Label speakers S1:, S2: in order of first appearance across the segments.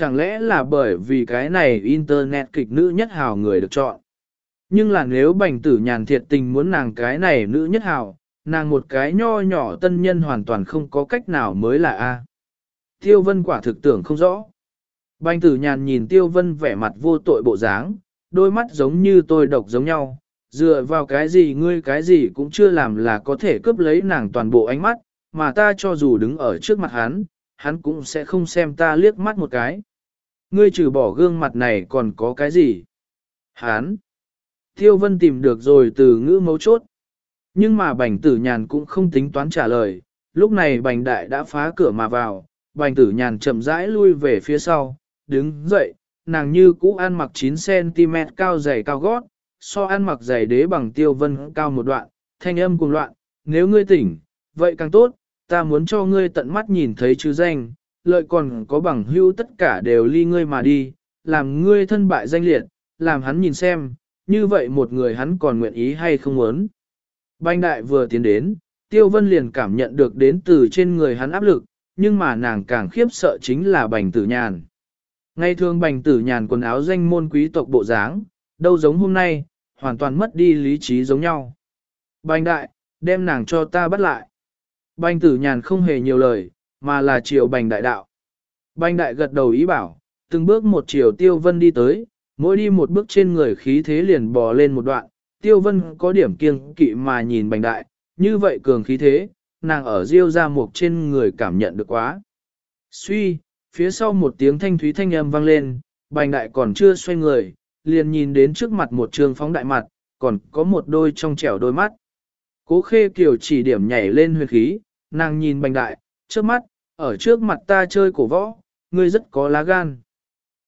S1: chẳng lẽ là bởi vì cái này internet kịch nữ nhất hào người được chọn. Nhưng là nếu bành tử nhàn thiệt tình muốn nàng cái này nữ nhất hào, nàng một cái nho nhỏ tân nhân hoàn toàn không có cách nào mới là A. Tiêu vân quả thực tưởng không rõ. Bành tử nhàn nhìn tiêu vân vẻ mặt vô tội bộ dáng, đôi mắt giống như tôi độc giống nhau, dựa vào cái gì ngươi cái gì cũng chưa làm là có thể cướp lấy nàng toàn bộ ánh mắt, mà ta cho dù đứng ở trước mặt hắn, hắn cũng sẽ không xem ta liếc mắt một cái. Ngươi trừ bỏ gương mặt này còn có cái gì? Hán, Tiêu vân tìm được rồi từ ngữ mấu chốt. Nhưng mà bành tử nhàn cũng không tính toán trả lời, lúc này bành đại đã phá cửa mà vào, bành tử nhàn chậm rãi lui về phía sau, đứng dậy, nàng như cũ ăn mặc 9cm cao dày cao gót, so ăn mặc dày đế bằng tiêu vân cao một đoạn, thanh âm cùng loạn, nếu ngươi tỉnh, vậy càng tốt, ta muốn cho ngươi tận mắt nhìn thấy chứ danh, lợi còn có bằng hữu tất cả đều ly ngươi mà đi, làm ngươi thân bại danh liệt, làm hắn nhìn xem, như vậy một người hắn còn nguyện ý hay không muốn. Banh đại vừa tiến đến, tiêu vân liền cảm nhận được đến từ trên người hắn áp lực, nhưng mà nàng càng khiếp sợ chính là bành tử nhàn. Ngay thường bành tử nhàn quần áo danh môn quý tộc bộ dáng, đâu giống hôm nay, hoàn toàn mất đi lý trí giống nhau. Bành đại, đem nàng cho ta bắt lại. Bành tử nhàn không hề nhiều lời, mà là chiều bành đại đạo. Bành đại gật đầu ý bảo, từng bước một chiều tiêu vân đi tới, mỗi đi một bước trên người khí thế liền bò lên một đoạn, tiêu vân có điểm kiêng kỵ mà nhìn bành đại, như vậy cường khí thế, nàng ở riêu ra một trên người cảm nhận được quá. Suy, phía sau một tiếng thanh thúy thanh âm vang lên, bành đại còn chưa xoay người, liền nhìn đến trước mặt một trường phóng đại mặt, còn có một đôi trong trẻo đôi mắt. Cố khê kiều chỉ điểm nhảy lên huyệt khí, nàng nhìn bành đại, trước mắt, ở trước mặt ta chơi cổ võ, ngươi rất có lá gan.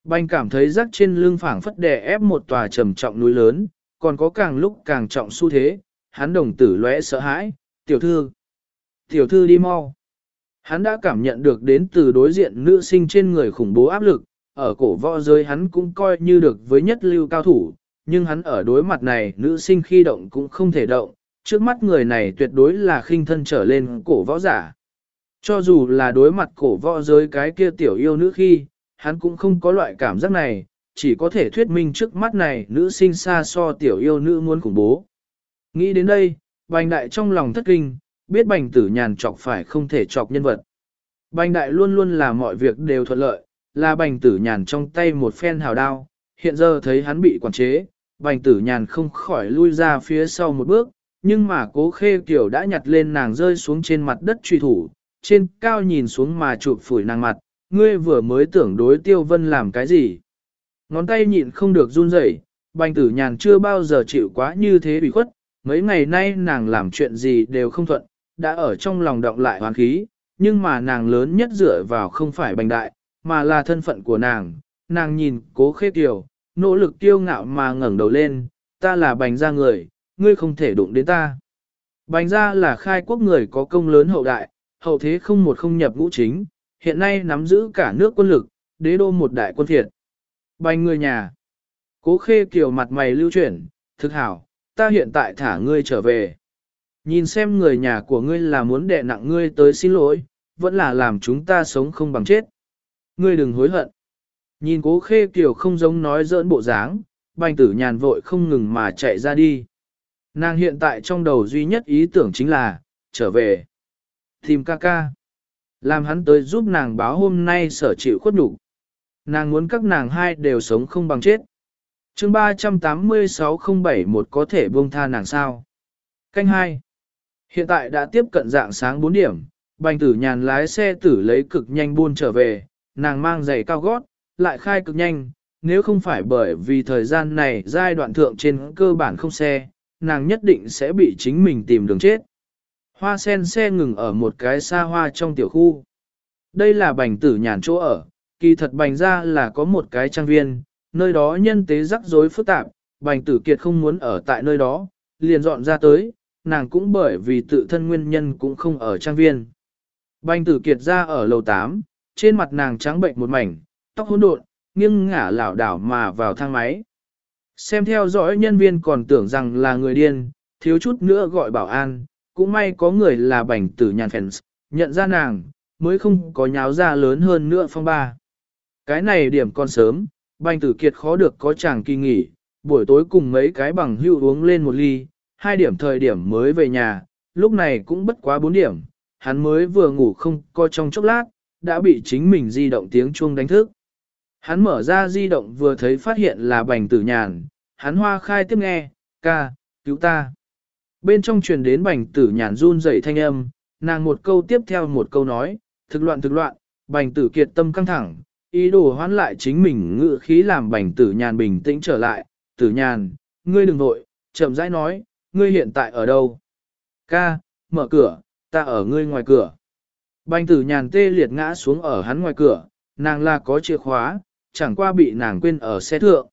S1: Bành cảm thấy rắc trên lưng phảng phất đè ép một tòa trầm trọng núi lớn, còn có càng lúc càng trọng xu thế, hắn đồng tử lóe sợ hãi, tiểu thư. Tiểu thư đi mau. Hắn đã cảm nhận được đến từ đối diện nữ sinh trên người khủng bố áp lực, ở cổ võ giới hắn cũng coi như được với nhất lưu cao thủ, nhưng hắn ở đối mặt này nữ sinh khi động cũng không thể động, trước mắt người này tuyệt đối là khinh thân trở lên cổ võ giả. Cho dù là đối mặt cổ võ giới cái kia tiểu yêu nữ khi, hắn cũng không có loại cảm giác này, chỉ có thể thuyết minh trước mắt này nữ sinh xa so tiểu yêu nữ muốn khủng bố. Nghĩ đến đây, bành đại trong lòng thất kinh, biết bành tử nhàn chọc phải không thể chọc nhân vật. Bành đại luôn luôn là mọi việc đều thuận lợi, là bành tử nhàn trong tay một phen hào đao, hiện giờ thấy hắn bị quản chế, bành tử nhàn không khỏi lui ra phía sau một bước, nhưng mà cố khê kiểu đã nhặt lên nàng rơi xuống trên mặt đất truy thủ, trên cao nhìn xuống mà chụp phủi nàng mặt, ngươi vừa mới tưởng đối tiêu vân làm cái gì. Ngón tay nhịn không được run rẩy, bành tử nhàn chưa bao giờ chịu quá như thế bị khuất, mấy ngày nay nàng làm chuyện gì đều không thuận, đã ở trong lòng động lại hoàn khí, nhưng mà nàng lớn nhất dựa vào không phải bành đại, mà là thân phận của nàng, nàng nhìn cố khê tiểu nỗ lực tiêu ngạo mà ngẩng đầu lên, ta là bành gia người, ngươi không thể đụng đến ta. Bành gia là khai quốc người có công lớn hậu đại, hậu thế không một không nhập ngũ chính, hiện nay nắm giữ cả nước quân lực, đế đô một đại quân thiệt. Bành người nhà. Cố khê kiều mặt mày lưu chuyển, thực hảo, ta hiện tại thả ngươi trở về. Nhìn xem người nhà của ngươi là muốn đè nặng ngươi tới xin lỗi, vẫn là làm chúng ta sống không bằng chết. Ngươi đừng hối hận. Nhìn cố khê kiều không giống nói giỡn bộ dáng, bành tử nhàn vội không ngừng mà chạy ra đi. Nàng hiện tại trong đầu duy nhất ý tưởng chính là, trở về. Tìm ca ca. Làm hắn tới giúp nàng báo hôm nay sở chịu khuất nhục Nàng muốn các nàng hai đều sống không bằng chết. chương 386071 có thể buông tha nàng sao. Canh 2. Hiện tại đã tiếp cận dạng sáng 4 điểm, bành tử nhàn lái xe tử lấy cực nhanh buôn trở về, nàng mang giày cao gót, lại khai cực nhanh, nếu không phải bởi vì thời gian này giai đoạn thượng trên cơ bản không xe, nàng nhất định sẽ bị chính mình tìm đường chết. Hoa sen xe ngừng ở một cái xa hoa trong tiểu khu. Đây là bành tử nhàn chỗ ở, kỳ thật bành ra là có một cái trang viên, nơi đó nhân tế rắc rối phức tạp, bành tử kiệt không muốn ở tại nơi đó, liền dọn ra tới, nàng cũng bởi vì tự thân nguyên nhân cũng không ở trang viên. Bành tử kiệt ra ở lầu 8, trên mặt nàng trắng bệnh một mảnh, tóc hỗn độn, nghiêng ngả lảo đảo mà vào thang máy. Xem theo dõi nhân viên còn tưởng rằng là người điên, thiếu chút nữa gọi bảo an, cũng may có người là bành tử nhàn fans, nhận ra nàng, mới không có nháo ra lớn hơn nữa phong ba. Cái này điểm còn sớm, bành tử kiệt khó được có chàng kỳ nghỉ, buổi tối cùng mấy cái bằng hưu uống lên một ly, hai điểm thời điểm mới về nhà, lúc này cũng bất quá bốn điểm, hắn mới vừa ngủ không co trong chốc lát, đã bị chính mình di động tiếng chuông đánh thức. Hắn mở ra di động vừa thấy phát hiện là bành tử nhàn, hắn hoa khai tiếp nghe, ca, cứu ta. Bên trong truyền đến bành tử nhàn run rẩy thanh âm, nàng một câu tiếp theo một câu nói, thực loạn thực loạn, bành tử kiệt tâm căng thẳng, ý đồ hoán lại chính mình ngự khí làm bành tử nhàn bình tĩnh trở lại, tử nhàn, ngươi đừng vội, chậm rãi nói, ngươi hiện tại ở đâu? Ca, mở cửa, ta ở ngươi ngoài cửa. Bành tử nhàn tê liệt ngã xuống ở hắn ngoài cửa, nàng là có chìa khóa, chẳng qua bị nàng quên ở xe thượng.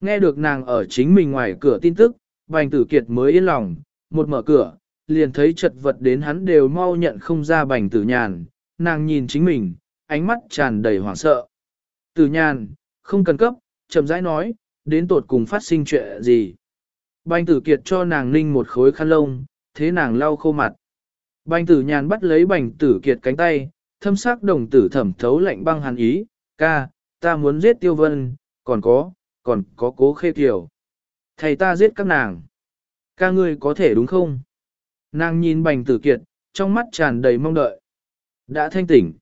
S1: Nghe được nàng ở chính mình ngoài cửa tin tức, bành tử kiệt mới yên lòng, một mở cửa, liền thấy chật vật đến hắn đều mau nhận không ra bành tử nhàn, nàng nhìn chính mình, ánh mắt tràn đầy hoảng sợ. Tử nhàn, không cần cấp, chậm rãi nói, đến tột cùng phát sinh chuyện gì. Bành tử kiệt cho nàng ninh một khối khăn lông, thế nàng lau khô mặt. Bành tử nhàn bắt lấy bành tử kiệt cánh tay, thâm sắc đồng tử thẩm thấu lạnh băng hàn ý, ca, ta muốn giết tiêu vân, còn có, còn có cố khê kiểu. Thầy ta giết các nàng. Ca ngươi có thể đúng không? Nàng nhìn bành tử kiệt, trong mắt tràn đầy mong đợi. Đã thanh tỉnh.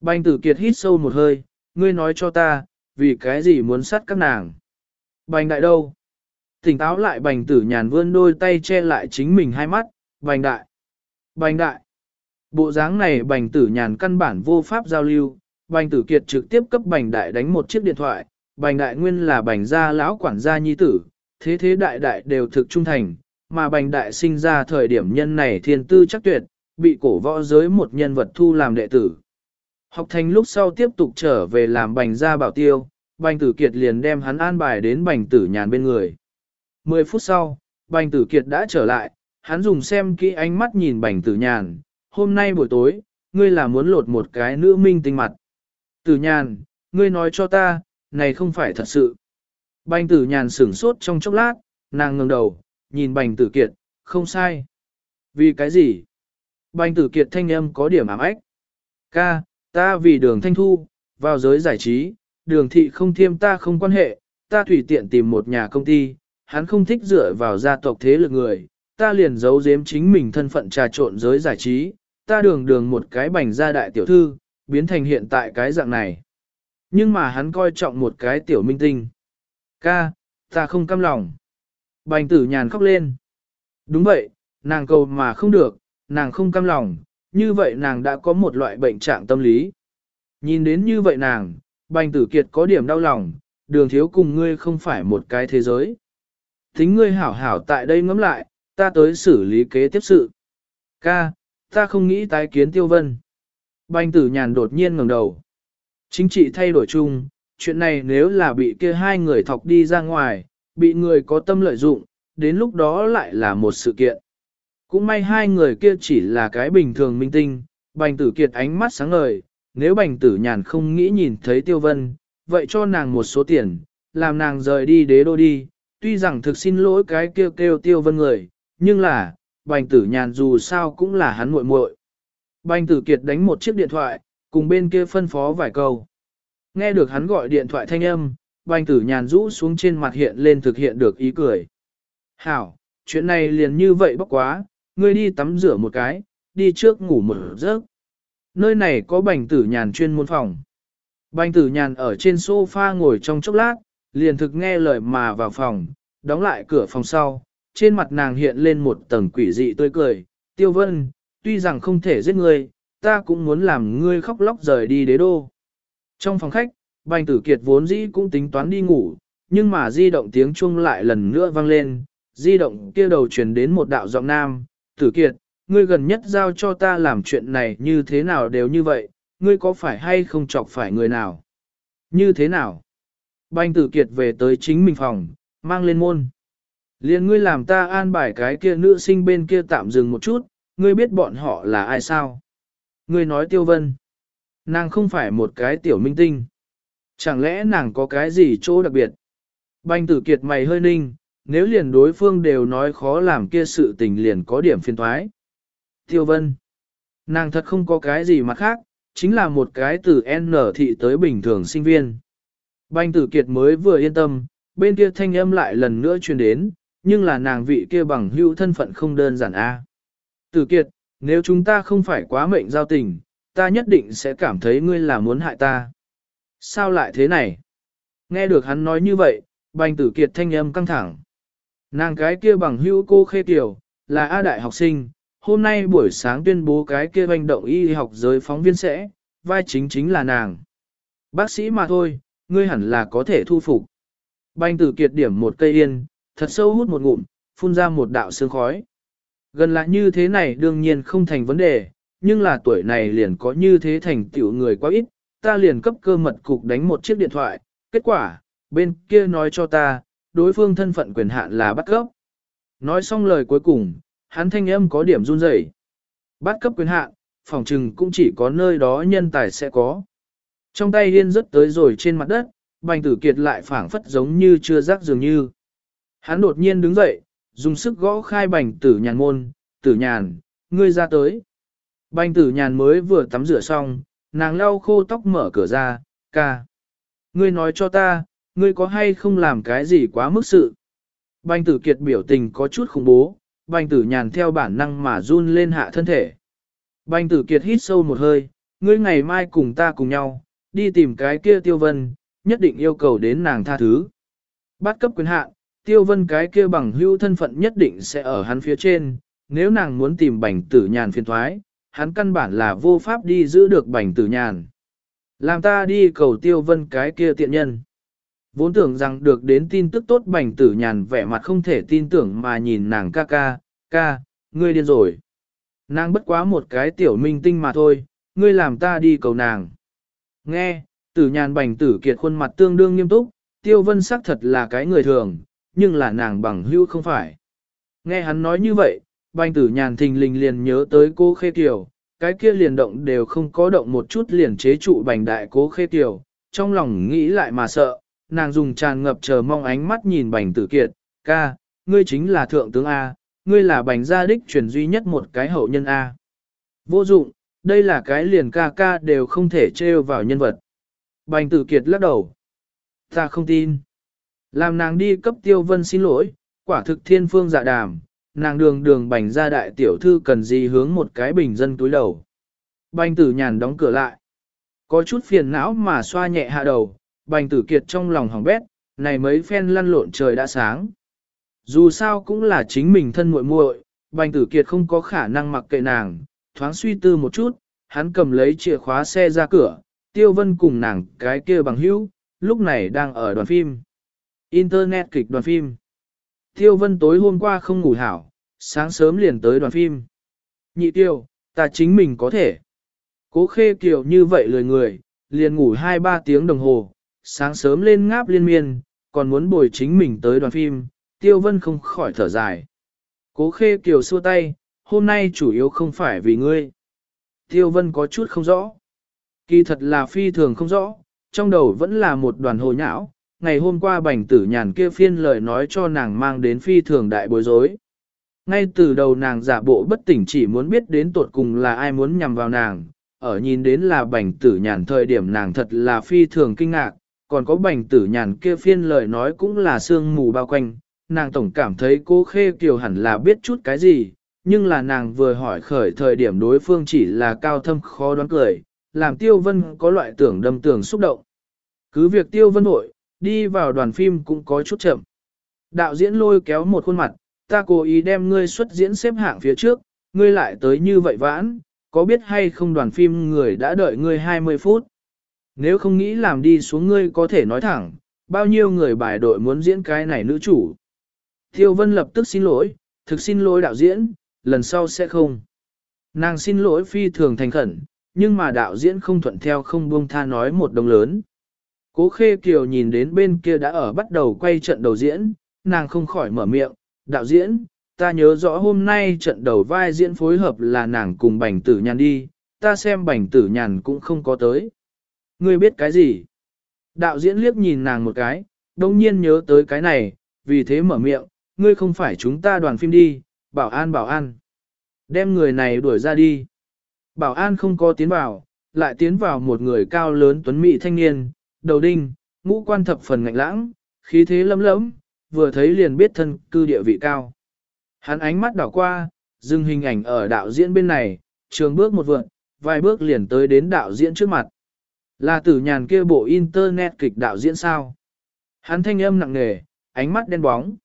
S1: Bành tử kiệt hít sâu một hơi, ngươi nói cho ta, vì cái gì muốn sát các nàng. Bành đại đâu? Tỉnh táo lại bành tử nhàn vươn đôi tay che lại chính mình hai mắt, bành đại. Bành đại. Bộ dáng này bành tử nhàn căn bản vô pháp giao lưu, bành tử kiệt trực tiếp cấp bành đại đánh một chiếc điện thoại, bành đại nguyên là bành gia lão quản gia nhi tử, thế thế đại đại đều thực trung thành, mà bành đại sinh ra thời điểm nhân này thiên tư chắc tuyệt, bị cổ võ giới một nhân vật thu làm đệ tử. Học thành lúc sau tiếp tục trở về làm bành gia bảo tiêu, bành tử kiệt liền đem hắn an bài đến bành tử nhàn bên người. Mười phút sau, bành tử kiệt đã trở lại, hắn dùng xem kỹ ánh mắt nhìn bành tử nhàn, hôm nay buổi tối, ngươi là muốn lột một cái nữ minh tinh mặt. Tử nhàn, ngươi nói cho ta, này không phải thật sự. Bành tử nhàn sửng sốt trong chốc lát, nàng ngẩng đầu, nhìn bành tử kiệt, không sai. Vì cái gì? Bành tử kiệt thanh âm có điểm ám ách. Ca, ta vì đường thanh thu, vào giới giải trí, đường thị không thiêm ta không quan hệ, ta tùy tiện tìm một nhà công ty, hắn không thích dựa vào gia tộc thế lực người, ta liền giấu giếm chính mình thân phận trà trộn giới giải trí, ta đường đường một cái bành gia đại tiểu thư, biến thành hiện tại cái dạng này. Nhưng mà hắn coi trọng một cái tiểu minh tinh. Ca, ta không cam lòng. Bành tử nhàn khóc lên. Đúng vậy, nàng cầu mà không được, nàng không cam lòng, như vậy nàng đã có một loại bệnh trạng tâm lý. Nhìn đến như vậy nàng, bành tử kiệt có điểm đau lòng, đường thiếu cùng ngươi không phải một cái thế giới. Tính ngươi hảo hảo tại đây ngẫm lại, ta tới xử lý kế tiếp sự. Ca, ta không nghĩ tái kiến tiêu vân. Bành tử nhàn đột nhiên ngẩng đầu. Chính trị thay đổi chung, chuyện này nếu là bị kia hai người thọc đi ra ngoài, bị người có tâm lợi dụng, đến lúc đó lại là một sự kiện. Cũng may hai người kia chỉ là cái bình thường minh tinh, bành tử kiệt ánh mắt sáng ngời, nếu bành tử nhàn không nghĩ nhìn thấy tiêu vân, vậy cho nàng một số tiền, làm nàng rời đi đế đô đi, tuy rằng thực xin lỗi cái kêu kêu tiêu vân người, nhưng là, bành tử nhàn dù sao cũng là hắn muội muội. Bành tử kiệt đánh một chiếc điện thoại, cùng bên kia phân phó vài câu. Nghe được hắn gọi điện thoại thanh âm, bành tử nhàn rũ xuống trên mặt hiện lên thực hiện được ý cười. Hảo, chuyện này liền như vậy bốc quá, ngươi đi tắm rửa một cái, đi trước ngủ một giấc. Nơi này có bành tử nhàn chuyên môn phòng. Bành tử nhàn ở trên sofa ngồi trong chốc lát, liền thực nghe lời mà vào phòng, đóng lại cửa phòng sau. Trên mặt nàng hiện lên một tầng quỷ dị tươi cười, tiêu vân, tuy rằng không thể giết ngươi, ta cũng muốn làm ngươi khóc lóc rời đi đế đô. Trong phòng khách, Bành tử kiệt vốn dĩ cũng tính toán đi ngủ, nhưng mà di động tiếng chuông lại lần nữa vang lên, di động kia đầu truyền đến một đạo giọng nam, tử kiệt, ngươi gần nhất giao cho ta làm chuyện này như thế nào đều như vậy, ngươi có phải hay không chọc phải người nào? Như thế nào? Bành tử kiệt về tới chính mình phòng, mang lên môn. Liên ngươi làm ta an bài cái kia nữ sinh bên kia tạm dừng một chút, ngươi biết bọn họ là ai sao? Ngươi nói tiêu vân. Nàng không phải một cái tiểu minh tinh. Chẳng lẽ nàng có cái gì chỗ đặc biệt? Banh tử kiệt mày hơi ninh, nếu liền đối phương đều nói khó làm kia sự tình liền có điểm phiền thoái. Tiêu vân. Nàng thật không có cái gì mà khác, chính là một cái từ N thị tới bình thường sinh viên. Banh tử kiệt mới vừa yên tâm, bên kia thanh âm lại lần nữa truyền đến, nhưng là nàng vị kia bằng hữu thân phận không đơn giản a. Tử kiệt, nếu chúng ta không phải quá mệnh giao tình, ta nhất định sẽ cảm thấy ngươi là muốn hại ta. Sao lại thế này? Nghe được hắn nói như vậy, bành tử kiệt thanh âm căng thẳng. Nàng cái kia bằng hữu cô khê tiểu, là A đại học sinh, hôm nay buổi sáng tuyên bố cái kia bành động y học giới phóng viên sẽ, vai chính chính là nàng. Bác sĩ mà thôi, ngươi hẳn là có thể thu phục. Bành tử kiệt điểm một cây yên, thật sâu hút một ngụm, phun ra một đạo sương khói. Gần lại như thế này đương nhiên không thành vấn đề, nhưng là tuổi này liền có như thế thành tiểu người quá ít, ta liền cấp cơ mật cục đánh một chiếc điện thoại, kết quả, bên kia nói cho ta, đối phương thân phận quyền hạn là bắt cấp. Nói xong lời cuối cùng, hắn thanh âm có điểm run rẩy. Bắt cấp quyền hạn, phòng trừng cũng chỉ có nơi đó nhân tài sẽ có. Trong tay điên rất tới rồi trên mặt đất, bành tử kiệt lại phảng phất giống như chưa rác dường như. Hắn đột nhiên đứng dậy, dùng sức gõ khai bành tử nhàn môn, tử nhàn, ngươi ra tới. Bành tử nhàn mới vừa tắm rửa xong, nàng lau khô tóc mở cửa ra, ca. Ngươi nói cho ta, ngươi có hay không làm cái gì quá mức sự. Bành tử kiệt biểu tình có chút khủng bố, bành tử nhàn theo bản năng mà run lên hạ thân thể. Bành tử kiệt hít sâu một hơi, ngươi ngày mai cùng ta cùng nhau, đi tìm cái kia tiêu vân, nhất định yêu cầu đến nàng tha thứ. Bắt cấp quyền hạn, tiêu vân cái kia bằng hữu thân phận nhất định sẽ ở hắn phía trên, nếu nàng muốn tìm bành tử nhàn phiền thoái, hắn căn bản là vô pháp đi giữ được bành tử nhàn. Làm ta đi cầu tiêu vân cái kia tiện nhân. Vốn tưởng rằng được đến tin tức tốt bành tử nhàn vẻ mặt không thể tin tưởng mà nhìn nàng ca ca, ca, ngươi điên rồi. Nàng bất quá một cái tiểu minh tinh mà thôi, ngươi làm ta đi cầu nàng. Nghe, tử nhàn bành tử kiệt khuôn mặt tương đương nghiêm túc, tiêu vân xác thật là cái người thường, nhưng là nàng bằng hữu không phải. Nghe hắn nói như vậy, bành tử nhàn thình lình liền nhớ tới cô khê tiểu, cái kia liền động đều không có động một chút liền chế trụ bành đại cố khê tiểu, trong lòng nghĩ lại mà sợ, nàng dùng tràn ngập chờ mong ánh mắt nhìn bành tử kiệt, ca, ngươi chính là thượng tướng A, ngươi là bành gia đích truyền duy nhất một cái hậu nhân A. Vô dụng, đây là cái liền ca ca đều không thể trêu vào nhân vật. Bành tử kiệt lắc đầu. Ta không tin. Làm nàng đi cấp tiêu vân xin lỗi, quả thực thiên phương dạ đàm, nàng đường đường bành ra đại tiểu thư cần gì hướng một cái bình dân túi đầu. Bành tử nhàn đóng cửa lại. Có chút phiền não mà xoa nhẹ hạ đầu, bành tử kiệt trong lòng hỏng bét, này mấy phen lăn lộn trời đã sáng. Dù sao cũng là chính mình thân muội muội, bành tử kiệt không có khả năng mặc kệ nàng, thoáng suy tư một chút, hắn cầm lấy chìa khóa xe ra cửa, tiêu vân cùng nàng cái kia bằng hữu, lúc này đang ở đoàn phim. Internet kịch đoàn phim. Tiêu vân tối hôm qua không ngủ hảo, sáng sớm liền tới đoàn phim. Nhị tiêu, ta chính mình có thể. Cố khê kiều như vậy lười người, liền ngủ 2-3 tiếng đồng hồ, sáng sớm lên ngáp liên miên, còn muốn bồi chính mình tới đoàn phim, tiêu vân không khỏi thở dài. Cố khê kiều xua tay, hôm nay chủ yếu không phải vì ngươi. Tiêu vân có chút không rõ. Kỳ thật là phi thường không rõ, trong đầu vẫn là một đoàn hồ nhão, ngày hôm qua bành tử nhàn kia phiên lời nói cho nàng mang đến phi thường đại bối rối. Ngay từ đầu nàng giả bộ bất tỉnh chỉ muốn biết đến tột cùng là ai muốn nhằm vào nàng, ở nhìn đến là bành tử nhàn thời điểm nàng thật là phi thường kinh ngạc, còn có bành tử nhàn kia phiên lời nói cũng là sương mù bao quanh, nàng tổng cảm thấy cô khê kiều hẳn là biết chút cái gì, nhưng là nàng vừa hỏi khởi thời điểm đối phương chỉ là cao thâm khó đoán cười, làm tiêu vân có loại tưởng đâm tưởng xúc động. Cứ việc tiêu vân hội, đi vào đoàn phim cũng có chút chậm. Đạo diễn lôi kéo một khuôn mặt, ta cố ý đem ngươi xuất diễn xếp hạng phía trước, ngươi lại tới như vậy vãn, có biết hay không đoàn phim người đã đợi ngươi 20 phút. Nếu không nghĩ làm đi xuống ngươi có thể nói thẳng, bao nhiêu người bài đội muốn diễn cái này nữ chủ. Tiêu Vân lập tức xin lỗi, thực xin lỗi đạo diễn, lần sau sẽ không. Nàng xin lỗi phi thường thành khẩn, nhưng mà đạo diễn không thuận theo không buông tha nói một đồng lớn. Cố Khê Kiều nhìn đến bên kia đã ở bắt đầu quay trận đầu diễn, nàng không khỏi mở miệng, đạo diễn, ta nhớ rõ hôm nay trận đầu vai diễn phối hợp là nàng cùng bành tử nhàn đi, ta xem bành tử nhàn cũng không có tới. Ngươi biết cái gì? Đạo diễn liếc nhìn nàng một cái, đồng nhiên nhớ tới cái này, vì thế mở miệng, ngươi không phải chúng ta đoàn phim đi, bảo an bảo an. Đem người này đuổi ra đi. Bảo an không có tiến vào, lại tiến vào một người cao lớn tuấn mỹ thanh niên, đầu đinh, ngũ quan thập phần ngạnh lãng, khí thế lấm lẫm, vừa thấy liền biết thân cư địa vị cao. Hắn ánh mắt đảo qua, dừng hình ảnh ở đạo diễn bên này, trường bước một vượn, vài bước liền tới đến đạo diễn trước mặt. Là tử nhàn kia bộ internet kịch đạo diễn sao? Hắn thanh âm nặng nề, ánh mắt đen bóng.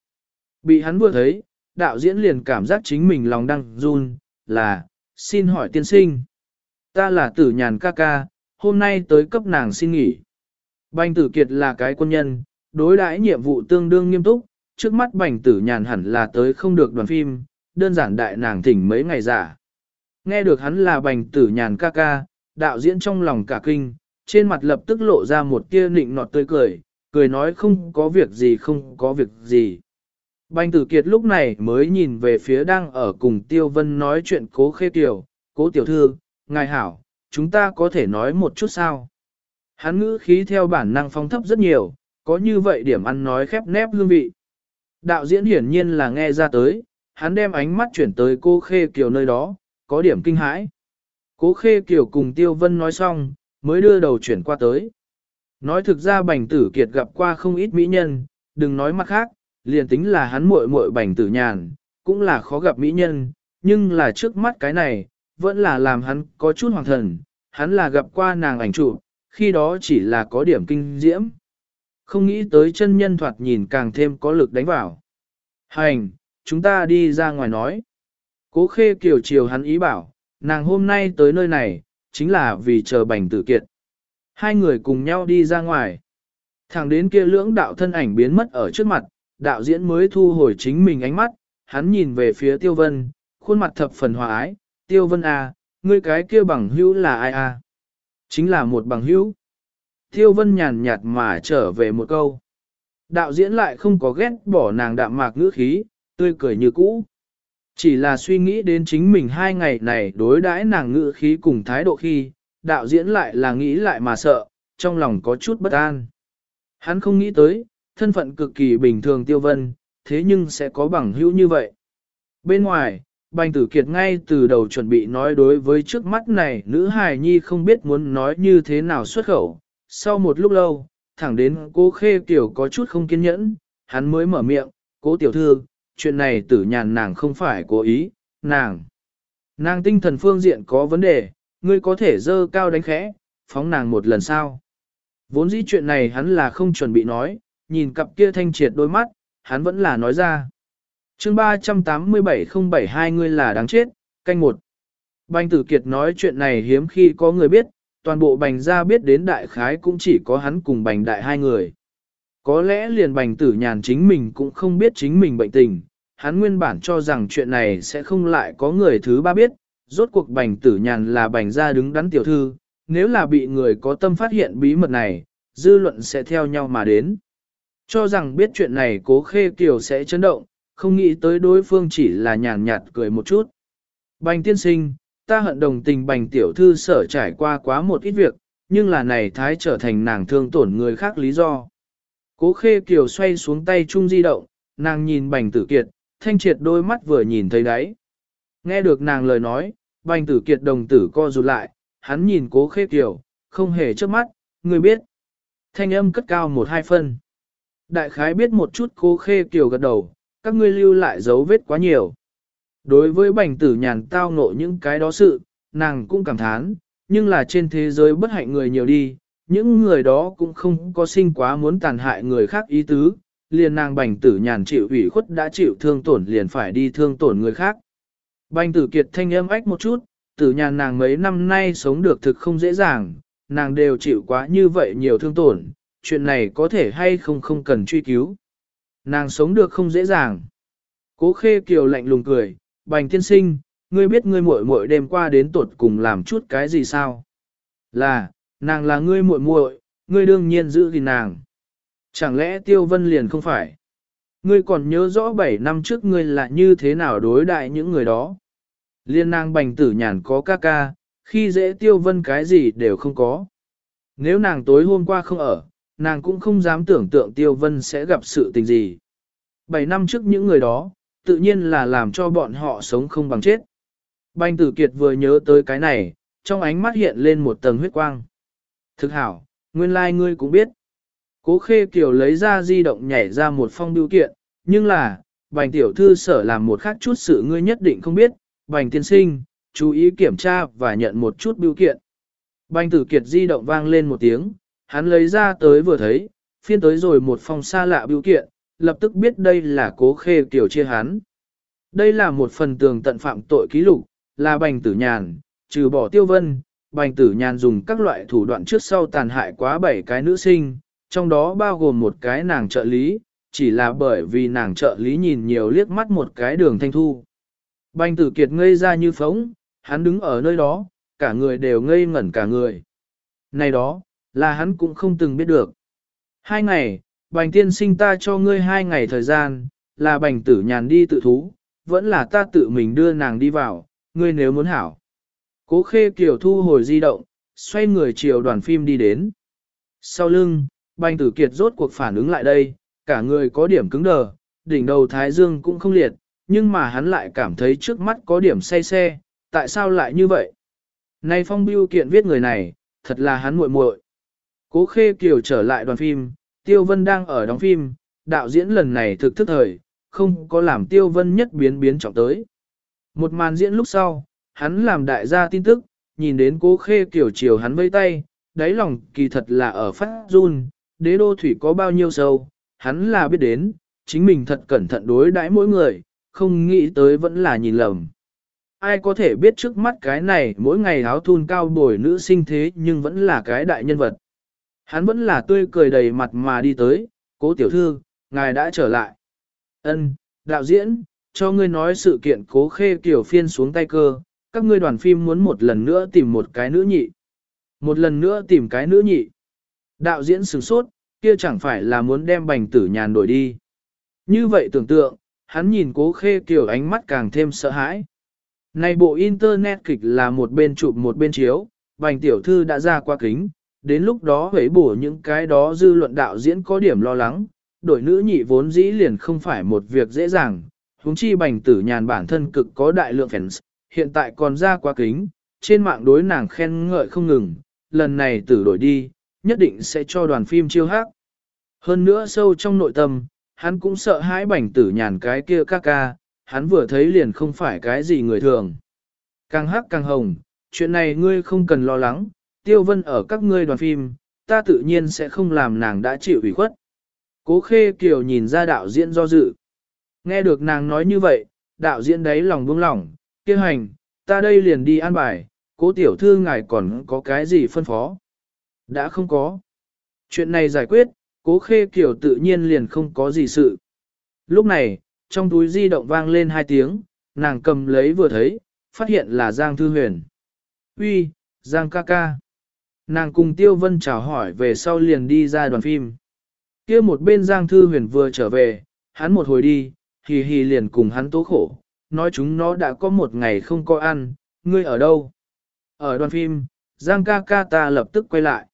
S1: Bị hắn vừa thấy, đạo diễn liền cảm giác chính mình lòng đang run, là, xin hỏi tiên sinh. Ta là tử nhàn ca ca, hôm nay tới cấp nàng xin nghỉ. banh tử kiệt là cái quân nhân, đối đãi nhiệm vụ tương đương nghiêm túc, trước mắt bành tử nhàn hẳn là tới không được đoàn phim, đơn giản đại nàng thỉnh mấy ngày giả. Nghe được hắn là bành tử nhàn ca ca, đạo diễn trong lòng cả kinh, trên mặt lập tức lộ ra một tia nịnh nọt tươi cười, cười nói không có việc gì không có việc gì. Bành tử kiệt lúc này mới nhìn về phía đang ở cùng Tiêu Vân nói chuyện cố khê tiểu, cố tiểu thư, ngài hảo, chúng ta có thể nói một chút sao. Hắn ngữ khí theo bản năng phong thấp rất nhiều, có như vậy điểm ăn nói khép nép hương vị. Đạo diễn hiển nhiên là nghe ra tới, hắn đem ánh mắt chuyển tới cô khê kiều nơi đó, có điểm kinh hãi. Cố khê kiều cùng Tiêu Vân nói xong, mới đưa đầu chuyển qua tới. Nói thực ra bành tử kiệt gặp qua không ít mỹ nhân, đừng nói mặt khác, liền tính là hắn muội muội bành tử nhàn, cũng là khó gặp mỹ nhân, nhưng là trước mắt cái này, vẫn là làm hắn có chút hoàng thần, hắn là gặp qua nàng ảnh chụp, khi đó chỉ là có điểm kinh diễm. Không nghĩ tới chân nhân thoạt nhìn càng thêm có lực đánh vào. Hành, chúng ta đi ra ngoài nói. Cố khê kiều chiều hắn ý bảo, nàng hôm nay tới nơi này, chính là vì chờ bành tử kiệt. Hai người cùng nhau đi ra ngoài. Thẳng đến kia lưỡng đạo thân ảnh biến mất ở trước mặt, đạo diễn mới thu hồi chính mình ánh mắt, hắn nhìn về phía tiêu vân, khuôn mặt thập phần hòa ái, tiêu vân à, ngươi cái kia bằng hữu là ai à? Chính là một bằng hữu. Tiêu vân nhàn nhạt mà trở về một câu. Đạo diễn lại không có ghét bỏ nàng đạm mạc ngữ khí, tươi cười như cũ. Chỉ là suy nghĩ đến chính mình hai ngày này đối đãi nàng ngữ khí cùng thái độ khi, đạo diễn lại là nghĩ lại mà sợ, trong lòng có chút bất an. Hắn không nghĩ tới, thân phận cực kỳ bình thường tiêu vân, thế nhưng sẽ có bằng hữu như vậy. Bên ngoài, Bành tử kiệt ngay từ đầu chuẩn bị nói đối với trước mắt này nữ hài nhi không biết muốn nói như thế nào xuất khẩu. Sau một lúc lâu, thẳng đến cô khê tiểu có chút không kiên nhẫn, hắn mới mở miệng, cố tiểu thư, chuyện này tử nhàn nàng không phải cố ý, nàng. Nàng tinh thần phương diện có vấn đề, ngươi có thể dơ cao đánh khẽ, phóng nàng một lần sau. Vốn dĩ chuyện này hắn là không chuẩn bị nói, nhìn cặp kia thanh triệt đôi mắt, hắn vẫn là nói ra. chương 387-072 ngươi là đáng chết, canh một. banh tử kiệt nói chuyện này hiếm khi có người biết, toàn bộ bành gia biết đến đại khái cũng chỉ có hắn cùng bành đại hai người. Có lẽ liền bành tử nhàn chính mình cũng không biết chính mình bệnh tình, hắn nguyên bản cho rằng chuyện này sẽ không lại có người thứ ba biết, rốt cuộc bành tử nhàn là bành gia đứng đắn tiểu thư, nếu là bị người có tâm phát hiện bí mật này, dư luận sẽ theo nhau mà đến. Cho rằng biết chuyện này cố khê kiều sẽ chấn động, không nghĩ tới đối phương chỉ là nhàn nhạt cười một chút. Bành tiên sinh, ta hận đồng tình bành tiểu thư sở trải qua quá một ít việc, nhưng là này thái trở thành nàng thương tổn người khác lý do. Cố khê kiều xoay xuống tay chung di động, nàng nhìn bành tử kiệt, thanh triệt đôi mắt vừa nhìn thấy đấy. Nghe được nàng lời nói, bành tử kiệt đồng tử co rụt lại, hắn nhìn cố khê kiều, không hề chớp mắt, người biết. Thanh âm cất cao một hai phân. Đại khái biết một chút cố khê kiều gật đầu, các ngươi lưu lại dấu vết quá nhiều. Đối với bành tử nhàn tao ngộ những cái đó sự, nàng cũng cảm thán, nhưng là trên thế giới bất hạnh người nhiều đi, những người đó cũng không có sinh quá muốn tàn hại người khác ý tứ, liền nàng bành tử nhàn chịu ủy khuất đã chịu thương tổn liền phải đi thương tổn người khác. Bành tử kiệt thanh âm ách một chút, tử nhàn nàng mấy năm nay sống được thực không dễ dàng, nàng đều chịu quá như vậy nhiều thương tổn, chuyện này có thể hay không không cần truy cứu. Nàng sống được không dễ dàng. Cố khê kiều lạnh lùng cười, bành tiên sinh, ngươi biết ngươi muội muội đêm qua đến tuột cùng làm chút cái gì sao? Là, nàng là ngươi muội muội, ngươi đương nhiên giữ gìn nàng. Chẳng lẽ tiêu vân liền không phải? Ngươi còn nhớ rõ 7 năm trước ngươi là như thế nào đối đại những người đó? Liên nàng bành tử nhàn có ca ca, khi dễ tiêu vân cái gì đều không có. Nếu nàng tối hôm qua không ở, nàng cũng không dám tưởng tượng tiêu vân sẽ gặp sự tình gì. 7 năm trước những người đó, tự nhiên là làm cho bọn họ sống không bằng chết. Bành tử kiệt vừa nhớ tới cái này, trong ánh mắt hiện lên một tầng huyết quang. Thực hảo, nguyên lai like ngươi cũng biết. Cố khê kiều lấy ra di động nhảy ra một phong biểu kiện, nhưng là, bành tiểu thư sở làm một khác chút sự ngươi nhất định không biết, bành tiên sinh, chú ý kiểm tra và nhận một chút biểu kiện. Bành tử kiệt di động vang lên một tiếng, hắn lấy ra tới vừa thấy, phiên tới rồi một phong xa lạ biểu kiện, lập tức biết đây là cố khê tiểu chia hắn. Đây là một phần tường tận phạm tội ký lục, là bành tử nhàn, trừ bỏ tiêu vân, bành tử nhàn dùng các loại thủ đoạn trước sau tàn hại quá bảy cái nữ sinh, trong đó bao gồm một cái nàng trợ lý, chỉ là bởi vì nàng trợ lý nhìn nhiều liếc mắt một cái đường thanh thu. Bành tử kiệt ngây ra như phóng, hắn đứng ở nơi đó, cả người đều ngây ngẩn cả người. Này đó, là hắn cũng không từng biết được. Hai ngày, bành tiên sinh ta cho ngươi hai ngày thời gian, là bành tử nhàn đi tự thú, vẫn là ta tự mình đưa nàng đi vào, ngươi nếu muốn hảo. Cố khê kiểu thu hồi di động, xoay người chiều đoàn phim đi đến. Sau lưng, bành tử kiệt rốt cuộc phản ứng lại đây, cả người có điểm cứng đờ, đỉnh đầu thái dương cũng không liệt, nhưng mà hắn lại cảm thấy trước mắt có điểm say xe, tại sao lại như vậy? Này phong biêu kiện viết người này, thật là hắn muội muội. Cố khê kiều trở lại đoàn phim, Tiêu Vân đang ở đóng phim, đạo diễn lần này thực thức thời, không có làm Tiêu Vân nhất biến biến trọng tới. Một màn diễn lúc sau, hắn làm đại gia tin tức, nhìn đến cố khê kiểu chiều hắn vây tay, đáy lòng kỳ thật là ở phát run, đế đô thủy có bao nhiêu sâu, hắn là biết đến, chính mình thật cẩn thận đối đãi mỗi người, không nghĩ tới vẫn là nhìn lầm. Ai có thể biết trước mắt cái này mỗi ngày áo thun cao bồi nữ sinh thế nhưng vẫn là cái đại nhân vật. Hắn vẫn là tươi cười đầy mặt mà đi tới, cố tiểu thư, ngài đã trở lại. Ân, đạo diễn, cho ngươi nói sự kiện cố khê kiểu phiên xuống tay cơ, các ngươi đoàn phim muốn một lần nữa tìm một cái nữ nhị. Một lần nữa tìm cái nữ nhị. Đạo diễn sửng sốt, kia chẳng phải là muốn đem bành tử nhàn đổi đi. Như vậy tưởng tượng, hắn nhìn cố khê kiểu ánh mắt càng thêm sợ hãi. Này bộ internet kịch là một bên chụp một bên chiếu, bành tiểu thư đã ra qua kính, đến lúc đó hấy bổ những cái đó dư luận đạo diễn có điểm lo lắng, đổi nữ nhị vốn dĩ liền không phải một việc dễ dàng, huống chi bành tử nhàn bản thân cực có đại lượng fans, hiện tại còn ra quá kính, trên mạng đối nàng khen ngợi không ngừng, lần này tử đổi đi, nhất định sẽ cho đoàn phim chiêu hát. Hơn nữa sâu trong nội tâm, hắn cũng sợ hãi bành tử nhàn cái kia ca ca, hắn vừa thấy liền không phải cái gì người thường. Càng hắc càng hồng, chuyện này ngươi không cần lo lắng, tiêu vân ở các ngươi đoàn phim, ta tự nhiên sẽ không làm nàng đã chịu ủy khuất. Cố khê kiều nhìn ra đạo diễn do dự. Nghe được nàng nói như vậy, đạo diễn đấy lòng buông lỏng, kia hành, ta đây liền đi an bài, cố tiểu thư ngài còn có cái gì phân phó? Đã không có. Chuyện này giải quyết, cố khê Kiều tự nhiên liền không có gì sự. Lúc này, trong túi di động vang lên hai tiếng, nàng cầm lấy vừa thấy, phát hiện là Giang Thư Huyền. Uy, Giang ca ca. Nàng cùng Tiêu Vân chào hỏi về sau liền đi ra đoàn phim. kia một bên Giang Thư Huyền vừa trở về, hắn một hồi đi, hì hì liền cùng hắn tố khổ, nói chúng nó đã có một ngày không có ăn, ngươi ở đâu? Ở đoàn phim, Giang ca ca ta lập tức quay lại.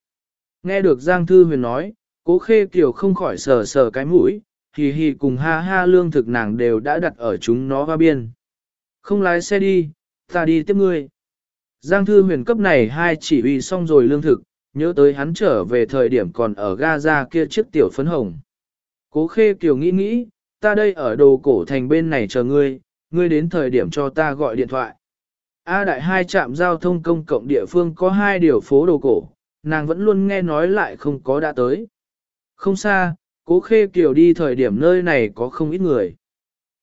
S1: Nghe được Giang Thư Huyền nói, cố khê kiểu không khỏi sờ sờ cái mũi, hì hì cùng ha ha lương thực nàng đều đã đặt ở chúng nó ra biên. Không lái xe đi, ta đi tiếp ngươi. Giang Thư Huyền cấp này hai chỉ huy xong rồi lương thực, nhớ tới hắn trở về thời điểm còn ở Gaza kia chiếc tiểu phấn hồng. Cố khê kiều nghĩ nghĩ, ta đây ở đồ cổ thành bên này chờ ngươi, ngươi đến thời điểm cho ta gọi điện thoại. A đại hai trạm giao thông công cộng địa phương có hai điều phố đồ cổ, nàng vẫn luôn nghe nói lại không có đã tới. Không xa, cố khê kiều đi thời điểm nơi này có không ít người.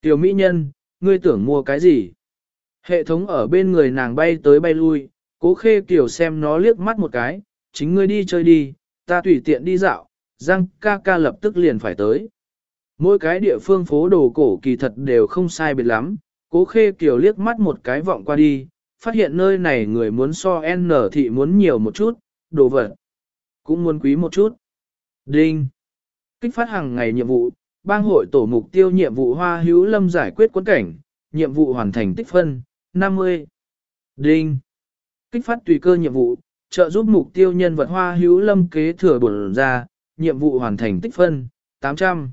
S1: Tiểu mỹ nhân, ngươi tưởng mua cái gì? Hệ thống ở bên người nàng bay tới bay lui, cố khê kiều xem nó liếc mắt một cái, chính ngươi đi chơi đi, ta tùy tiện đi dạo, Giang ca ca lập tức liền phải tới. Mỗi cái địa phương phố đồ cổ kỳ thật đều không sai biệt lắm, cố khê kiều liếc mắt một cái vọng qua đi, phát hiện nơi này người muốn so N thị muốn nhiều một chút, đồ vật, cũng muốn quý một chút. Đinh! Kích phát hàng ngày nhiệm vụ, bang hội tổ mục tiêu nhiệm vụ hoa hữu lâm giải quyết quân cảnh, nhiệm vụ hoàn thành tích phân, 50. Đinh! Kích phát tùy cơ nhiệm vụ, trợ giúp mục tiêu nhân vật hoa hữu lâm kế thừa bổn ra, nhiệm vụ hoàn thành tích phân, 800.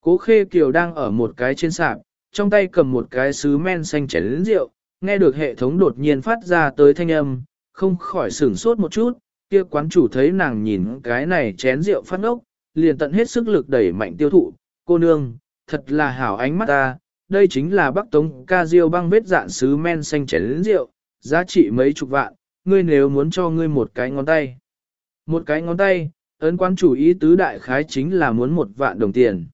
S1: Cố Khê Kiều đang ở một cái trên sạp, trong tay cầm một cái sứ men xanh chén lĩnh rượu, nghe được hệ thống đột nhiên phát ra tới thanh âm, không khỏi sửng sốt một chút, kia quán chủ thấy nàng nhìn cái này chén rượu phát ốc, liền tận hết sức lực đẩy mạnh tiêu thụ, cô nương, thật là hảo ánh mắt ta, đây chính là bắc tống ca diêu băng vết dạn sứ men xanh chén rượu, giá trị mấy chục vạn, ngươi nếu muốn cho ngươi một cái ngón tay. Một cái ngón tay, ấn quán chủ ý tứ đại khái chính là muốn một vạn đồng tiền.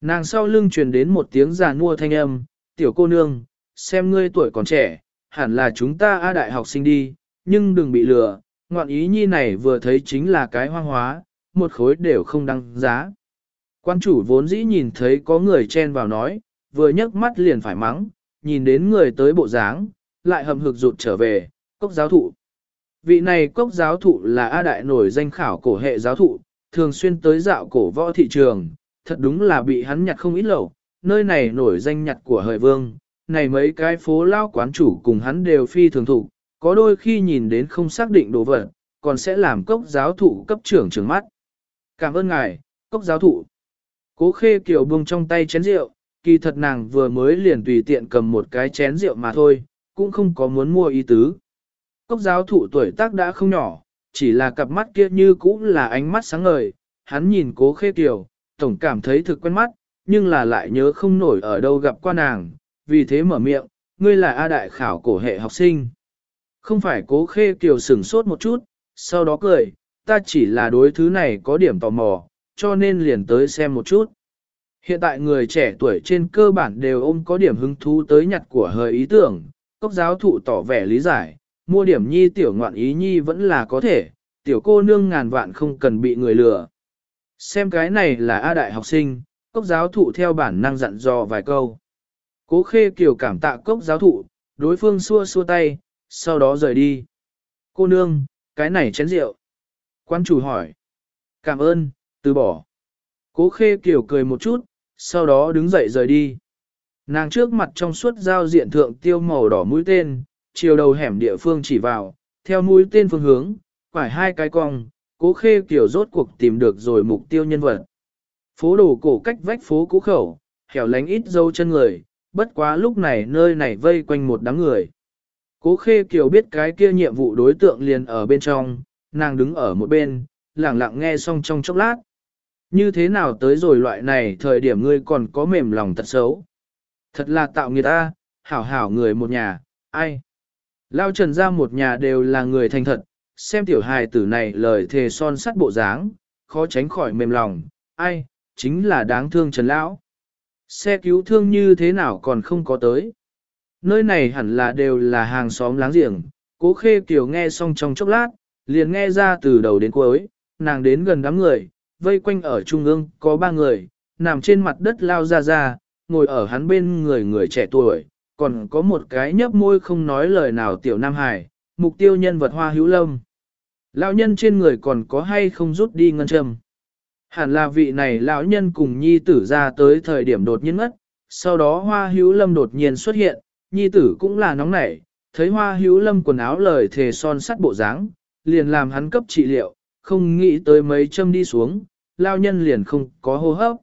S1: Nàng sau lưng truyền đến một tiếng già nua thanh âm, tiểu cô nương, xem ngươi tuổi còn trẻ, hẳn là chúng ta A đại học sinh đi, nhưng đừng bị lừa, ngọn ý nhi này vừa thấy chính là cái hoang hóa, một khối đều không đăng giá. Quan chủ vốn dĩ nhìn thấy có người chen vào nói, vừa nhấc mắt liền phải mắng, nhìn đến người tới bộ dáng, lại hầm hực rụt trở về, cốc giáo thụ. Vị này cốc giáo thụ là A đại nổi danh khảo cổ hệ giáo thụ, thường xuyên tới dạo cổ võ thị trường, thật đúng là bị hắn nhặt không ít lẩu, nơi này nổi danh nhặt của hời vương, này mấy cái phố lao quán chủ cùng hắn đều phi thường thụ, có đôi khi nhìn đến không xác định đồ vật, còn sẽ làm cốc giáo thụ cấp trưởng trường mắt. Cảm ơn ngài, cốc giáo thụ. Cố khê kiều buông trong tay chén rượu, kỳ thật nàng vừa mới liền tùy tiện cầm một cái chén rượu mà thôi, cũng không có muốn mua ý tứ. Cốc giáo thụ tuổi tác đã không nhỏ, chỉ là cặp mắt kia như cũng là ánh mắt sáng ngời, hắn nhìn cố khê kiểu, tổng cảm thấy thực quen mắt, nhưng là lại nhớ không nổi ở đâu gặp qua nàng, vì thế mở miệng, ngươi là A đại khảo cổ hệ học sinh. Không phải cố khê kiều sửng sốt một chút, sau đó cười, ta chỉ là đối thứ này có điểm tò mò, cho nên liền tới xem một chút. Hiện tại người trẻ tuổi trên cơ bản đều ôm có điểm hứng thú tới nhặt của hời ý tưởng, cốc giáo thụ tỏ vẻ lý giải, mua điểm nhi tiểu ngoạn ý nhi vẫn là có thể, tiểu cô nương ngàn vạn không cần bị người lừa. Xem cái này là A đại học sinh, cốc giáo thụ theo bản năng dặn dò vài câu. Cố khê kiều cảm tạ cốc giáo thụ, đối phương xua xua tay, sau đó rời đi. Cô nương, cái này chén rượu. Quan chủ hỏi. Cảm ơn, từ bỏ. Cố khê kiều cười một chút, sau đó đứng dậy rời đi. Nàng trước mặt trong suốt giao diện thượng tiêu màu đỏ mũi tên, chiều đầu hẻm địa phương chỉ vào, theo mũi tên phương hướng, phải hai cái cong, cố khê kiều rốt cuộc tìm được rồi mục tiêu nhân vật. Phố đồ cổ cách vách phố cũ khẩu, hẻo lánh ít dâu chân người, bất quá lúc này nơi này vây quanh một đám người. Cố khê kiều biết cái kia nhiệm vụ đối tượng liền ở bên trong, nàng đứng ở một bên, lặng lặng nghe xong trong chốc lát. Như thế nào tới rồi loại này thời điểm ngươi còn có mềm lòng tật xấu. Thật là tạo người ta, hảo hảo người một nhà, ai. Lao trần ra một nhà đều là người thành thật, xem tiểu hài tử này lời thề son sắt bộ dáng, khó tránh khỏi mềm lòng, ai, chính là đáng thương trần lão. Xe cứu thương như thế nào còn không có tới. Nơi này hẳn là đều là hàng xóm láng giềng, cố khê kiểu nghe xong trong chốc lát, liền nghe ra từ đầu đến cuối, nàng đến gần đám người, vây quanh ở trung ương có ba người, nằm trên mặt đất lao ra ra, ngồi ở hắn bên người người trẻ tuổi, còn có một cái nhấp môi không nói lời nào tiểu Nam Hải, mục tiêu nhân vật hoa hữu lâm. Lão nhân trên người còn có hay không rút đi ngân châm. Hẳn là vị này lão nhân cùng nhi tử ra tới thời điểm đột nhiên mất, sau đó hoa hữu lâm đột nhiên xuất hiện, nhi tử cũng là nóng nảy, thấy hoa hữu lâm quần áo lời thề son sắt bộ dáng, liền làm hắn cấp trị liệu, không nghĩ tới mấy châm đi xuống, lao nhân liền không có hô hấp.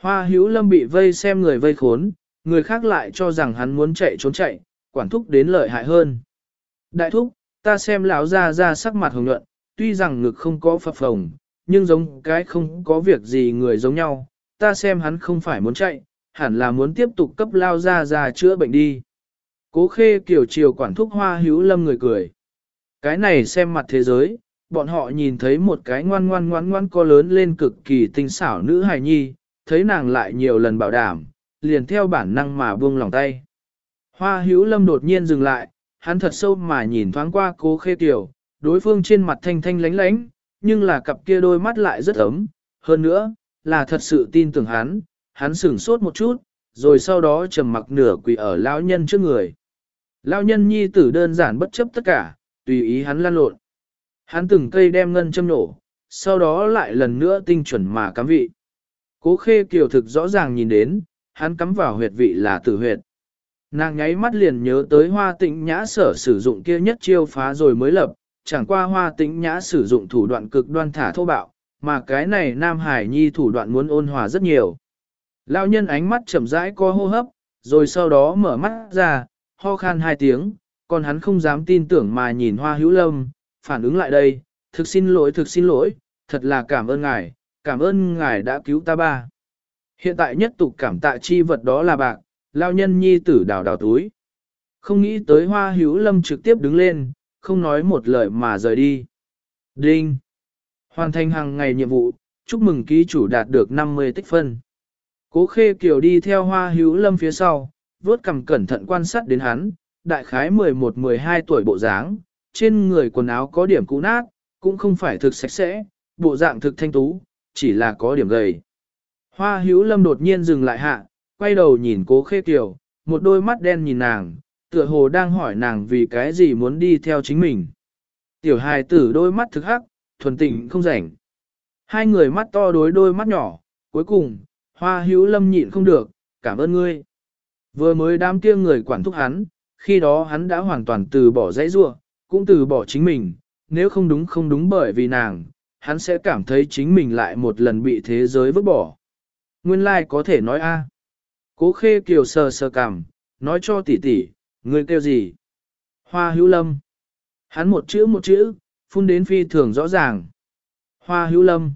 S1: Hoa hữu lâm bị vây xem người vây khốn, người khác lại cho rằng hắn muốn chạy trốn chạy, quản thúc đến lợi hại hơn. Đại thúc, ta xem lão ra ra sắc mặt hồng nhuận, tuy rằng ngực không có phập phồng, nhưng giống cái không có việc gì người giống nhau, ta xem hắn không phải muốn chạy, hẳn là muốn tiếp tục cấp lao ra ra chữa bệnh đi. Cố khê kiểu chiều quản thúc hoa hữu lâm người cười. Cái này xem mặt thế giới, bọn họ nhìn thấy một cái ngoan ngoan ngoan ngoan co lớn lên cực kỳ tinh xảo nữ hài nhi, thấy nàng lại nhiều lần bảo đảm, liền theo bản năng mà buông lòng tay. Hoa hữu lâm đột nhiên dừng lại, hắn thật sâu mà nhìn thoáng qua cố khê tiểu, đối phương trên mặt thanh thanh lánh lánh, nhưng là cặp kia đôi mắt lại rất ấm, hơn nữa, là thật sự tin tưởng hắn, hắn sửng sốt một chút, rồi sau đó trầm mặc nửa quỳ ở lão nhân trước người. Lão nhân nhi tử đơn giản bất chấp tất cả, tùy ý hắn lan lộn. Hắn từng cây đem ngân châm nổ, sau đó lại lần nữa tinh chuẩn mà cắm vị. Cố khê kiều thực rõ ràng nhìn đến, hắn cắm vào huyệt vị là tử huyệt. Nàng nháy mắt liền nhớ tới hoa tĩnh nhã sở sử dụng kia nhất chiêu phá rồi mới lập, chẳng qua hoa tĩnh nhã sử dụng thủ đoạn cực đoan thả thô bạo, mà cái này Nam Hải Nhi thủ đoạn muốn ôn hòa rất nhiều. Lão nhân ánh mắt chậm rãi co hô hấp, rồi sau đó mở mắt ra, ho khan hai tiếng, còn hắn không dám tin tưởng mà nhìn hoa hữu lâm, phản ứng lại đây, thực xin lỗi thực xin lỗi, thật là cảm ơn ngài, cảm ơn ngài đã cứu ta ba. Hiện tại nhất tục cảm tạ chi vật đó là bạc, lao nhân nhi tử đào đào túi. Không nghĩ tới hoa hữu lâm trực tiếp đứng lên, không nói một lời mà rời đi. Đinh! Hoàn thành hàng ngày nhiệm vụ, chúc mừng ký chủ đạt được 50 tích phân. Cố khê kiều đi theo hoa hữu lâm phía sau, vuốt cầm cẩn thận quan sát đến hắn, đại khái 11-12 tuổi bộ dáng, trên người quần áo có điểm cũ nát, cũng không phải thực sạch sẽ, bộ dạng thực thanh tú, chỉ là có điểm gầy. Hoa hữu lâm đột nhiên dừng lại hạ, quay đầu nhìn cố khê kiều, một đôi mắt đen nhìn nàng, tựa hồ đang hỏi nàng vì cái gì muốn đi theo chính mình. Tiểu hài tử đôi mắt thực hắc, thuần tịnh không rảnh. Hai người mắt to đối đôi mắt nhỏ, cuối cùng, hoa hữu lâm nhịn không được, cảm ơn ngươi. Vừa mới đám kia người quản thúc hắn, khi đó hắn đã hoàn toàn từ bỏ dãy rua, cũng từ bỏ chính mình, nếu không đúng không đúng bởi vì nàng, hắn sẽ cảm thấy chính mình lại một lần bị thế giới vứt bỏ. Nguyên lai like có thể nói a. Cố khê kiều sờ sờ cảm, nói cho tỷ tỷ, ngươi kêu gì? Hoa hữu lâm. Hắn một chữ một chữ, phun đến phi thường rõ ràng. Hoa hữu lâm.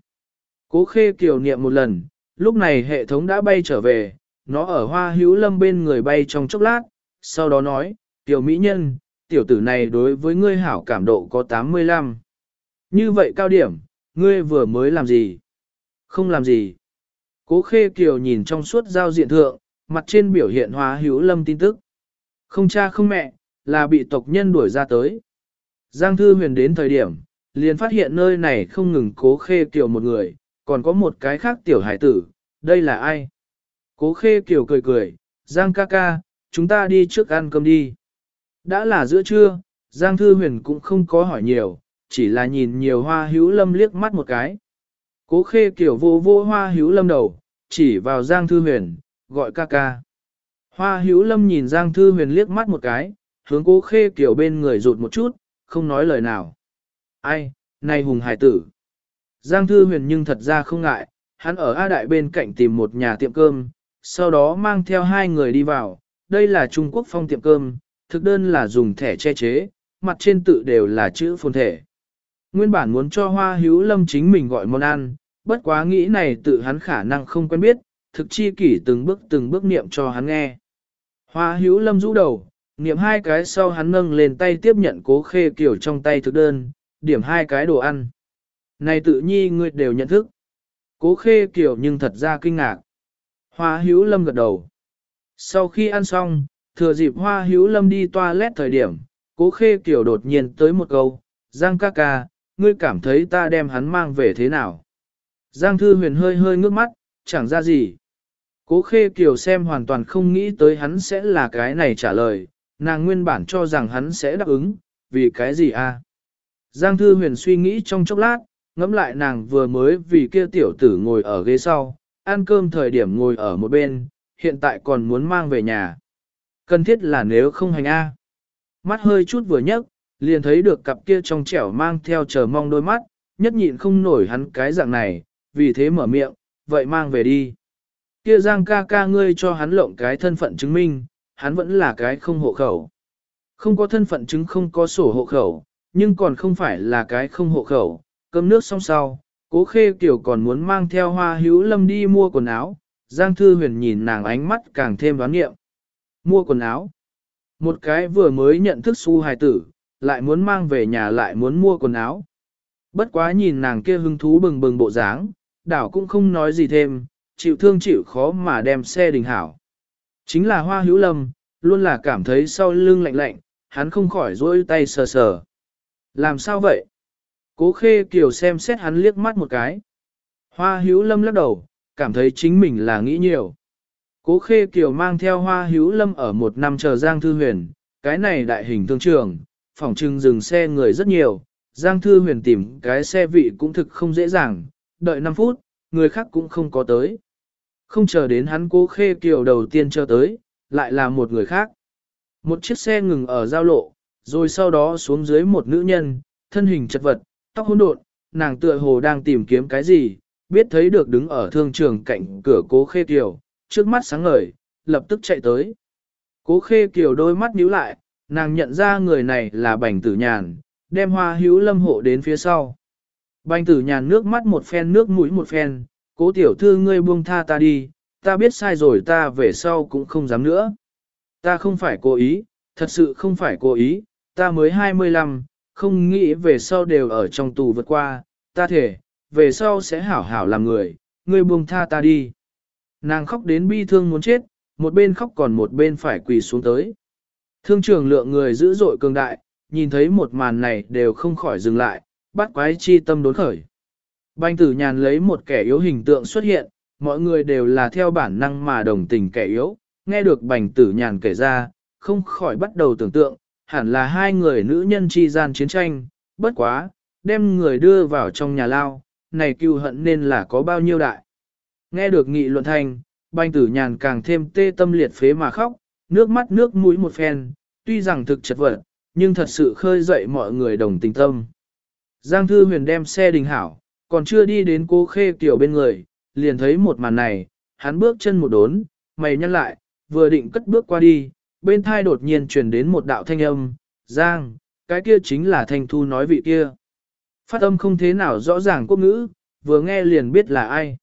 S1: Cố khê kiều niệm một lần, lúc này hệ thống đã bay trở về, nó ở hoa hữu lâm bên người bay trong chốc lát, sau đó nói, tiểu mỹ nhân, tiểu tử này đối với ngươi hảo cảm độ có 85. Như vậy cao điểm, ngươi vừa mới làm gì? Không làm gì. Cố khê kiều nhìn trong suốt giao diện thượng, mặt trên biểu hiện hóa hữu lâm tin tức. Không cha không mẹ, là bị tộc nhân đuổi ra tới. Giang Thư Huyền đến thời điểm, liền phát hiện nơi này không ngừng cố khê kiều một người, còn có một cái khác tiểu hải tử, đây là ai? Cố khê kiều cười cười, Giang ca ca, chúng ta đi trước ăn cơm đi. Đã là giữa trưa, Giang Thư Huyền cũng không có hỏi nhiều, chỉ là nhìn nhiều hoa hữu lâm liếc mắt một cái. Cố khê kiểu vô vô hoa hữu lâm đầu, chỉ vào Giang Thư Huyền, gọi ca ca. Hoa hữu lâm nhìn Giang Thư Huyền liếc mắt một cái, hướng cố khê kiểu bên người rụt một chút, không nói lời nào. Ai, này hùng hải tử. Giang Thư Huyền nhưng thật ra không ngại, hắn ở A Đại bên cạnh tìm một nhà tiệm cơm, sau đó mang theo hai người đi vào. Đây là Trung Quốc phong tiệm cơm, thực đơn là dùng thẻ che chế, mặt trên tự đều là chữ phồn thể. Nguyên bản muốn cho Hoa Hữu Lâm chính mình gọi món ăn, bất quá nghĩ này tự hắn khả năng không quen biết, thực chi kỷ từng bước từng bước niệm cho hắn nghe. Hoa Hữu Lâm rũ đầu, niệm hai cái sau hắn nâng lên tay tiếp nhận cố khê kiểu trong tay thực đơn, điểm hai cái đồ ăn. Này tự nhi ngươi đều nhận thức. Cố khê kiểu nhưng thật ra kinh ngạc. Hoa Hữu Lâm gật đầu. Sau khi ăn xong, thừa dịp Hoa Hữu Lâm đi toilet thời điểm, cố khê kiểu đột nhiên tới một câu, Giang ca ca, ngươi cảm thấy ta đem hắn mang về thế nào? Giang Thư Huyền hơi hơi ngước mắt, chẳng ra gì. Cố Khê Kiều xem hoàn toàn không nghĩ tới hắn sẽ là cái này trả lời, nàng nguyên bản cho rằng hắn sẽ đáp ứng, vì cái gì a? Giang Thư Huyền suy nghĩ trong chốc lát, ngẫm lại nàng vừa mới vì kia tiểu tử ngồi ở ghế sau, ăn cơm thời điểm ngồi ở một bên, hiện tại còn muốn mang về nhà. Cần thiết là nếu không hành a. Mắt hơi chút vừa nhấc, liền thấy được cặp kia trong trẻo mang theo chờ mong đôi mắt, nhất nhịn không nổi hắn cái dạng này, vì thế mở miệng, vậy mang về đi. Kia giang ca ca ngươi cho hắn lộng cái thân phận chứng minh, hắn vẫn là cái không hộ khẩu. Không có thân phận chứng không có sổ hộ khẩu, nhưng còn không phải là cái không hộ khẩu, cơm nước xong sau, cố khê kiểu còn muốn mang theo hoa hữu lâm đi mua quần áo, Giang Thư Huyền nhìn nàng ánh mắt càng thêm đoán nghiệm. Mua quần áo. Một cái vừa mới nhận thức su hài tử, lại muốn mang về nhà lại muốn mua quần áo. Bất quá nhìn nàng kia hứng thú bừng bừng bộ dáng, đảo cũng không nói gì thêm, chịu thương chịu khó mà đem xe đình hảo. Chính là hoa hữu lâm, luôn là cảm thấy sau lưng lạnh lạnh, hắn không khỏi rỗi tay sờ sờ. Làm sao vậy? Cố khê kiều xem xét hắn liếc mắt một cái. Hoa hữu lâm lắc đầu, cảm thấy chính mình là nghĩ nhiều. Cố khê kiều mang theo hoa hữu lâm ở một năm chờ Giang Thư Huyền, cái này đại hình thương trường, phòng trưng dừng xe người rất nhiều, Giang Thư Huyền tìm cái xe vị cũng thực không dễ dàng, đợi 5 phút, người khác cũng không có tới. Không chờ đến hắn cố khê kiều đầu tiên chờ tới, lại là một người khác. Một chiếc xe ngừng ở giao lộ, rồi sau đó xuống dưới một nữ nhân, thân hình chật vật, tóc hỗn độn, nàng tựa hồ đang tìm kiếm cái gì, biết thấy được đứng ở thương trường cạnh cửa cố khê kiều, trước mắt sáng ngời, lập tức chạy tới. Cố khê kiều đôi mắt nhíu lại, nàng nhận ra người này là bành tử nhàn, đem hoa hữu lâm hộ đến phía sau. Bành tử nhàn nước mắt một phen nước mũi một phen, cố tiểu thư ngươi buông tha ta đi, ta biết sai rồi ta về sau cũng không dám nữa. Ta không phải cố ý, thật sự không phải cố ý, ta mới 25, không nghĩ về sau đều ở trong tù vượt qua, ta thể, về sau sẽ hảo hảo làm người, ngươi buông tha ta đi. Nàng khóc đến bi thương muốn chết, một bên khóc còn một bên phải quỳ xuống tới. Thương trường lượng người dữ dội cường đại, nhìn thấy một màn này đều không khỏi dừng lại, bắt quái chi tâm đốn khởi. Banh tử nhàn lấy một kẻ yếu hình tượng xuất hiện, mọi người đều là theo bản năng mà đồng tình kẻ yếu, nghe được bành tử nhàn kể ra, không khỏi bắt đầu tưởng tượng, hẳn là hai người nữ nhân chi gian chiến tranh, bất quá, đem người đưa vào trong nhà lao, này cưu hận nên là có bao nhiêu đại. Nghe được nghị luận thành, banh tử nhàn càng thêm tê tâm liệt phế mà khóc, nước mắt nước mũi một phen, tuy rằng thực chật vật, nhưng thật sự khơi dậy mọi người đồng tình tâm. Giang Thư Huyền đem xe đình hảo, còn chưa đi đến cô khê tiểu bên người, liền thấy một màn này, hắn bước chân một đốn, mày nhăn lại, vừa định cất bước qua đi, bên thai đột nhiên truyền đến một đạo thanh âm, Giang, cái kia chính là thanh thu nói vị kia. Phát âm không thế nào rõ ràng quốc ngữ, vừa nghe liền biết là ai.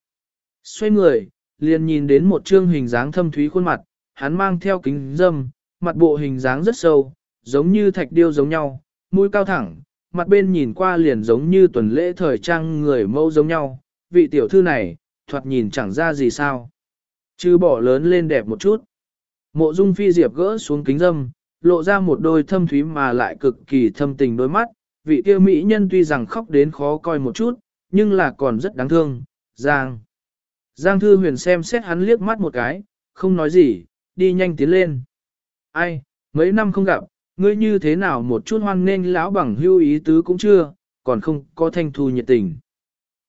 S1: Xoay người, liền nhìn đến một trương hình dáng thâm thúy khuôn mặt, hắn mang theo kính dâm, mặt bộ hình dáng rất sâu, giống như thạch điêu giống nhau, mũi cao thẳng, mặt bên nhìn qua liền giống như tuần lễ thời trang người mẫu giống nhau, vị tiểu thư này, thoạt nhìn chẳng ra gì sao. Chứ bỏ lớn lên đẹp một chút. Mộ dung phi diệp gỡ xuống kính dâm, lộ ra một đôi thâm thúy mà lại cực kỳ thâm tình đôi mắt, vị kia mỹ nhân tuy rằng khóc đến khó coi một chút, nhưng là còn rất đáng thương, Giang. Giang Thư Huyền xem xét hắn liếc mắt một cái, không nói gì, đi nhanh tiến lên. Ai, mấy năm không gặp, ngươi như thế nào một chút hoan nghênh lão bằng hưu ý tứ cũng chưa, còn không có thanh thu nhiệt tình.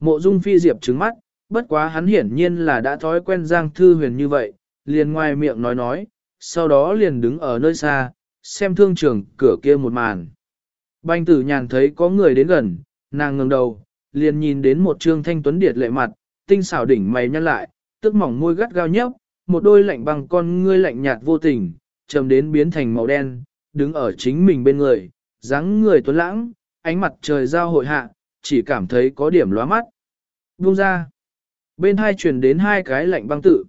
S1: Mộ Dung Phi Diệp trứng mắt, bất quá hắn hiển nhiên là đã thói quen Giang Thư Huyền như vậy, liền ngoài miệng nói nói, sau đó liền đứng ở nơi xa, xem thương trường cửa kia một màn. Banh tử nhàn thấy có người đến gần, nàng ngẩng đầu, liền nhìn đến một trương thanh tuấn điệt lệ mặt, tinh xảo đỉnh mày nhăn lại, tức mỏng môi gắt gao nhấp, một đôi lạnh bằng con ngươi lạnh nhạt vô tình, trầm đến biến thành màu đen, đứng ở chính mình bên người, dáng người tuấn lãng, ánh mặt trời giao hội hạ, chỉ cảm thấy có điểm lóa mắt. Buông ra. Bên hai truyền đến hai cái lạnh băng tự.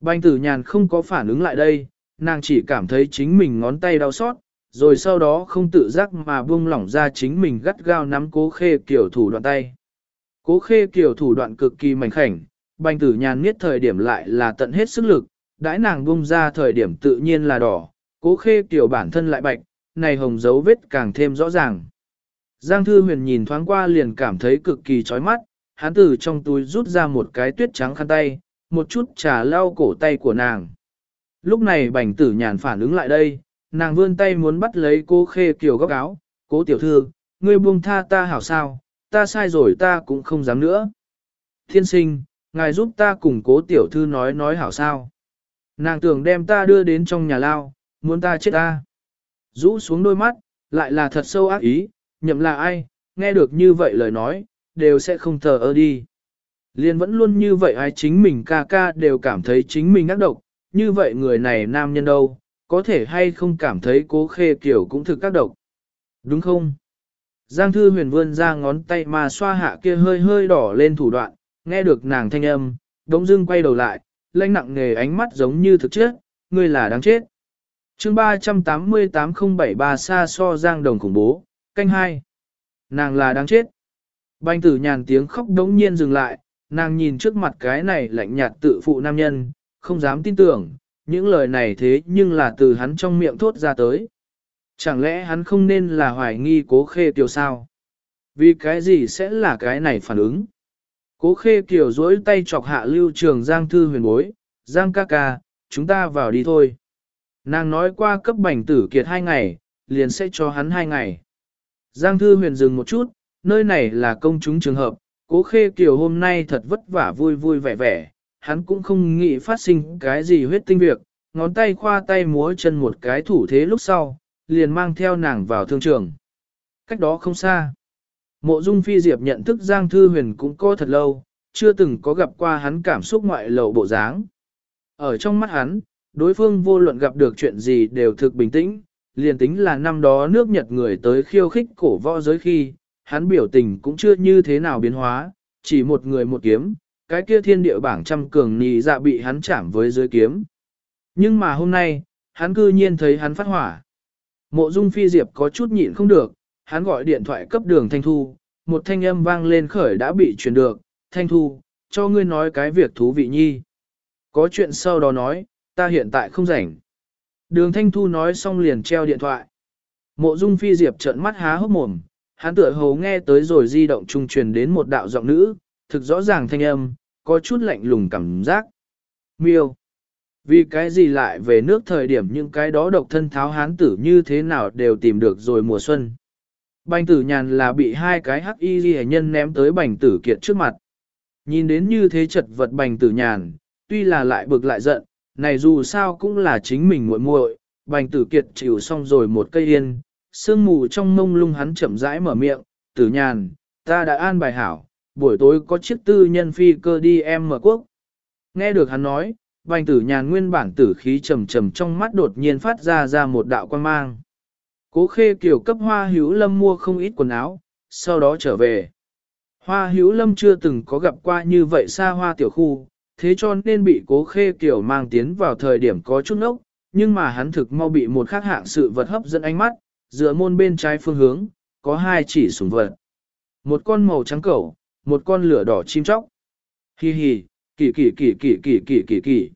S1: Banh tử nhàn không có phản ứng lại đây, nàng chỉ cảm thấy chính mình ngón tay đau xót, rồi sau đó không tự giác mà buông lỏng ra chính mình gắt gao nắm cố khê kiểu thủ đoạn tay. Cố khê kiểu thủ đoạn cực kỳ mảnh khảnh, bành tử nhàn miết thời điểm lại là tận hết sức lực, đãi nàng buông ra thời điểm tự nhiên là đỏ, cố khê kiểu bản thân lại bạch, này hồng dấu vết càng thêm rõ ràng. Giang Thư Huyền nhìn thoáng qua liền cảm thấy cực kỳ chói mắt, hắn từ trong túi rút ra một cái tuyết trắng khăn tay, một chút trà lau cổ tay của nàng. Lúc này bành tử nhàn phản ứng lại đây, nàng vươn tay muốn bắt lấy cô khê kiểu góc áo, cố tiểu thư, ngươi buông tha ta hảo sao, ta sai rồi ta cũng không dám nữa. Thiên sinh, ngài giúp ta cùng cố tiểu thư nói nói hảo sao. Nàng tưởng đem ta đưa đến trong nhà lao, muốn ta chết ta. Rũ xuống đôi mắt, lại là thật sâu ác ý, nhậm là ai, nghe được như vậy lời nói, đều sẽ không thờ ơ đi. Liên vẫn luôn như vậy ai chính mình ca ca đều cảm thấy chính mình ác độc, như vậy người này nam nhân đâu, có thể hay không cảm thấy cố khê kiểu cũng thực ác độc. Đúng không? Giang thư huyền vươn ra ngón tay mà xoa hạ kia hơi hơi đỏ lên thủ đoạn, nghe được nàng thanh âm, đống dưng quay đầu lại, lanh nặng nghề ánh mắt giống như thực chất, ngươi là đáng chết. chương 388073 xa so giang đồng khủng bố, canh hai Nàng là đáng chết. Banh tử nhàn tiếng khóc đống nhiên dừng lại, nàng nhìn trước mặt cái này lạnh nhạt tự phụ nam nhân, không dám tin tưởng, những lời này thế nhưng là từ hắn trong miệng thốt ra tới. Chẳng lẽ hắn không nên là hoài nghi cố khê kiều sao? Vì cái gì sẽ là cái này phản ứng? Cố khê kiều duỗi tay chọc hạ lưu trường Giang Thư huyền bối, Giang ca ca, chúng ta vào đi thôi. Nàng nói qua cấp bảnh tử kiệt hai ngày, liền sẽ cho hắn hai ngày. Giang Thư huyền dừng một chút, nơi này là công chúng trường hợp, cố khê kiều hôm nay thật vất vả vui vui vẻ vẻ, hắn cũng không nghĩ phát sinh cái gì huyết tinh việc, ngón tay khoa tay múa chân một cái thủ thế lúc sau, liền mang theo nàng vào thương trường. Cách đó không xa. Mộ Dung Phi Diệp nhận thức Giang Thư Huyền cũng có thật lâu, chưa từng có gặp qua hắn cảm xúc ngoại lầu bộ dáng. Ở trong mắt hắn, đối phương vô luận gặp được chuyện gì đều thực bình tĩnh, liền tính là năm đó nước Nhật người tới khiêu khích cổ võ giới khi, hắn biểu tình cũng chưa như thế nào biến hóa, chỉ một người một kiếm, cái kia thiên địa bảng trăm cường nì dạ bị hắn chạm với dưới kiếm. Nhưng mà hôm nay, hắn cư nhiên thấy hắn phát hỏa. Mộ dung phi diệp có chút nhịn không được, hắn gọi điện thoại cấp đường Thanh Thu, một thanh âm vang lên khởi đã bị truyền được, Thanh Thu, cho ngươi nói cái việc thú vị nhi. Có chuyện sau đó nói, ta hiện tại không rảnh. Đường Thanh Thu nói xong liền treo điện thoại. Mộ Dung Phi Diệp trợn mắt há hốc mồm, hắn tựa hồ nghe tới rồi di động trung truyền đến một đạo giọng nữ, thực rõ ràng thanh âm, có chút lạnh lùng cảm giác. Miêu. Vì cái gì lại về nước thời điểm những cái đó độc thân tháo hán tử như thế nào đều tìm được rồi mùa xuân. Bành tử nhàn là bị hai cái hắc y ghi nhân ném tới bành tử kiệt trước mặt. Nhìn đến như thế chật vật bành tử nhàn, tuy là lại bực lại giận, này dù sao cũng là chính mình muội muội. bành tử kiệt chịu xong rồi một cây yên, sương mù trong mông lung hắn chậm rãi mở miệng, tử nhàn, ta đã an bài hảo, buổi tối có chiếc tư nhân phi cơ đi em mở quốc. Nghe được hắn nói, bành tử nhàn nguyên bản tử khí trầm trầm trong mắt đột nhiên phát ra ra một đạo quan mang. Cố khê kiểu cấp hoa hữu lâm mua không ít quần áo, sau đó trở về. Hoa hữu lâm chưa từng có gặp qua như vậy xa hoa tiểu khu, thế cho nên bị cố khê kiểu mang tiến vào thời điểm có chút nốc nhưng mà hắn thực mau bị một khác hạng sự vật hấp dẫn ánh mắt, dựa môn bên trái phương hướng, có hai chỉ sủng vật. Một con màu trắng cẩu, một con lửa đỏ chim chóc. Hi hi, kỳ kỳ kỳ kỳ kỳ kỳ kỳ kỳ.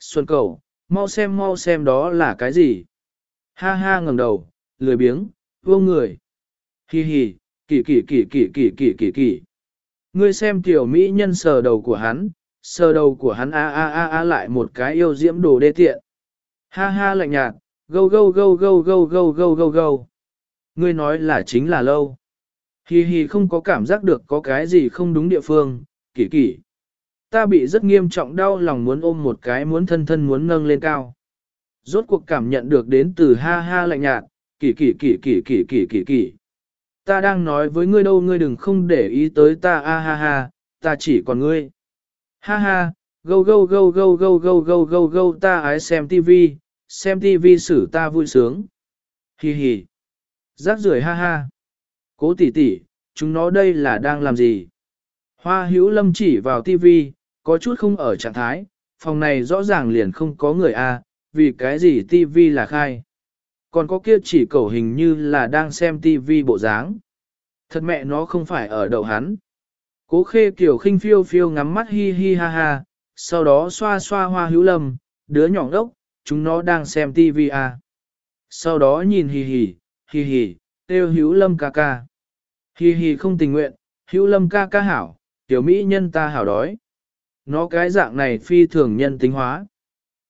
S1: Xuân Cầu, mau xem mau xem đó là cái gì. Ha ha ngẩng đầu, lười biếng, vô người. Hi hi, kỳ kỳ kỳ kỳ kỳ kỳ kỳ kỳ. Ngươi xem tiểu mỹ nhân sờ đầu của hắn, sờ đầu của hắn a a a a lại một cái yêu diễm đồ đê tiện. Ha ha lạnh nhạt, gâu gâu gâu gâu gâu gâu gâu gâu gâu. Ngươi nói là chính là lâu. Hi hi không có cảm giác được có cái gì không đúng địa phương, kỳ kỳ. Ta bị rất nghiêm trọng đau lòng muốn ôm một cái muốn thân thân muốn nâng lên cao. Rốt cuộc cảm nhận được đến từ ha ha lạnh nhạt, kỳ kỳ kỳ kỳ kỳ kỳ kỳ kỳ. Ta đang nói với ngươi đâu ngươi đừng không để ý tới ta a ha ha, ta chỉ còn ngươi. Ha ha, gâu gâu gâu gâu gâu gâu gâu gâu gâu ta ái xem tivi, xem tivi xử ta vui sướng. Hi hi. Rác rưởi ha ha. Cố tỷ tỷ, chúng nó đây là đang làm gì? Hoa hữu lâm chỉ vào tivi, có chút không ở trạng thái, phòng này rõ ràng liền không có người a, vì cái gì tivi là khai. Còn có kia chỉ cầu hình như là đang xem tivi bộ dáng. Thật mẹ nó không phải ở đậu hắn. Cố khê kiểu khinh phiêu phiêu ngắm mắt hi hi ha ha, sau đó xoa xoa hoa hữu lâm, đứa nhỏ đốc, chúng nó đang xem tivi à. Sau đó nhìn hi hi, hi hi, têu hữu lâm ca ca. Hi hi không tình nguyện, hữu lâm ca ca hảo, tiểu mỹ nhân ta hảo đói. Nó cái dạng này phi thường nhân tính hóa.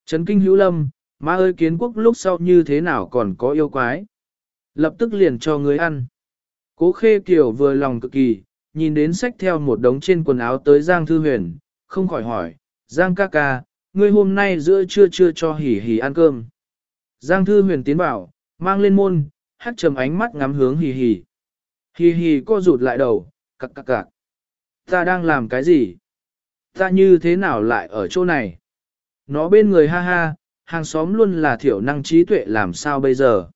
S1: Trấn kinh hữu lâm, má ơi kiến quốc lúc sau như thế nào còn có yêu quái. Lập tức liền cho người ăn. Cố khê kiểu vừa lòng cực kỳ, nhìn đến sách theo một đống trên quần áo tới Giang Thư Huyền, không khỏi hỏi, Giang ca ca, ngươi hôm nay giữa trưa chưa cho hỉ hỉ ăn cơm. Giang Thư Huyền tiến bảo mang lên môn, hát trầm ánh mắt ngắm hướng hỉ hỉ. Hỉ hỉ co rụt lại đầu, cặc cặc cặc. Ta đang làm cái gì? Ta như thế nào lại ở chỗ này? Nó bên người ha ha, hàng xóm luôn là thiểu năng trí tuệ làm sao bây giờ?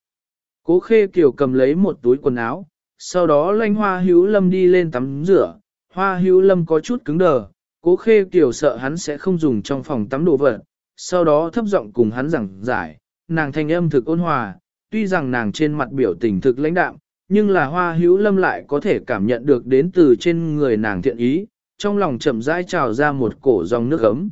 S1: Cố khê kiều cầm lấy một túi quần áo, sau đó lanh hoa hữu lâm đi lên tắm rửa, hoa hữu lâm có chút cứng đờ, cố khê kiều sợ hắn sẽ không dùng trong phòng tắm đồ vật, sau đó thấp giọng cùng hắn giảng giải, nàng thanh âm thực ôn hòa, tuy rằng nàng trên mặt biểu tình thực lãnh đạm, nhưng là hoa hữu lâm lại có thể cảm nhận được đến từ trên người nàng thiện ý, trong lòng chậm rãi trào ra một cổ dòng nước ấm.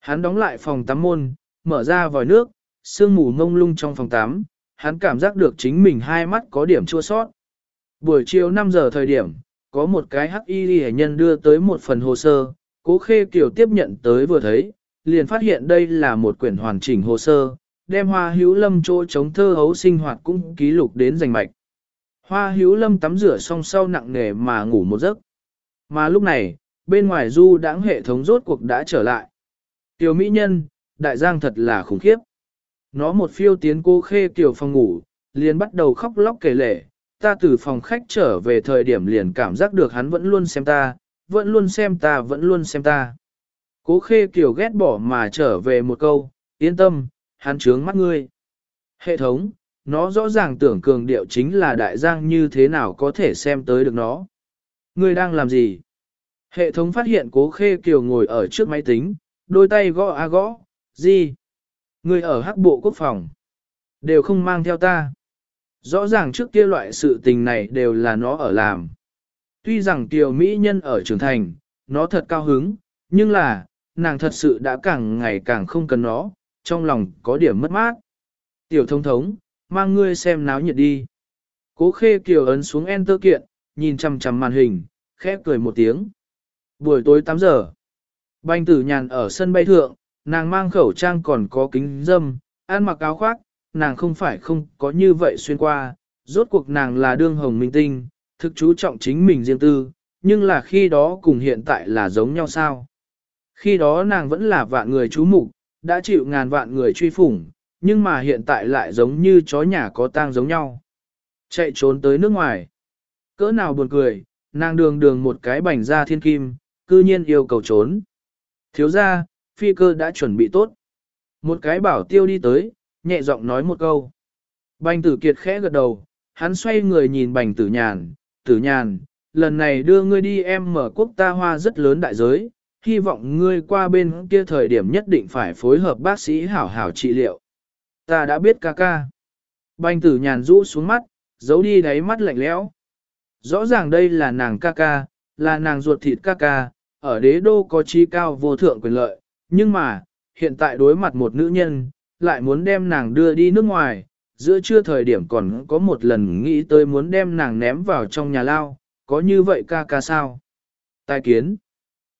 S1: Hắn đóng lại phòng tắm môn, mở ra vòi nước, sương mù ngông lung trong phòng tắm, hắn cảm giác được chính mình hai mắt có điểm chua sót. Buổi chiều 5 giờ thời điểm, có một cái hắc y hệ nhân đưa tới một phần hồ sơ, cố khê kiểu tiếp nhận tới vừa thấy, liền phát hiện đây là một quyển hoàn chỉnh hồ sơ, đem hoa hữu lâm chỗ chống thơ hấu sinh hoạt cũng ký lục đến giành mạch. Hoa hữu lâm tắm rửa xong sau nặng nề mà ngủ một giấc. Mà lúc này, bên ngoài du đáng hệ thống rốt cuộc đã trở lại. Tiểu mỹ nhân, đại giang thật là khủng khiếp. Nó một phiêu tiến cô khê tiểu phòng ngủ, liền bắt đầu khóc lóc kể lể, ta từ phòng khách trở về thời điểm liền cảm giác được hắn vẫn luôn xem ta, vẫn luôn xem ta, vẫn luôn xem ta. Cố khê kiểu ghét bỏ mà trở về một câu, yên tâm, hắn trướng mắt ngươi. Hệ thống, nó rõ ràng tưởng cường điệu chính là đại giang như thế nào có thể xem tới được nó. Ngươi đang làm gì? Hệ thống phát hiện cố khê kiều ngồi ở trước máy tính, đôi tay gõ a gõ, gì? Người ở hắc bộ quốc phòng, đều không mang theo ta. Rõ ràng trước kia loại sự tình này đều là nó ở làm. Tuy rằng tiểu mỹ nhân ở trưởng thành, nó thật cao hứng, nhưng là, nàng thật sự đã càng ngày càng không cần nó, trong lòng có điểm mất mát. Tiểu thông thống, mang ngươi xem náo nhiệt đi. Cố khê kiều ấn xuống enter kiện, nhìn chằm chằm màn hình, khẽ cười một tiếng. Buổi tối 8 giờ, banh tử nhàn ở sân bay thượng, nàng mang khẩu trang còn có kính dâm, ăn mặc áo khoác, nàng không phải không có như vậy xuyên qua, rốt cuộc nàng là đương hồng minh tinh, thực chú trọng chính mình riêng tư, nhưng là khi đó cùng hiện tại là giống nhau sao. Khi đó nàng vẫn là vạn người chú mục, đã chịu ngàn vạn người truy phủng, nhưng mà hiện tại lại giống như chó nhà có tang giống nhau. Chạy trốn tới nước ngoài. Cỡ nào buồn cười, nàng đường đường một cái bành ra thiên kim, cư nhiên yêu cầu trốn. Thiếu ra, phi cơ đã chuẩn bị tốt. Một cái bảo tiêu đi tới, nhẹ giọng nói một câu. Bành tử kiệt khẽ gật đầu, hắn xoay người nhìn bành tử nhàn, tử nhàn, lần này đưa ngươi đi em mở quốc ta hoa rất lớn đại giới, hy vọng ngươi qua bên kia thời điểm nhất định phải phối hợp bác sĩ hảo hảo trị liệu. Ta đã biết ca ca. Bành tử nhàn rũ xuống mắt, giấu đi đáy mắt lạnh lẽo. Rõ ràng đây là nàng ca ca, là nàng ruột thịt ca ca, ở đế đô có chi cao vô thượng quyền lợi, nhưng mà, hiện tại đối mặt một nữ nhân, lại muốn đem nàng đưa đi nước ngoài, giữa trưa thời điểm còn có một lần nghĩ tới muốn đem nàng ném vào trong nhà lao, có như vậy ca ca sao? Tài kiến.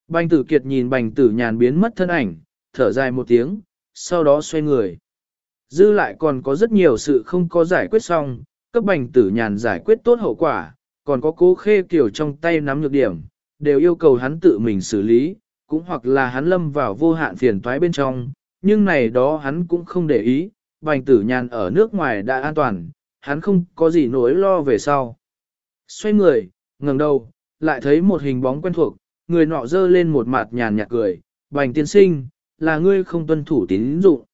S1: Bành tử kiệt nhìn bành tử nhàn biến mất thân ảnh, thở dài một tiếng, sau đó xoay người. Dư lại còn có rất nhiều sự không có giải quyết xong, cấp bành tử nhàn giải quyết tốt hậu quả, còn có cố khê kiểu trong tay nắm nhược điểm, đều yêu cầu hắn tự mình xử lý, cũng hoặc là hắn lâm vào vô hạn phiền toái bên trong, nhưng này đó hắn cũng không để ý, bành tử nhàn ở nước ngoài đã an toàn, hắn không có gì nỗi lo về sau. Xoay người, ngẩng đầu, lại thấy một hình bóng quen thuộc, người nọ dơ lên một mặt nhàn nhạt cười, bành tiên sinh, là ngươi không tuân thủ tín dụng.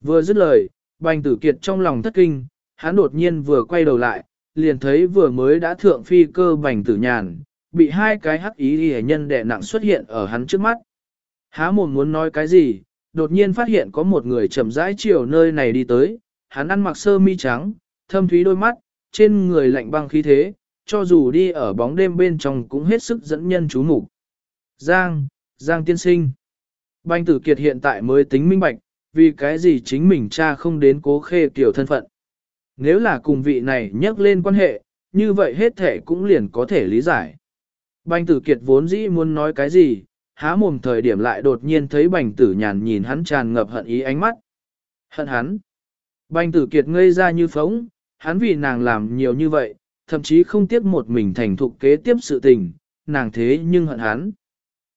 S1: Vừa dứt lời, bành tử kiệt trong lòng thất kinh, hắn đột nhiên vừa quay đầu lại, liền thấy vừa mới đã thượng phi cơ bành tử nhàn, bị hai cái hắc ý hề nhân đè nặng xuất hiện ở hắn trước mắt. Há mồm muốn nói cái gì, đột nhiên phát hiện có một người chậm rãi chiều nơi này đi tới, hắn ăn mặc sơ mi trắng, thâm thúy đôi mắt, trên người lạnh băng khí thế, cho dù đi ở bóng đêm bên trong cũng hết sức dẫn nhân chú mục. Giang, Giang tiên sinh. banh tử kiệt hiện tại mới tính minh bạch, vì cái gì chính mình cha không đến cố khê tiểu thân phận. Nếu là cùng vị này nhắc lên quan hệ, như vậy hết thể cũng liền có thể lý giải. Bành tử kiệt vốn dĩ muốn nói cái gì, há mồm thời điểm lại đột nhiên thấy bành tử nhàn nhìn hắn tràn ngập hận ý ánh mắt. Hận hắn. Bành tử kiệt ngây ra như phóng, hắn vì nàng làm nhiều như vậy, thậm chí không tiếc một mình thành thục kế tiếp sự tình, nàng thế nhưng hận hắn.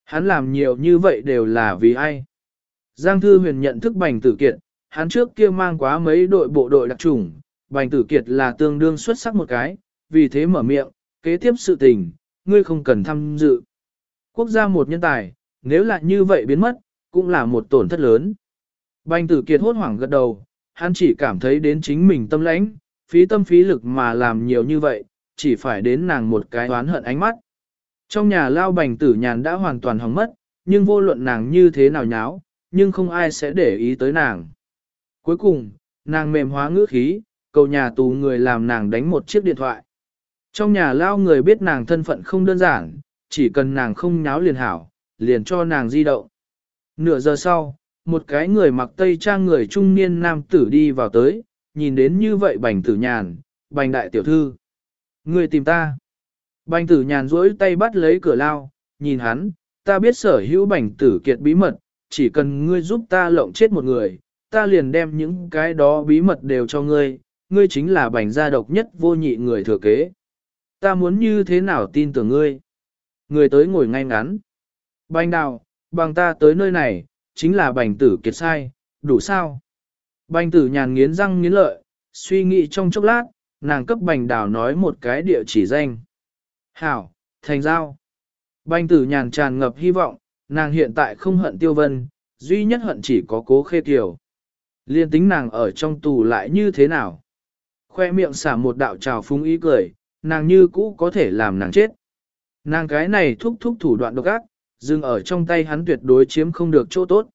S1: Hắn làm nhiều như vậy đều là vì ai? Giang Thư Huyền nhận thức Bành Tử Kiệt, hắn trước kia mang quá mấy đội bộ đội đặc trùng, Bành Tử Kiệt là tương đương xuất sắc một cái, vì thế mở miệng, kế tiếp sự tình, ngươi không cần tham dự. Quốc gia một nhân tài, nếu là như vậy biến mất, cũng là một tổn thất lớn. Bành Tử Kiệt hốt hoảng gật đầu, hắn chỉ cảm thấy đến chính mình tâm lãnh, phí tâm phí lực mà làm nhiều như vậy, chỉ phải đến nàng một cái oán hận ánh mắt. Trong nhà lao bành tử nhàn đã hoàn toàn hỏng mất, nhưng vô luận nàng như thế nào nháo, nhưng không ai sẽ để ý tới nàng. Cuối cùng, nàng mềm hóa ngữ khí, cầu nhà tù người làm nàng đánh một chiếc điện thoại. Trong nhà lao người biết nàng thân phận không đơn giản, chỉ cần nàng không nháo liền hảo, liền cho nàng di động. Nửa giờ sau, một cái người mặc tây trang người trung niên nam tử đi vào tới, nhìn đến như vậy bành tử nhàn, bành đại tiểu thư. Người tìm ta. Bành tử nhàn rỗi tay bắt lấy cửa lao, nhìn hắn, ta biết sở hữu bành tử kiệt bí mật, chỉ cần ngươi giúp ta lộng chết một người, ta liền đem những cái đó bí mật đều cho ngươi, ngươi chính là bành gia độc nhất vô nhị người thừa kế. Ta muốn như thế nào tin tưởng ngươi? Người tới ngồi ngay ngắn. Bành đào, bằng ta tới nơi này, chính là bành tử kiệt sai, đủ sao? Bành tử nhàn nghiến răng nghiến lợi, suy nghĩ trong chốc lát, nàng cấp bành đào nói một cái địa chỉ danh. Hảo, thành giao. Bành tử nhàn tràn ngập hy vọng, nàng hiện tại không hận tiêu vân, duy nhất hận chỉ có cố khê kiều. Liên tính nàng ở trong tù lại như thế nào? khoe miệng xả một đạo trào phúng ý cười, nàng như cũ có thể làm nàng chết. Nàng cái này thúc thúc thủ đoạn độc ác, dừng ở trong tay hắn tuyệt đối chiếm không được chỗ tốt.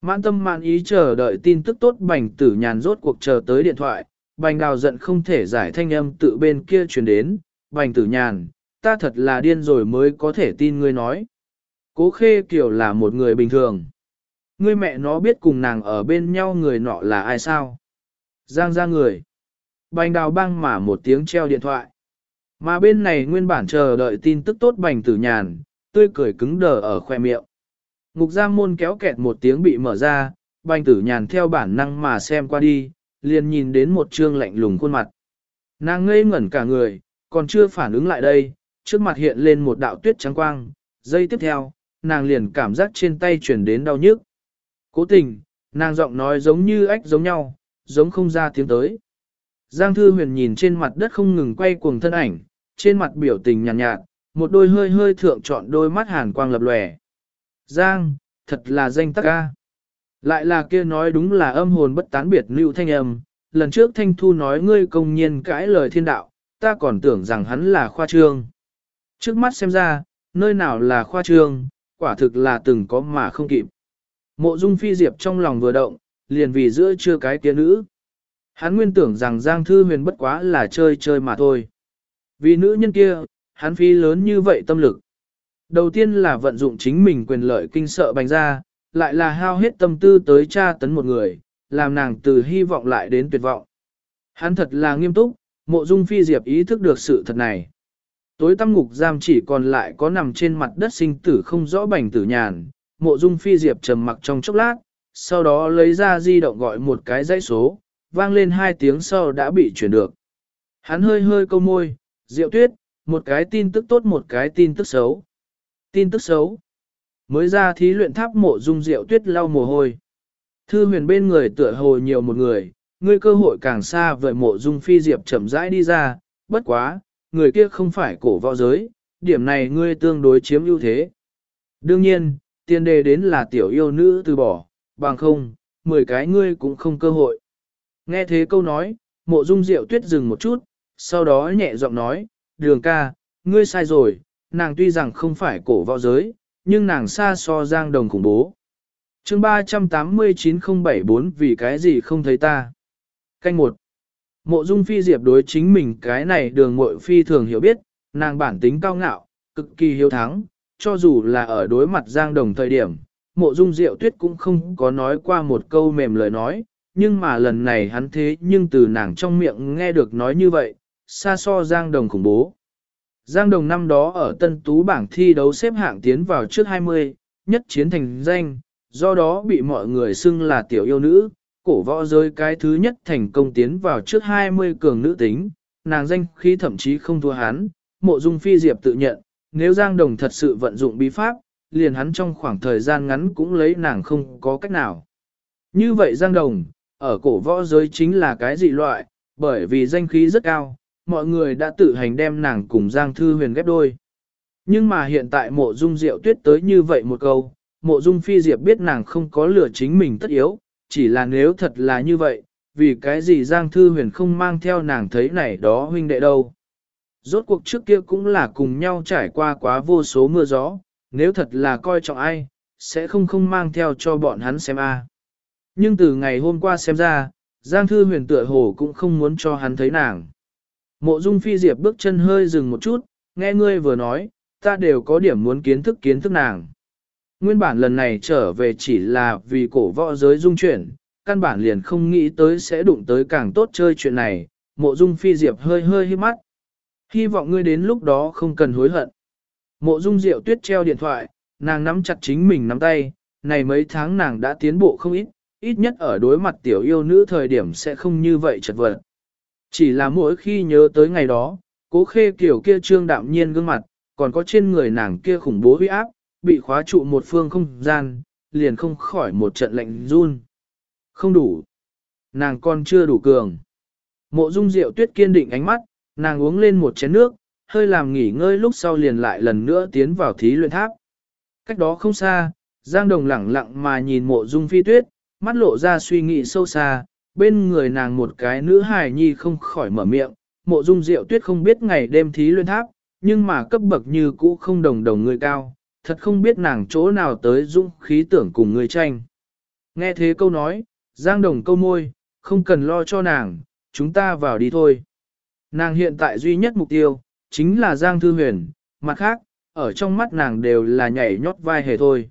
S1: Mãn tâm mãn ý chờ đợi tin tức tốt bành tử nhàn rốt cuộc chờ tới điện thoại, bành đào giận không thể giải thanh âm tự bên kia truyền đến, bành tử nhàn, ta thật là điên rồi mới có thể tin ngươi nói. Cố khê kiểu là một người bình thường. Ngươi mẹ nó biết cùng nàng ở bên nhau người nọ là ai sao? Giang ra người. Bành đào băng mà một tiếng treo điện thoại. Mà bên này nguyên bản chờ đợi tin tức tốt bành tử nhàn, tươi cười cứng đờ ở khoe miệng. Ngục giam môn kéo kẹt một tiếng bị mở ra, bành tử nhàn theo bản năng mà xem qua đi, liền nhìn đến một trương lạnh lùng khuôn mặt. Nàng ngây ngẩn cả người, còn chưa phản ứng lại đây, trước mặt hiện lên một đạo tuyết trắng quang, giây tiếp theo, nàng liền cảm giác trên tay chuyển đến đau nhức. Cố tình, nàng giọng nói giống như ếch giống nhau, giống không ra tiếng tới. Giang Thư Huyền nhìn trên mặt đất không ngừng quay cuồng thân ảnh, trên mặt biểu tình nhàn nhạt, nhạt, một đôi hơi hơi thượng trọn đôi mắt hàn quang lập lòe. Giang, thật là danh tắc ca. Lại là kia nói đúng là âm hồn bất tán biệt lưu thanh âm, lần trước Thanh Thu nói ngươi công nhiên cãi lời thiên đạo, ta còn tưởng rằng hắn là khoa trương. Trước mắt xem ra, nơi nào là khoa trương, quả thực là từng có mà không kịp. Mộ dung phi diệp trong lòng vừa động, liền vì giữa chưa cái kia nữ. Hắn nguyên tưởng rằng Giang Thư Huyền bất quá là chơi chơi mà thôi. Vì nữ nhân kia, hắn phi lớn như vậy tâm lực. Đầu tiên là vận dụng chính mình quyền lợi kinh sợ bành ra, lại là hao hết tâm tư tới tra tấn một người, làm nàng từ hy vọng lại đến tuyệt vọng. Hắn thật là nghiêm túc, mộ dung phi diệp ý thức được sự thật này. Tối tăm ngục giam chỉ còn lại có nằm trên mặt đất sinh tử không rõ bành tử nhàn, mộ dung phi diệp trầm mặc trong chốc lát, sau đó lấy ra di động gọi một cái dãy số, vang lên hai tiếng sau đã bị chuyển được. Hắn hơi hơi câu môi, diệu tuyết, một cái tin tức tốt một cái tin tức xấu. Tin tức xấu. Mới ra thí luyện tháp mộ dung diệu tuyết lau mồ hôi. Thư huyền bên người tựa hồ nhiều một người, ngươi cơ hội càng xa vời mộ dung phi diệp chậm rãi đi ra, bất quá, người kia không phải cổ võ giới, điểm này ngươi tương đối chiếm ưu thế. Đương nhiên, tiền đề đến là tiểu yêu nữ từ bỏ, bằng không, 10 cái ngươi cũng không cơ hội. Nghe thế câu nói, mộ dung diệu tuyết dừng một chút, sau đó nhẹ giọng nói, đường ca, ngươi sai rồi, nàng tuy rằng không phải cổ võ giới, nhưng nàng xa so giang đồng khủng bố. chương 389074 vì cái gì không thấy ta. Canh một Mộ dung phi diệp đối chính mình cái này đường mội phi thường hiểu biết, nàng bản tính cao ngạo, cực kỳ hiếu thắng, cho dù là ở đối mặt giang đồng thời điểm, mộ dung diệu tuyết cũng không có nói qua một câu mềm lời nói, nhưng mà lần này hắn thế nhưng từ nàng trong miệng nghe được nói như vậy, xa so giang đồng khủng bố. Giang đồng năm đó ở tân tú bảng thi đấu xếp hạng tiến vào trước 20, nhất chiến thành danh, do đó bị mọi người xưng là tiểu yêu nữ, cổ võ giới cái thứ nhất thành công tiến vào trước 20 cường nữ tính, nàng danh khí thậm chí không thua hắn, mộ dung phi diệp tự nhận, nếu Giang Đồng thật sự vận dụng bí pháp, liền hắn trong khoảng thời gian ngắn cũng lấy nàng không có cách nào. Như vậy Giang Đồng, ở cổ võ giới chính là cái dị loại, bởi vì danh khí rất cao, mọi người đã tự hành đem nàng cùng Giang Thư Huyền ghép đôi. Nhưng mà hiện tại mộ dung diệu tuyết tới như vậy một câu, mộ dung phi diệp biết nàng không có lửa chính mình tất yếu, chỉ là nếu thật là như vậy, vì cái gì Giang Thư Huyền không mang theo nàng thấy này đó huynh đệ đâu. Rốt cuộc trước kia cũng là cùng nhau trải qua quá vô số mưa gió, nếu thật là coi trọng ai, sẽ không không mang theo cho bọn hắn xem a. Nhưng từ ngày hôm qua xem ra, Giang Thư Huyền tựa hồ cũng không muốn cho hắn thấy nàng. Mộ Dung Phi Diệp bước chân hơi dừng một chút, nghe ngươi vừa nói, ta đều có điểm muốn kiến thức kiến thức nàng. Nguyên bản lần này trở về chỉ là vì cổ võ giới dung chuyển, căn bản liền không nghĩ tới sẽ đụng tới càng tốt chơi chuyện này, mộ dung phi diệp hơi hơi hí mắt. Hy vọng ngươi đến lúc đó không cần hối hận. Mộ dung diệu tuyết treo điện thoại, nàng nắm chặt chính mình nắm tay, này mấy tháng nàng đã tiến bộ không ít, ít nhất ở đối mặt tiểu yêu nữ thời điểm sẽ không như vậy chật vật. Chỉ là mỗi khi nhớ tới ngày đó, cố khê kiểu kia trương đạm nhiên gương mặt, còn có trên người nàng kia khủng bố huy áp, bị khóa trụ một phương không gian, liền không khỏi một trận lạnh run. Không đủ. Nàng còn chưa đủ cường. Mộ dung diệu tuyết kiên định ánh mắt, nàng uống lên một chén nước, hơi làm nghỉ ngơi lúc sau liền lại lần nữa tiến vào thí luyện tháp. Cách đó không xa, Giang Đồng lẳng lặng mà nhìn mộ dung phi tuyết, mắt lộ ra suy nghĩ sâu xa, bên người nàng một cái nữ hài nhi không khỏi mở miệng, mộ dung diệu tuyết không biết ngày đêm thí luyện tháp, nhưng mà cấp bậc như cũ không đồng đồng người cao, thật không biết nàng chỗ nào tới dũng khí tưởng cùng người tranh. Nghe thế câu nói, Giang Đồng câu môi, không cần lo cho nàng, chúng ta vào đi thôi. Nàng hiện tại duy nhất mục tiêu, chính là Giang Thư Huyền, mặt khác, ở trong mắt nàng đều là nhảy nhót vai hề thôi.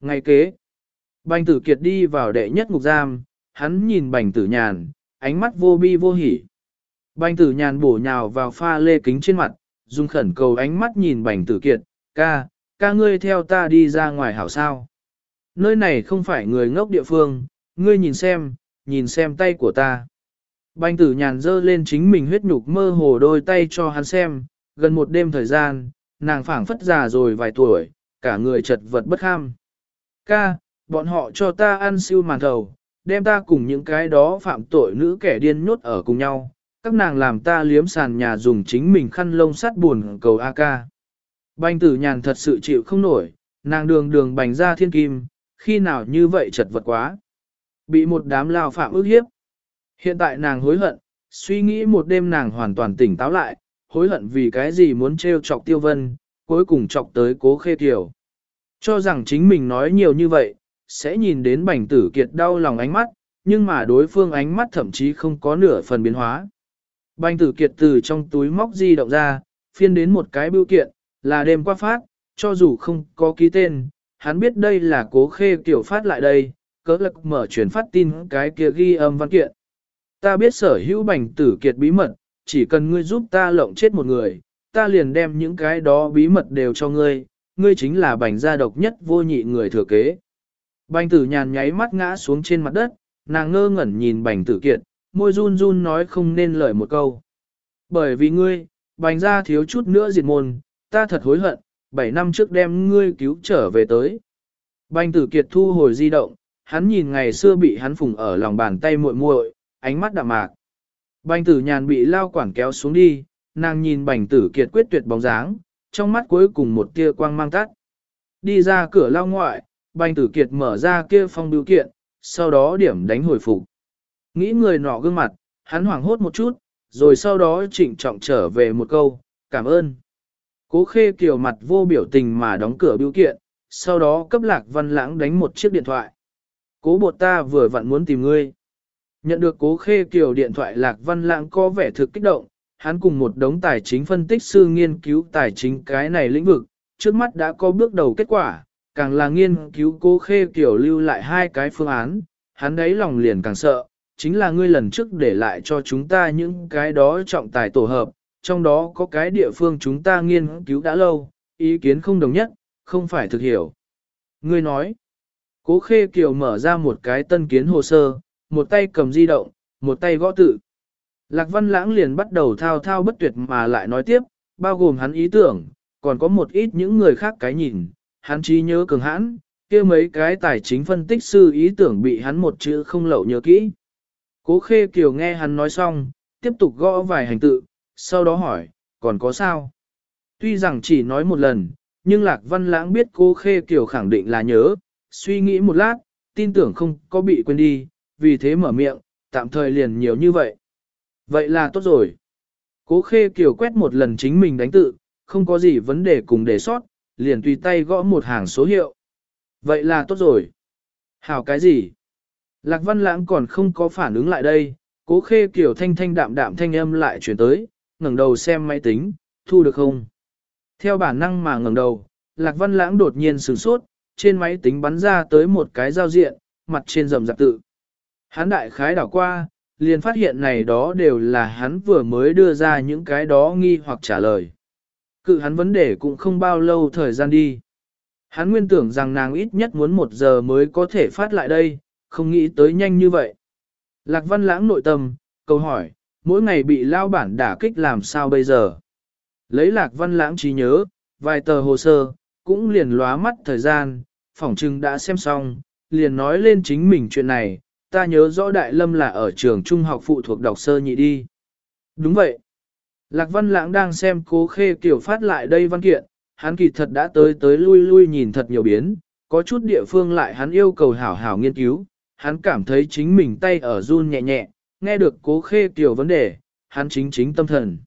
S1: Ngày kế, banh tử kiệt đi vào đệ nhất ngục giam, hắn nhìn bành tử nhàn, ánh mắt vô bi vô hỉ. Bành tử nhàn bổ nhào vào pha lê kính trên mặt, dùng khẩn cầu ánh mắt nhìn bành tử kiệt, ca, ca ngươi theo ta đi ra ngoài hảo sao. Nơi này không phải người ngốc địa phương, ngươi nhìn xem, nhìn xem tay của ta. Bành tử nhàn dơ lên chính mình huyết nhục mơ hồ đôi tay cho hắn xem, gần một đêm thời gian, nàng phảng phất già rồi vài tuổi, cả người chật vật bất kham. Ca, bọn họ cho ta ăn siêu màn thầu, đem ta cùng những cái đó phạm tội nữ kẻ điên nhốt ở cùng nhau, các nàng làm ta liếm sàn nhà dùng chính mình khăn lông sắt buồn cầu A ca. Bành tử nhàn thật sự chịu không nổi, nàng đường đường bành ra thiên kim, khi nào như vậy chật vật quá. Bị một đám lao phạm ước hiếp. Hiện tại nàng hối hận, suy nghĩ một đêm nàng hoàn toàn tỉnh táo lại, hối hận vì cái gì muốn trêu chọc tiêu vân, cuối cùng chọc tới cố khê tiểu, Cho rằng chính mình nói nhiều như vậy, sẽ nhìn đến bành tử kiệt đau lòng ánh mắt, nhưng mà đối phương ánh mắt thậm chí không có nửa phần biến hóa. Bành tử kiệt từ trong túi móc di động ra, phiên đến một cái bưu kiện, là đêm qua phát, cho dù không có ký tên, hắn biết đây là cố khê kiểu phát lại đây, cớ lực mở truyền phát tin cái kia ghi âm văn kiện. Ta biết sở hữu bành tử kiệt bí mật, chỉ cần ngươi giúp ta lộng chết một người, ta liền đem những cái đó bí mật đều cho ngươi, ngươi chính là bành gia độc nhất vô nhị người thừa kế. Bành tử nhàn nháy mắt ngã xuống trên mặt đất, nàng ngơ ngẩn nhìn bành tử kiệt, môi run run nói không nên lời một câu. Bởi vì ngươi, bành gia thiếu chút nữa diệt môn, ta thật hối hận, 7 năm trước đem ngươi cứu trở về tới. Bành tử kiệt thu hồi di động, hắn nhìn ngày xưa bị hắn phùng ở lòng bàn tay muội muội, ánh mắt đạm mạc. Bành tử nhàn bị lao quản kéo xuống đi, nàng nhìn bành tử kiệt quyết tuyệt bóng dáng, trong mắt cuối cùng một tia quang mang tắt. Đi ra cửa lao ngoại, bành tử kiệt mở ra kia phong biểu kiện, sau đó điểm đánh hồi phục. Nghĩ người nọ gương mặt, hắn hoảng hốt một chút, rồi sau đó trịnh trọng trở về một câu, cảm ơn. Cố khê kiều mặt vô biểu tình mà đóng cửa biểu kiện, sau đó cấp lạc văn lãng đánh một chiếc điện thoại. Cố bột ta vừa vặn muốn tìm ngươi. Nhận được cố khê kiều điện thoại lạc văn lãng có vẻ thực kích động, hắn cùng một đống tài chính phân tích sư nghiên cứu tài chính cái này lĩnh vực, trước mắt đã có bước đầu kết quả, càng là nghiên cứu cố khê kiểu lưu lại hai cái phương án, hắn đấy lòng liền càng sợ, chính là ngươi lần trước để lại cho chúng ta những cái đó trọng tài tổ hợp, trong đó có cái địa phương chúng ta nghiên cứu đã lâu, ý kiến không đồng nhất, không phải thực hiểu. Ngươi nói, cố khê kiều mở ra một cái tân kiến hồ sơ, một tay cầm di động, một tay gõ tự. Lạc Văn Lãng liền bắt đầu thao thao bất tuyệt mà lại nói tiếp, bao gồm hắn ý tưởng, còn có một ít những người khác cái nhìn, hắn trí nhớ cường hãn, kia mấy cái tài chính phân tích sư ý tưởng bị hắn một chữ không lậu nhớ kỹ. Cố Khê Kiều nghe hắn nói xong, tiếp tục gõ vài hành tự, sau đó hỏi, còn có sao? Tuy rằng chỉ nói một lần, nhưng Lạc Văn Lãng biết Cố Khê Kiều khẳng định là nhớ, suy nghĩ một lát, tin tưởng không có bị quên đi, vì thế mở miệng, tạm thời liền nhiều như vậy. Vậy là tốt rồi. Cố Khê Kiều quét một lần chính mình đánh tự, không có gì vấn đề cùng đề sót, liền tùy tay gõ một hàng số hiệu. Vậy là tốt rồi. Hảo cái gì? Lạc Văn Lãng còn không có phản ứng lại đây, cố khê kiểu thanh thanh đạm đạm thanh âm lại chuyển tới, ngẩng đầu xem máy tính, thu được không? Theo bản năng mà ngẩng đầu, Lạc Văn Lãng đột nhiên sửng sốt, trên máy tính bắn ra tới một cái giao diện, mặt trên rầm rạp tự. Hắn đại khái đảo qua, liền phát hiện này đó đều là hắn vừa mới đưa ra những cái đó nghi hoặc trả lời. Cự hắn vấn đề cũng không bao lâu thời gian đi. Hắn nguyên tưởng rằng nàng ít nhất muốn một giờ mới có thể phát lại đây, không nghĩ tới nhanh như vậy. Lạc văn lãng nội tâm, câu hỏi, mỗi ngày bị lao bản đả kích làm sao bây giờ? Lấy lạc văn lãng trí nhớ, vài tờ hồ sơ, cũng liền lóa mắt thời gian, phỏng trưng đã xem xong, liền nói lên chính mình chuyện này, ta nhớ rõ Đại Lâm là ở trường trung học phụ thuộc đọc sơ nhị đi. Đúng vậy. Lạc Văn Lãng đang xem cố khê kiểu phát lại đây văn kiện, hắn kỳ thật đã tới tới lui lui nhìn thật nhiều biến, có chút địa phương lại hắn yêu cầu hảo hảo nghiên cứu, hắn cảm thấy chính mình tay ở run nhẹ nhẹ, nghe được cố khê kiều vấn đề, hắn chính chính tâm thần.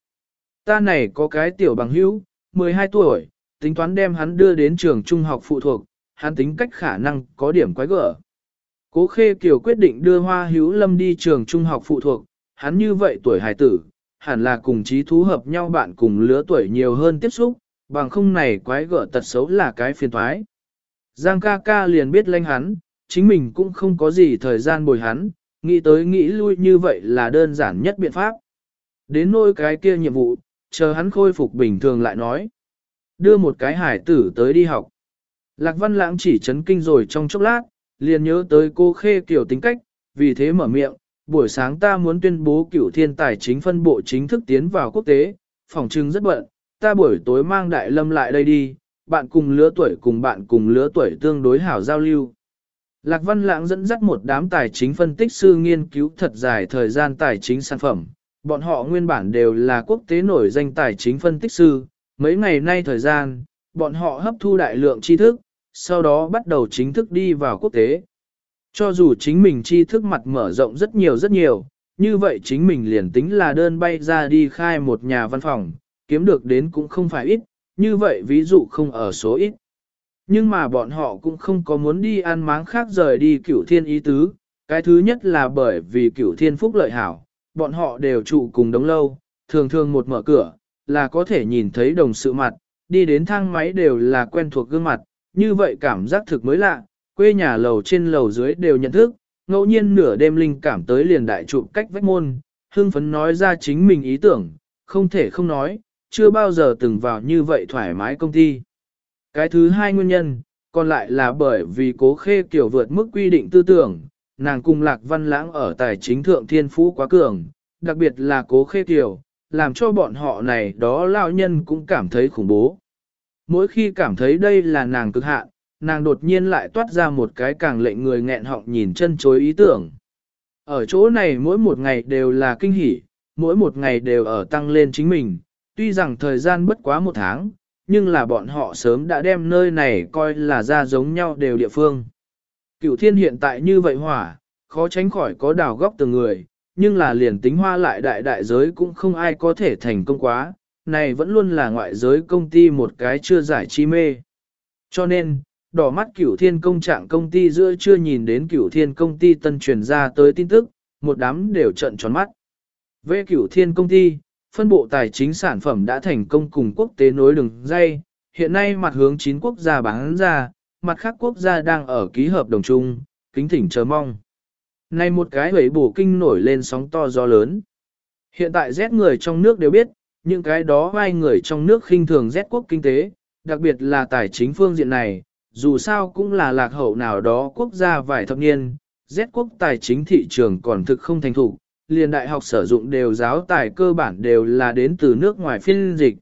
S1: Ta này có cái tiểu bằng hữu, 12 tuổi, tính toán đem hắn đưa đến trường trung học phụ thuộc, hắn tính cách khả năng có điểm quái gở. Cố khê kiều quyết định đưa hoa hữu lâm đi trường trung học phụ thuộc, hắn như vậy tuổi hài tử, hẳn là cùng trí thú hợp nhau bạn cùng lứa tuổi nhiều hơn tiếp xúc, bằng không này quái gở tật xấu là cái phiền thoái. Giang ca ca liền biết lanh hắn, chính mình cũng không có gì thời gian bồi hắn, nghĩ tới nghĩ lui như vậy là đơn giản nhất biện pháp. Đến nôi cái kia nhiệm vụ, chờ hắn khôi phục bình thường lại nói. Đưa một cái hải tử tới đi học. Lạc văn lãng chỉ chấn kinh rồi trong chốc lát, liền nhớ tới cô khê kiểu tính cách, vì thế mở miệng, buổi sáng ta muốn tuyên bố cửu thiên tài chính phân bộ chính thức tiến vào quốc tế, phòng trưng rất bận, ta buổi tối mang đại lâm lại đây đi, bạn cùng lứa tuổi cùng bạn cùng lứa tuổi tương đối hảo giao lưu. Lạc Văn Lãng dẫn dắt một đám tài chính phân tích sư nghiên cứu thật dài thời gian tài chính sản phẩm. Bọn họ nguyên bản đều là quốc tế nổi danh tài chính phân tích sư. Mấy ngày nay thời gian, bọn họ hấp thu đại lượng tri thức, sau đó bắt đầu chính thức đi vào quốc tế. Cho dù chính mình tri thức mặt mở rộng rất nhiều rất nhiều, như vậy chính mình liền tính là đơn bay ra đi khai một nhà văn phòng, kiếm được đến cũng không phải ít, như vậy ví dụ không ở số ít. Nhưng mà bọn họ cũng không có muốn đi ăn máng khác rời đi cửu thiên ý tứ, cái thứ nhất là bởi vì cửu thiên phúc lợi hảo, bọn họ đều trụ cùng đống lâu, thường thường một mở cửa, là có thể nhìn thấy đồng sự mặt, đi đến thang máy đều là quen thuộc gương mặt, như vậy cảm giác thực mới lạ, quê nhà lầu trên lầu dưới đều nhận thức, ngẫu nhiên nửa đêm linh cảm tới liền đại trụ cách vách môn, hưng phấn nói ra chính mình ý tưởng, không thể không nói, chưa bao giờ từng vào như vậy thoải mái công ty. Cái thứ hai nguyên nhân, còn lại là bởi vì cố khê kiểu vượt mức quy định tư tưởng, nàng cùng lạc văn lãng ở tài chính thượng thiên phú quá cường, đặc biệt là cố khê kiểu, làm cho bọn họ này đó lao nhân cũng cảm thấy khủng bố. Mỗi khi cảm thấy đây là nàng cực hạn, nàng đột nhiên lại toát ra một cái càng lệnh người nghẹn họng nhìn chân chối ý tưởng. Ở chỗ này mỗi một ngày đều là kinh hỉ, mỗi một ngày đều ở tăng lên chính mình, tuy rằng thời gian bất quá một tháng, nhưng là bọn họ sớm đã đem nơi này coi là ra giống nhau đều địa phương. Cửu thiên hiện tại như vậy hỏa, khó tránh khỏi có đào góc từng người, nhưng là liền tính hoa lại đại đại giới cũng không ai có thể thành công quá, này vẫn luôn là ngoại giới công ty một cái chưa giải chi mê. Cho nên, đỏ mắt cửu thiên công trạng công ty giữa chưa nhìn đến cửu thiên công ty tân truyền ra tới tin tức, một đám đều trận tròn mắt. Về cửu thiên công ty, phân bộ tài chính sản phẩm đã thành công cùng quốc tế nối đường dây, hiện nay mặt hướng 9 quốc gia bán ra, mặt khác quốc gia đang ở ký hợp đồng chung, kính thỉnh chờ mong. Này một cái hủy bổ kinh nổi lên sóng to gió lớn. Hiện tại Z người trong nước đều biết, những cái đó vai người trong nước khinh thường Z quốc kinh tế, đặc biệt là tài chính phương diện này, dù sao cũng là lạc hậu nào đó quốc gia vài thập niên, Z quốc tài chính thị trường còn thực không thành thủ, liền đại học sử dụng đều giáo tài cơ bản đều là đến từ nước ngoài phiên dịch.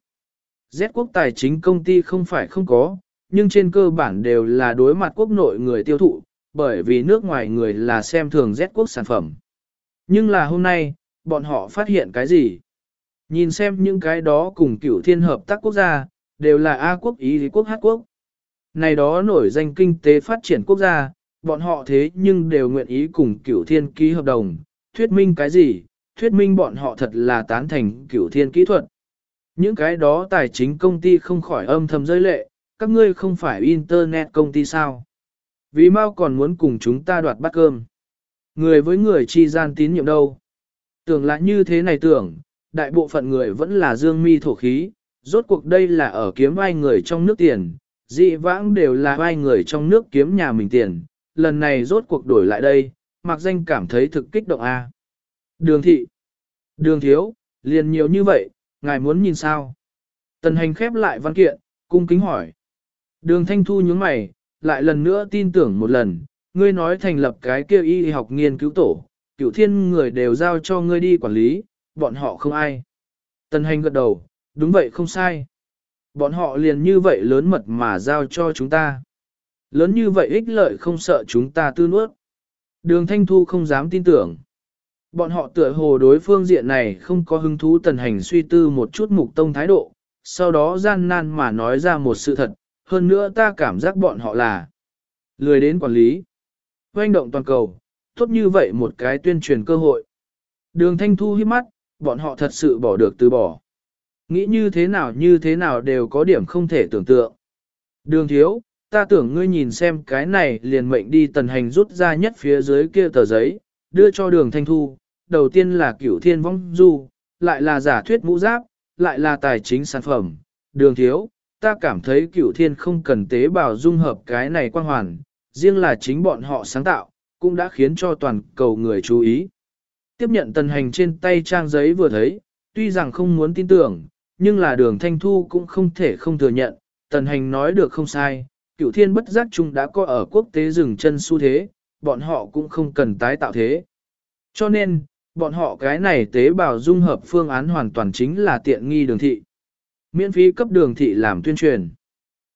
S1: Z quốc tài chính công ty không phải không có, nhưng trên cơ bản đều là đối mặt quốc nội người tiêu thụ, bởi vì nước ngoài người là xem thường Z quốc sản phẩm. Nhưng là hôm nay, bọn họ phát hiện cái gì? Nhìn xem những cái đó cùng cửu thiên hợp tác quốc gia, đều là A quốc, Ý quốc, Hát quốc. Này đó nổi danh kinh tế phát triển quốc gia, bọn họ thế nhưng đều nguyện ý cùng cửu thiên ký hợp đồng, thuyết minh cái gì, thuyết minh bọn họ thật là tán thành cửu thiên kỹ thuật. Những cái đó tài chính công ty không khỏi âm thầm rơi lệ, các ngươi không phải internet công ty sao. Vì mau còn muốn cùng chúng ta đoạt bát cơm. Người với người chi gian tín nhiệm đâu. Tưởng là như thế này tưởng, đại bộ phận người vẫn là dương mi thổ khí, rốt cuộc đây là ở kiếm vai người trong nước tiền, dị vãng đều là vai người trong nước kiếm nhà mình tiền, lần này rốt cuộc đổi lại đây, mặc danh cảm thấy thực kích động a. Đường thị, đường thiếu, liền nhiều như vậy, ngài muốn nhìn sao? Tần hành khép lại văn kiện, cung kính hỏi. Đường thanh thu nhướng mày, lại lần nữa tin tưởng một lần, ngươi nói thành lập cái kia y học nghiên cứu tổ, cửu thiên người đều giao cho ngươi đi quản lý, bọn họ không ai. Tần hành gật đầu, đúng vậy không sai. Bọn họ liền như vậy lớn mật mà giao cho chúng ta. Lớn như vậy ích lợi không sợ chúng ta tư nuốt. Đường Thanh Thu không dám tin tưởng. Bọn họ tựa hồ đối phương diện này không có hứng thú tần hành suy tư một chút mục tông thái độ, sau đó gian nan mà nói ra một sự thật, hơn nữa ta cảm giác bọn họ là lười đến quản lý. Hoành động toàn cầu, tốt như vậy một cái tuyên truyền cơ hội. Đường Thanh Thu hiếp mắt, bọn họ thật sự bỏ được từ bỏ. Nghĩ như thế nào như thế nào đều có điểm không thể tưởng tượng. Đường thiếu, ta tưởng ngươi nhìn xem cái này liền mệnh đi tần hành rút ra nhất phía dưới kia tờ giấy, đưa cho đường Thanh Thu. Đầu tiên là cửu thiên vong du, lại là giả thuyết mũ giáp, lại là tài chính sản phẩm. Đường thiếu, ta cảm thấy cửu thiên không cần tế bào dung hợp cái này quan hoàn, riêng là chính bọn họ sáng tạo, cũng đã khiến cho toàn cầu người chú ý. Tiếp nhận tần hành trên tay trang giấy vừa thấy, tuy rằng không muốn tin tưởng, nhưng là đường thanh thu cũng không thể không thừa nhận, tần hành nói được không sai, cửu thiên bất giác chung đã có ở quốc tế dừng chân xu thế, bọn họ cũng không cần tái tạo thế. Cho nên, bọn họ cái này tế bào dung hợp phương án hoàn toàn chính là tiện nghi đường thị. Miễn phí cấp đường thị làm tuyên truyền.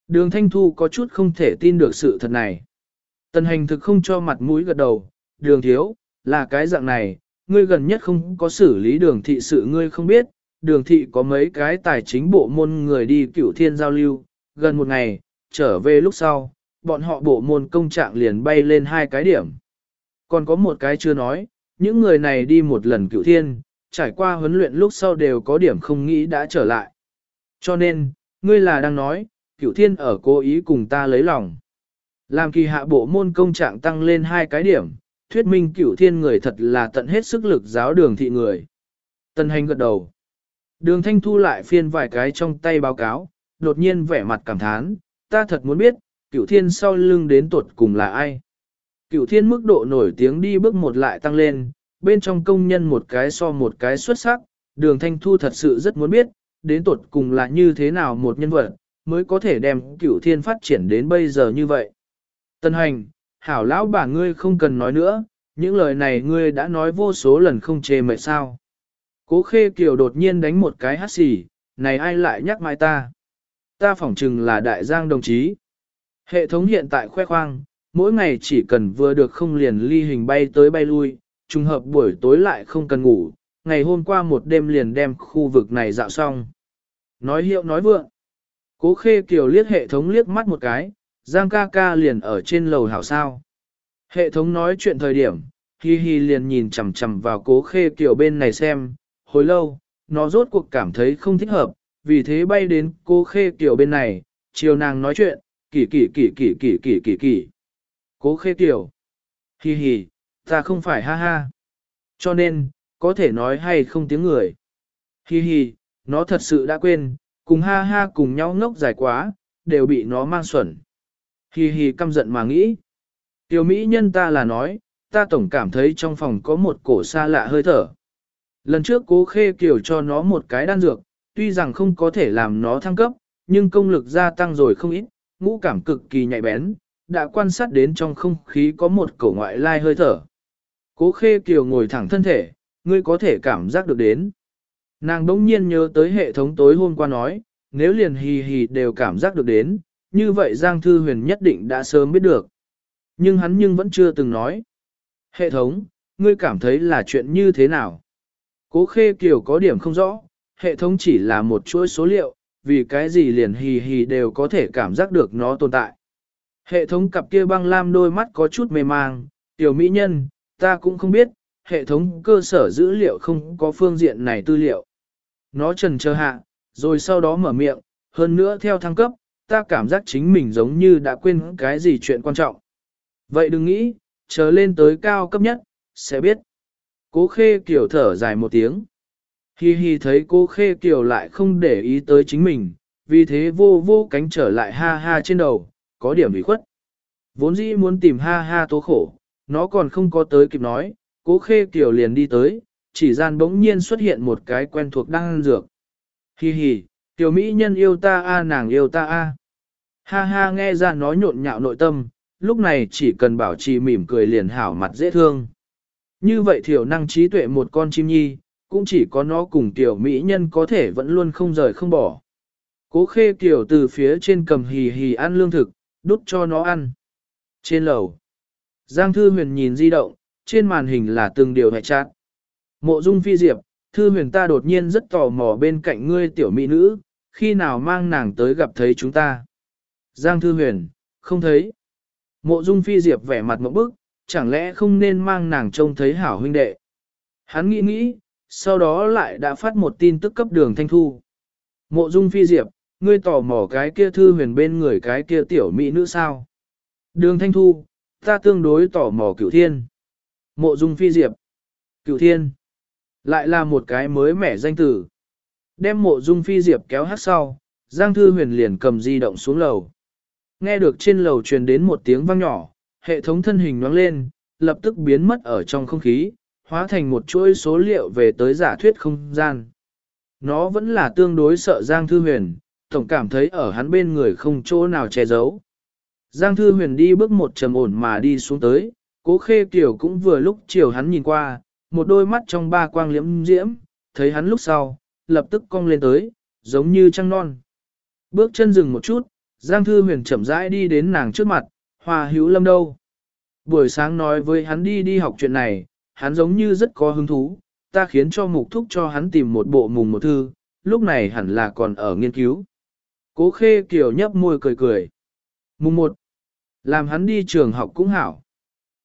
S1: Đường Thanh Thu có chút không thể tin được sự thật này. Tần hành thực không cho mặt mũi gật đầu, đường thiếu, là cái dạng này, ngươi gần nhất không có xử lý đường thị sự ngươi không biết, đường thị có mấy cái tài chính bộ môn người đi cửu thiên giao lưu, gần một ngày, trở về lúc sau, bọn họ bộ môn công trạng liền bay lên hai cái điểm. Còn có một cái chưa nói, những người này đi một lần cửu thiên, trải qua huấn luyện lúc sau đều có điểm không nghĩ đã trở lại. Cho nên, ngươi là đang nói, cửu thiên ở cố ý cùng ta lấy lòng. Làm kỳ hạ bộ môn công trạng tăng lên hai cái điểm, thuyết minh cửu thiên người thật là tận hết sức lực giáo đường thị người. Tân hành gật đầu. Đường thanh thu lại phiên vài cái trong tay báo cáo, đột nhiên vẻ mặt cảm thán, ta thật muốn biết, cửu thiên sau lưng đến tuột cùng là ai. Cửu thiên mức độ nổi tiếng đi bước một lại tăng lên, bên trong công nhân một cái so một cái xuất sắc, đường thanh thu thật sự rất muốn biết, đến tuột cùng là như thế nào một nhân vật, mới có thể đem cửu thiên phát triển đến bây giờ như vậy. Tân hành, hảo lão bà ngươi không cần nói nữa, những lời này ngươi đã nói vô số lần không chê mệt sao. Cố khê kiều đột nhiên đánh một cái hát xì, này ai lại nhắc mai ta. Ta phỏng chừng là đại giang đồng chí. Hệ thống hiện tại khoe khoang, mỗi ngày chỉ cần vừa được không liền ly hình bay tới bay lui, trùng hợp buổi tối lại không cần ngủ, ngày hôm qua một đêm liền đem khu vực này dạo xong. Nói hiệu nói vượng. Cố khê kiều liếc hệ thống liếc mắt một cái, Giang ca ca liền ở trên lầu hảo sao. Hệ thống nói chuyện thời điểm, hi hi liền nhìn chằm chằm vào cố khê kiều bên này xem, hồi lâu, nó rốt cuộc cảm thấy không thích hợp, vì thế bay đến cô khê kiểu bên này, chiều nàng nói chuyện, kỳ kỳ kỳ kỳ kỳ kỳ kỳ kỳ. Cố khê kiểu. Hi hi, ta không phải ha ha. Cho nên, có thể nói hay không tiếng người. Hi hi, nó thật sự đã quên, cùng ha ha cùng nhau ngốc dài quá, đều bị nó mang xuẩn. Hi hi căm giận mà nghĩ. Tiểu Mỹ nhân ta là nói, ta tổng cảm thấy trong phòng có một cổ xa lạ hơi thở. Lần trước cố khê kiểu cho nó một cái đan dược, tuy rằng không có thể làm nó thăng cấp, nhưng công lực gia tăng rồi không ít, ngũ cảm cực kỳ nhạy bén, đã quan sát đến trong không khí có một cổ ngoại lai hơi thở. Cố khê kiều ngồi thẳng thân thể, ngươi có thể cảm giác được đến. Nàng đỗng nhiên nhớ tới hệ thống tối hôm qua nói, nếu liền hì hì đều cảm giác được đến, như vậy Giang Thư Huyền nhất định đã sớm biết được. Nhưng hắn nhưng vẫn chưa từng nói. Hệ thống, ngươi cảm thấy là chuyện như thế nào? Cố khê kiều có điểm không rõ, hệ thống chỉ là một chuỗi số liệu, vì cái gì liền hì hì đều có thể cảm giác được nó tồn tại. Hệ thống cặp kia băng lam đôi mắt có chút mê mang, tiểu mỹ nhân, ta cũng không biết, hệ thống cơ sở dữ liệu không có phương diện này tư liệu. Nó trần chờ hạ, rồi sau đó mở miệng, hơn nữa theo thăng cấp, ta cảm giác chính mình giống như đã quên cái gì chuyện quan trọng. Vậy đừng nghĩ, chờ lên tới cao cấp nhất, sẽ biết. Cố khê kiểu thở dài một tiếng. Hi hi thấy Cố khê kiểu lại không để ý tới chính mình, vì thế vô vô cánh trở lại ha ha trên đầu, có điểm bị khuất. Vốn dĩ muốn tìm ha ha tố khổ, nó còn không có tới kịp nói, cố khê kiểu liền đi tới, chỉ gian bỗng nhiên xuất hiện một cái quen thuộc đang dược. Hi hi, tiểu mỹ nhân yêu ta a nàng yêu ta a. Ha ha nghe ra nó nhộn nhạo nội tâm, lúc này chỉ cần bảo trì mỉm cười liền hảo mặt dễ thương. Như vậy thiểu năng trí tuệ một con chim nhi, cũng chỉ có nó cùng tiểu mỹ nhân có thể vẫn luôn không rời không bỏ. Cố khê tiểu từ phía trên cầm hì hì ăn lương thực, đút cho nó ăn. Trên lầu, Giang Thư Huyền nhìn di động, trên màn hình là từng điều hệ chát. Mộ dung phi diệp, Thư Huyền ta đột nhiên rất tò mò bên cạnh ngươi tiểu mỹ nữ, khi nào mang nàng tới gặp thấy chúng ta. Giang Thư Huyền, không thấy. Mộ Dung Phi Diệp vẻ mặt mẫu bức, chẳng lẽ không nên mang nàng trông thấy hảo huynh đệ. Hắn nghĩ nghĩ, sau đó lại đã phát một tin tức cấp đường thanh thu. Mộ dung phi diệp, ngươi tò mò cái kia thư huyền bên người cái kia tiểu mỹ nữ sao. Đường thanh thu, ta tương đối tò mò cửu thiên. Mộ dung phi diệp, cửu thiên, lại là một cái mới mẻ danh tử. Đem mộ dung phi diệp kéo hát sau, Giang Thư Huyền liền cầm di động xuống lầu. Nghe được trên lầu truyền đến một tiếng vang nhỏ, hệ thống thân hình nhoáng lên, lập tức biến mất ở trong không khí, hóa thành một chuỗi số liệu về tới giả thuyết không gian. Nó vẫn là tương đối sợ Giang Thư Huyền, tổng cảm thấy ở hắn bên người không chỗ nào che giấu. Giang Thư Huyền đi bước một trầm ổn mà đi xuống tới, cố khê kiểu cũng vừa lúc chiều hắn nhìn qua, một đôi mắt trong ba quang liễm diễm, thấy hắn lúc sau, lập tức cong lên tới, giống như trăng non. Bước chân dừng một chút, Giang Thư Huyền chậm rãi đi đến nàng trước mặt, Hoa Hữu Lâm đâu? Buổi sáng nói với hắn đi đi học chuyện này, hắn giống như rất có hứng thú, ta khiến cho mục thúc cho hắn tìm một bộ mùng một thư, lúc này hẳn là còn ở nghiên cứu. Cố khê kiểu nhấp môi cười cười. Mùng một, làm hắn đi trường học cũng hảo.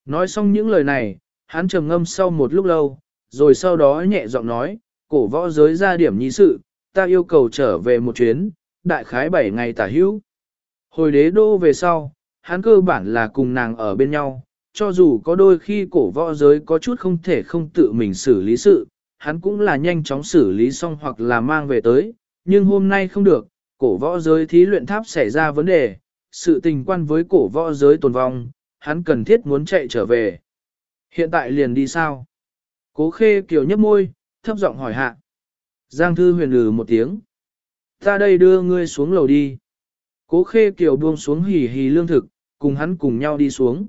S1: Nói xong những lời này, hắn trầm ngâm sau một lúc lâu, rồi sau đó nhẹ giọng nói, cổ võ giới ra điểm nhi sự, ta yêu cầu trở về một chuyến, đại khái 7 ngày tả hữu. Hồi đế đô về sau, hắn cơ bản là cùng nàng ở bên nhau, cho dù có đôi khi cổ võ giới có chút không thể không tự mình xử lý sự, hắn cũng là nhanh chóng xử lý xong hoặc là mang về tới, nhưng hôm nay không được, cổ võ giới thí luyện tháp xảy ra vấn đề, sự tình quan với cổ võ giới tồn vong, hắn cần thiết muốn chạy trở về. Hiện tại liền đi sao? Cố khê kiều nhấp môi, thấp giọng hỏi hạ. Giang thư huyền lừ một tiếng. Ta đây đưa ngươi xuống lầu đi. Cố khê kiều buông xuống hì hì lương thực, cùng hắn cùng nhau đi xuống.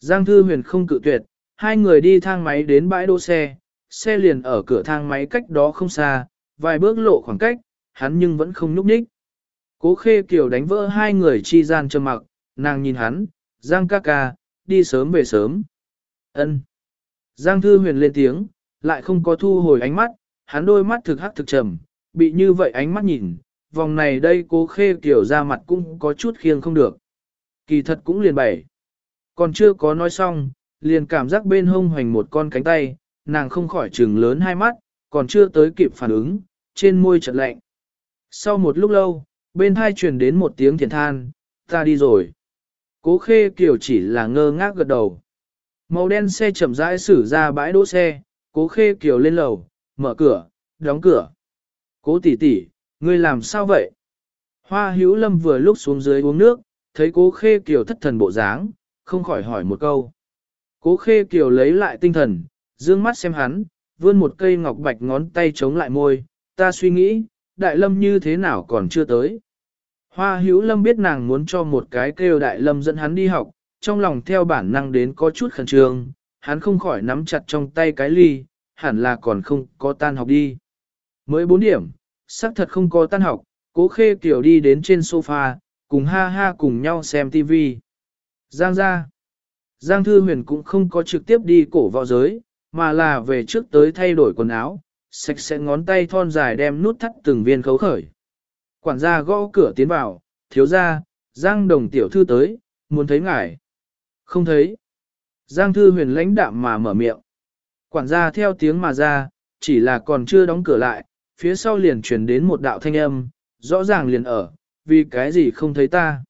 S1: Giang thư huyền không cự tuyệt, hai người đi thang máy đến bãi đỗ xe, xe liền ở cửa thang máy cách đó không xa, vài bước lộ khoảng cách, hắn nhưng vẫn không núp nhích. Cố khê kiều đánh vỡ hai người chi gian trầm mặc, nàng nhìn hắn, Giang ca ca, đi sớm về sớm. ân Giang thư huyền lên tiếng, lại không có thu hồi ánh mắt, hắn đôi mắt thực hắc thực trầm, bị như vậy ánh mắt nhìn, vòng này đây cố khê kiểu ra mặt cũng có chút khiêng không được. Kỳ thật cũng liền bảy. Còn chưa có nói xong, liền cảm giác bên hông hoành một con cánh tay, nàng không khỏi trừng lớn hai mắt, còn chưa tới kịp phản ứng, trên môi chợt lạnh. Sau một lúc lâu, bên hai truyền đến một tiếng thiền than, ta đi rồi. Cố khê kiểu chỉ là ngơ ngác gật đầu. Màu đen xe chậm rãi xử ra bãi đỗ xe, cố khê kiểu lên lầu, mở cửa, đóng cửa. Cố tỷ tỷ, ngươi làm sao vậy? Hoa hữu lâm vừa lúc xuống dưới uống nước, thấy cố khê Kiều thất thần bộ dáng, không khỏi hỏi một câu. Cố khê Kiều lấy lại tinh thần, dương mắt xem hắn, vươn một cây ngọc bạch ngón tay chống lại môi, ta suy nghĩ, đại lâm như thế nào còn chưa tới. Hoa hữu lâm biết nàng muốn cho một cái kêu đại lâm dẫn hắn đi học, trong lòng theo bản năng đến có chút khẩn trương, hắn không khỏi nắm chặt trong tay cái ly, hẳn là còn không có tan học đi. Mới 4 điểm, xác thật không có tan học, cố khê kiểu đi đến trên sofa, cùng ha ha cùng nhau xem TV. Giang ra. Giang Thư Huyền cũng không có trực tiếp đi cổ vào giới, mà là về trước tới thay đổi quần áo, sạch sẽ ngón tay thon dài đem nút thắt từng viên khấu khởi. Quản gia gõ cửa tiến vào, thiếu gia, Giang đồng tiểu thư tới, muốn thấy ngài. Không thấy. Giang Thư Huyền lãnh đạm mà mở miệng. Quản gia theo tiếng mà ra, chỉ là còn chưa đóng cửa lại, phía sau liền truyền đến một đạo thanh âm, rõ ràng liền ở, vì cái gì không thấy ta.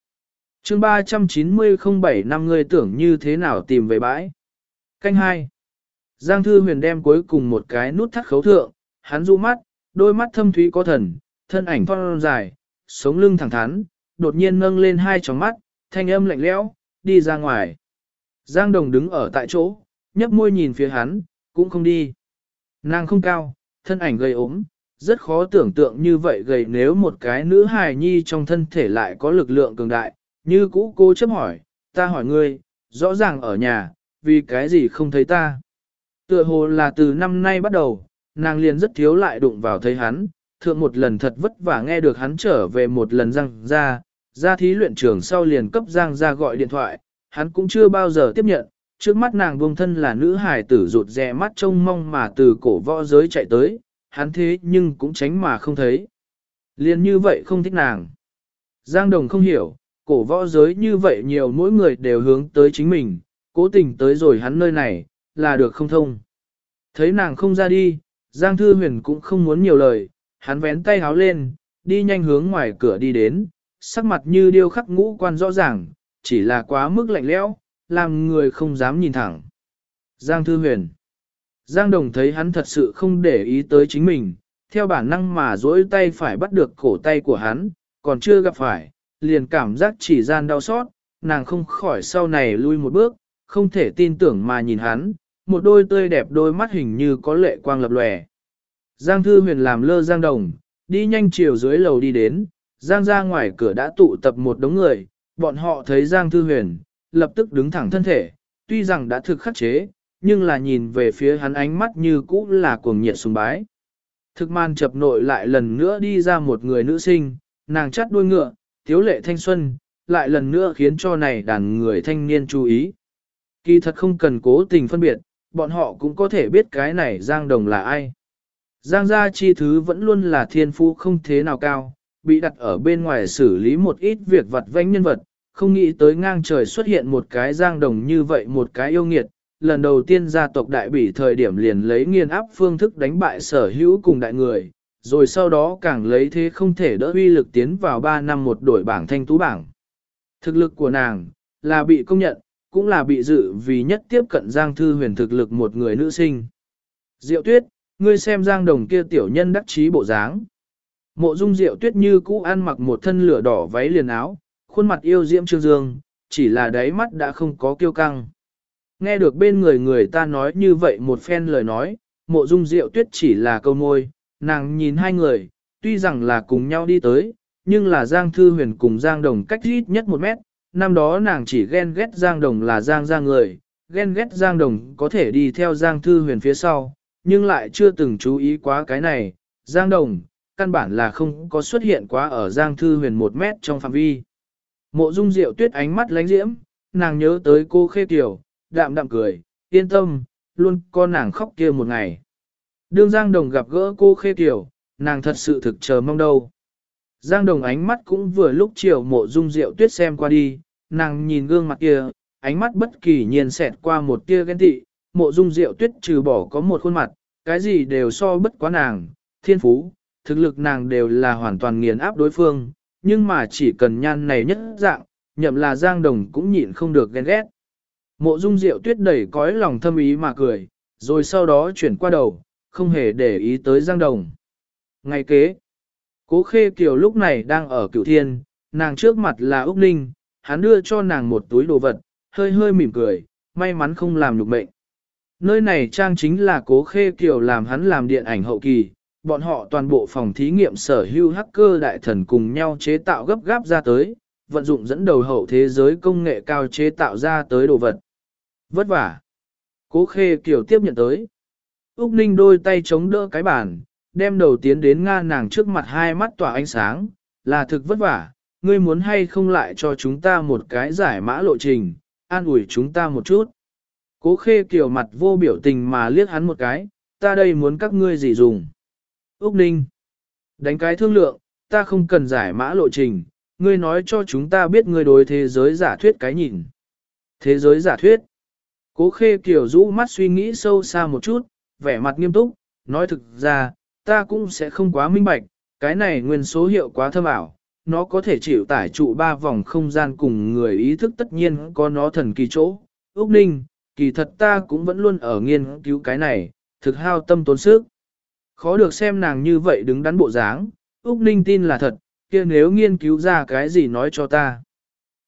S1: chương 390-07 năm ngươi tưởng như thế nào tìm về bãi. Canh 2. Giang Thư Huyền đem cuối cùng một cái nút thắt khấu thượng, hắn du mắt, đôi mắt thâm thúy có thần, thân ảnh thon dài, sống lưng thẳng thắn, đột nhiên nâng lên hai tròng mắt, thanh âm lạnh lẽo, đi ra ngoài. Giang Đồng đứng ở tại chỗ, nhấp môi nhìn phía hắn, cũng không đi. Nàng không cao, thân ảnh gầy ốm, rất khó tưởng tượng như vậy gầy nếu một cái nữ hài nhi trong thân thể lại có lực lượng cường đại, như cũ cô chấp hỏi, ta hỏi ngươi, rõ ràng ở nhà, vì cái gì không thấy ta. Tựa hồ là từ năm nay bắt đầu, nàng liền rất thiếu lại đụng vào thấy hắn, thượng một lần thật vất vả nghe được hắn trở về một lần răng ra, ra thí luyện trường sau liền cấp Giang ra gọi điện thoại, hắn cũng chưa bao giờ tiếp nhận, trước mắt nàng buông thân là nữ hài tử rụt rè mắt trông mong mà từ cổ võ giới chạy tới, hắn thế nhưng cũng tránh mà không thấy. Liên như vậy không thích nàng. Giang Đồng không hiểu, cổ võ giới như vậy nhiều mỗi người đều hướng tới chính mình, cố tình tới rồi hắn nơi này, là được không thông. Thấy nàng không ra đi, Giang Thư Huyền cũng không muốn nhiều lời, hắn vén tay háo lên, đi nhanh hướng ngoài cửa đi đến, sắc mặt như điêu khắc ngũ quan rõ ràng, chỉ là quá mức lạnh lẽo, làm người không dám nhìn thẳng. Giang Thư Huyền Giang Đồng thấy hắn thật sự không để ý tới chính mình, theo bản năng mà duỗi tay phải bắt được cổ tay của hắn, còn chưa gặp phải, liền cảm giác chỉ gian đau xót, nàng không khỏi sau này lui một bước, không thể tin tưởng mà nhìn hắn, một đôi tươi đẹp đôi mắt hình như có lệ quang lập lòe. Giang Thư Huyền làm lơ Giang Đồng, đi nhanh chiều dưới lầu đi đến, Giang ra ngoài cửa đã tụ tập một đống người, bọn họ thấy Giang Thư Huyền, lập tức đứng thẳng thân thể, tuy rằng đã thực khắc chế, nhưng là nhìn về phía hắn ánh mắt như cũ là cuồng nhiệt sùng bái. Thực man chập nội lại lần nữa đi ra một người nữ sinh, nàng chắt đuôi ngựa, thiếu lệ thanh xuân, lại lần nữa khiến cho này đàn người thanh niên chú ý. Kỳ thật không cần cố tình phân biệt, bọn họ cũng có thể biết cái này Giang Đồng là ai. Giang gia chi thứ vẫn luôn là thiên phú không thế nào cao, bị đặt ở bên ngoài xử lý một ít việc vặt vãnh nhân vật, không nghĩ tới ngang trời xuất hiện một cái Giang Đồng như vậy một cái yêu nghiệt. Lần đầu tiên gia tộc đại bỉ thời điểm liền lấy nghiền áp phương thức đánh bại sở hữu cùng đại người, rồi sau đó càng lấy thế không thể đỡ uy lực tiến vào 3 năm một đổi bảng thanh tú bảng. Thực lực của nàng là bị công nhận, cũng là bị dự vì nhất tiếp cận Giang Thư Huyền thực lực một người nữ sinh. Diệu Tuyết, ngươi xem Giang Đồng kia tiểu nhân đắc trí bộ dáng. Mộ Dung Diệu Tuyết như cũ ăn mặc một thân lửa đỏ váy liền áo, khuôn mặt yêu diễm trương dương, chỉ là đáy mắt đã không có kiêu căng. Nghe được bên người người ta nói như vậy một phen lời nói, Mộ Dung Diệu Tuyết chỉ là câu môi, nàng nhìn hai người, tuy rằng là cùng nhau đi tới, nhưng là Giang Thư Huyền cùng Giang Đồng cách ít nhất một mét, năm đó nàng chỉ ghen ghét Giang Đồng là Giang ra người, ghen ghét Giang Đồng có thể đi theo Giang Thư Huyền phía sau, nhưng lại chưa từng chú ý quá cái này, Giang Đồng, căn bản là không có xuất hiện quá ở Giang Thư Huyền một mét trong phạm vi. Mộ Dung Diệu Tuyết ánh mắt lánh diễm, nàng nhớ tới cô Khê Kiều, đạm đạm cười, yên tâm, luôn con nàng khóc kia một ngày. Đương Giang Đồng gặp gỡ cô Khê Kiều, nàng thật sự thực chờ mong đâu. Giang Đồng ánh mắt cũng vừa lúc chiều mộ dung rượu tuyết xem qua đi, nàng nhìn gương mặt kia, ánh mắt bất kỳ nhiên xẹt qua một tia ghen tị, mộ dung rượu tuyết trừ bỏ có một khuôn mặt, cái gì đều so bất quá nàng, thiên phú, thực lực nàng đều là hoàn toàn nghiền áp đối phương, nhưng mà chỉ cần nhan này nhất dạng, nhậm là Giang Đồng cũng nhịn không được ghen ghét. Mộ dung Diệu tuyết đẩy cõi lòng thâm ý mà cười, rồi sau đó chuyển qua đầu, không hề để ý tới Giang Đồng. Ngày kế, Cố Khê Kiều lúc này đang ở cửu thiên, nàng trước mặt là Úc Ninh, hắn đưa cho nàng một túi đồ vật, hơi hơi mỉm cười, may mắn không làm nhục mệnh. Nơi này trang chính là Cố Khê Kiều làm hắn làm điện ảnh hậu kỳ, bọn họ toàn bộ phòng thí nghiệm sở hữu hacker đại thần cùng nhau chế tạo gấp gáp ra tới, vận dụng dẫn đầu hậu thế giới công nghệ cao chế tạo ra tới đồ vật. Vất vả. Cố Khê Kiều tiếp nhận tới. Úc Ninh đôi tay chống đỡ cái bàn, đem đầu tiến đến Nga nàng trước mặt hai mắt tỏa ánh sáng, là thực vất vả, ngươi muốn hay không lại cho chúng ta một cái giải mã lộ trình, an ủi chúng ta một chút. Cố khê kiểu mặt vô biểu tình mà liếc hắn một cái, ta đây muốn các ngươi gì dùng. Úc Ninh, đánh cái thương lượng, ta không cần giải mã lộ trình, ngươi nói cho chúng ta biết ngươi đối thế giới giả thuyết cái nhìn. Thế giới giả thuyết. Cố khê kiểu rũ mắt suy nghĩ sâu xa một chút, vẻ mặt nghiêm túc, nói thực ra, ta cũng sẽ không quá minh bạch, cái này nguyên số hiệu quá thâm ảo, nó có thể chịu tải trụ ba vòng không gian cùng người ý thức tất nhiên có nó thần kỳ chỗ. Úc Ninh, kỳ thật ta cũng vẫn luôn ở nghiên cứu cái này, thực hao tâm tốn sức. Khó được xem nàng như vậy đứng đắn bộ dáng, Úc Ninh tin là thật, kia nếu nghiên cứu ra cái gì nói cho ta.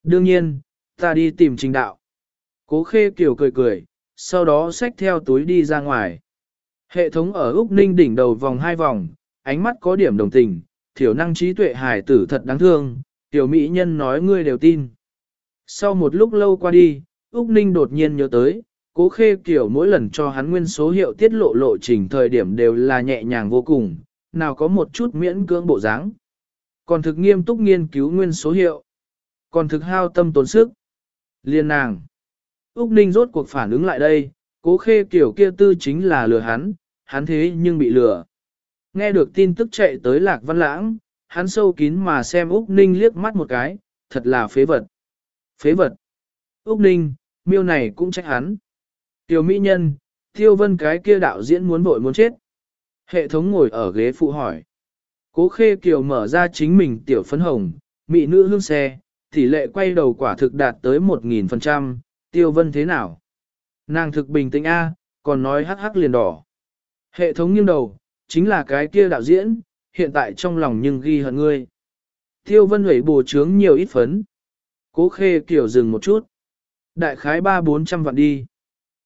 S1: Đương nhiên, ta đi tìm trình đạo. Cố khê kiểu cười cười, sau đó xách theo túi đi ra ngoài. Hệ thống ở Úc Ninh đỉnh đầu vòng hai vòng, ánh mắt có điểm đồng tình, thiểu năng trí tuệ hải tử thật đáng thương, tiểu mỹ nhân nói ngươi đều tin. Sau một lúc lâu qua đi, Úc Ninh đột nhiên nhớ tới, cố khê kiểu mỗi lần cho hắn nguyên số hiệu tiết lộ lộ trình thời điểm đều là nhẹ nhàng vô cùng, nào có một chút miễn cưỡng bộ dáng. Còn thực nghiêm túc nghiên cứu nguyên số hiệu, còn thực hao tâm tốn sức. Liên nàng. Úc Ninh rốt cuộc phản ứng lại đây, cố khê kiểu kia tư chính là lừa hắn, hắn thế nhưng bị lừa. Nghe được tin tức chạy tới lạc văn lãng, hắn sâu kín mà xem Úc Ninh liếc mắt một cái, thật là phế vật. Phế vật. Úc Ninh, miêu này cũng trách hắn. Tiểu mỹ nhân, tiêu vân cái kia đạo diễn muốn vội muốn chết. Hệ thống ngồi ở ghế phụ hỏi. Cố khê kiều mở ra chính mình tiểu phấn hồng, mỹ nữ hương xe, tỷ lệ quay đầu quả thực đạt tới 1.000%, tiêu vân thế nào? Nàng thực bình tĩnh A, còn nói hắc hắc liền đỏ. Hệ thống nghiêng đầu, chính là cái kia đạo diễn, hiện tại trong lòng nhưng ghi hận ngươi. Tiêu vân hủy bổ trướng nhiều ít phấn. Cố khê kiểu dừng một chút. Đại khái ba bốn trăm vạn đi.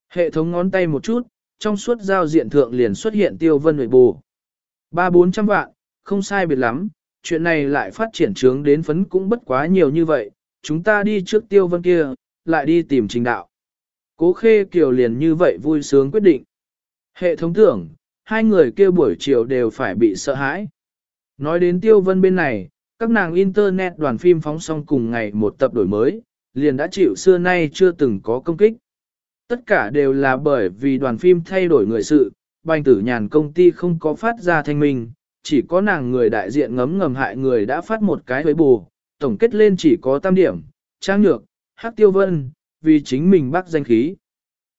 S1: Hệ thống ngón tay một chút, trong suốt giao diện thượng liền xuất hiện tiêu vân hủy bù. Ba bốn trăm vạn, không sai biệt lắm, chuyện này lại phát triển trướng đến phấn cũng bất quá nhiều như vậy, chúng ta đi trước tiêu vân kia, lại đi tìm trình đạo. Cố khê kiều liền như vậy vui sướng quyết định. Hệ thống tưởng, hai người kia buổi chiều đều phải bị sợ hãi. Nói đến tiêu vân bên này, các nàng internet đoàn phim phóng xong cùng ngày một tập đổi mới, liền đã chịu xưa nay chưa từng có công kích. Tất cả đều là bởi vì đoàn phim thay đổi người sự, bành tử nhàn công ty không có phát ra thanh minh, chỉ có nàng người đại diện ngấm ngầm hại người đã phát một cái với bù, tổng kết lên chỉ có tam điểm, trang nhược, hắc tiêu vân, vì chính mình bắt danh khí.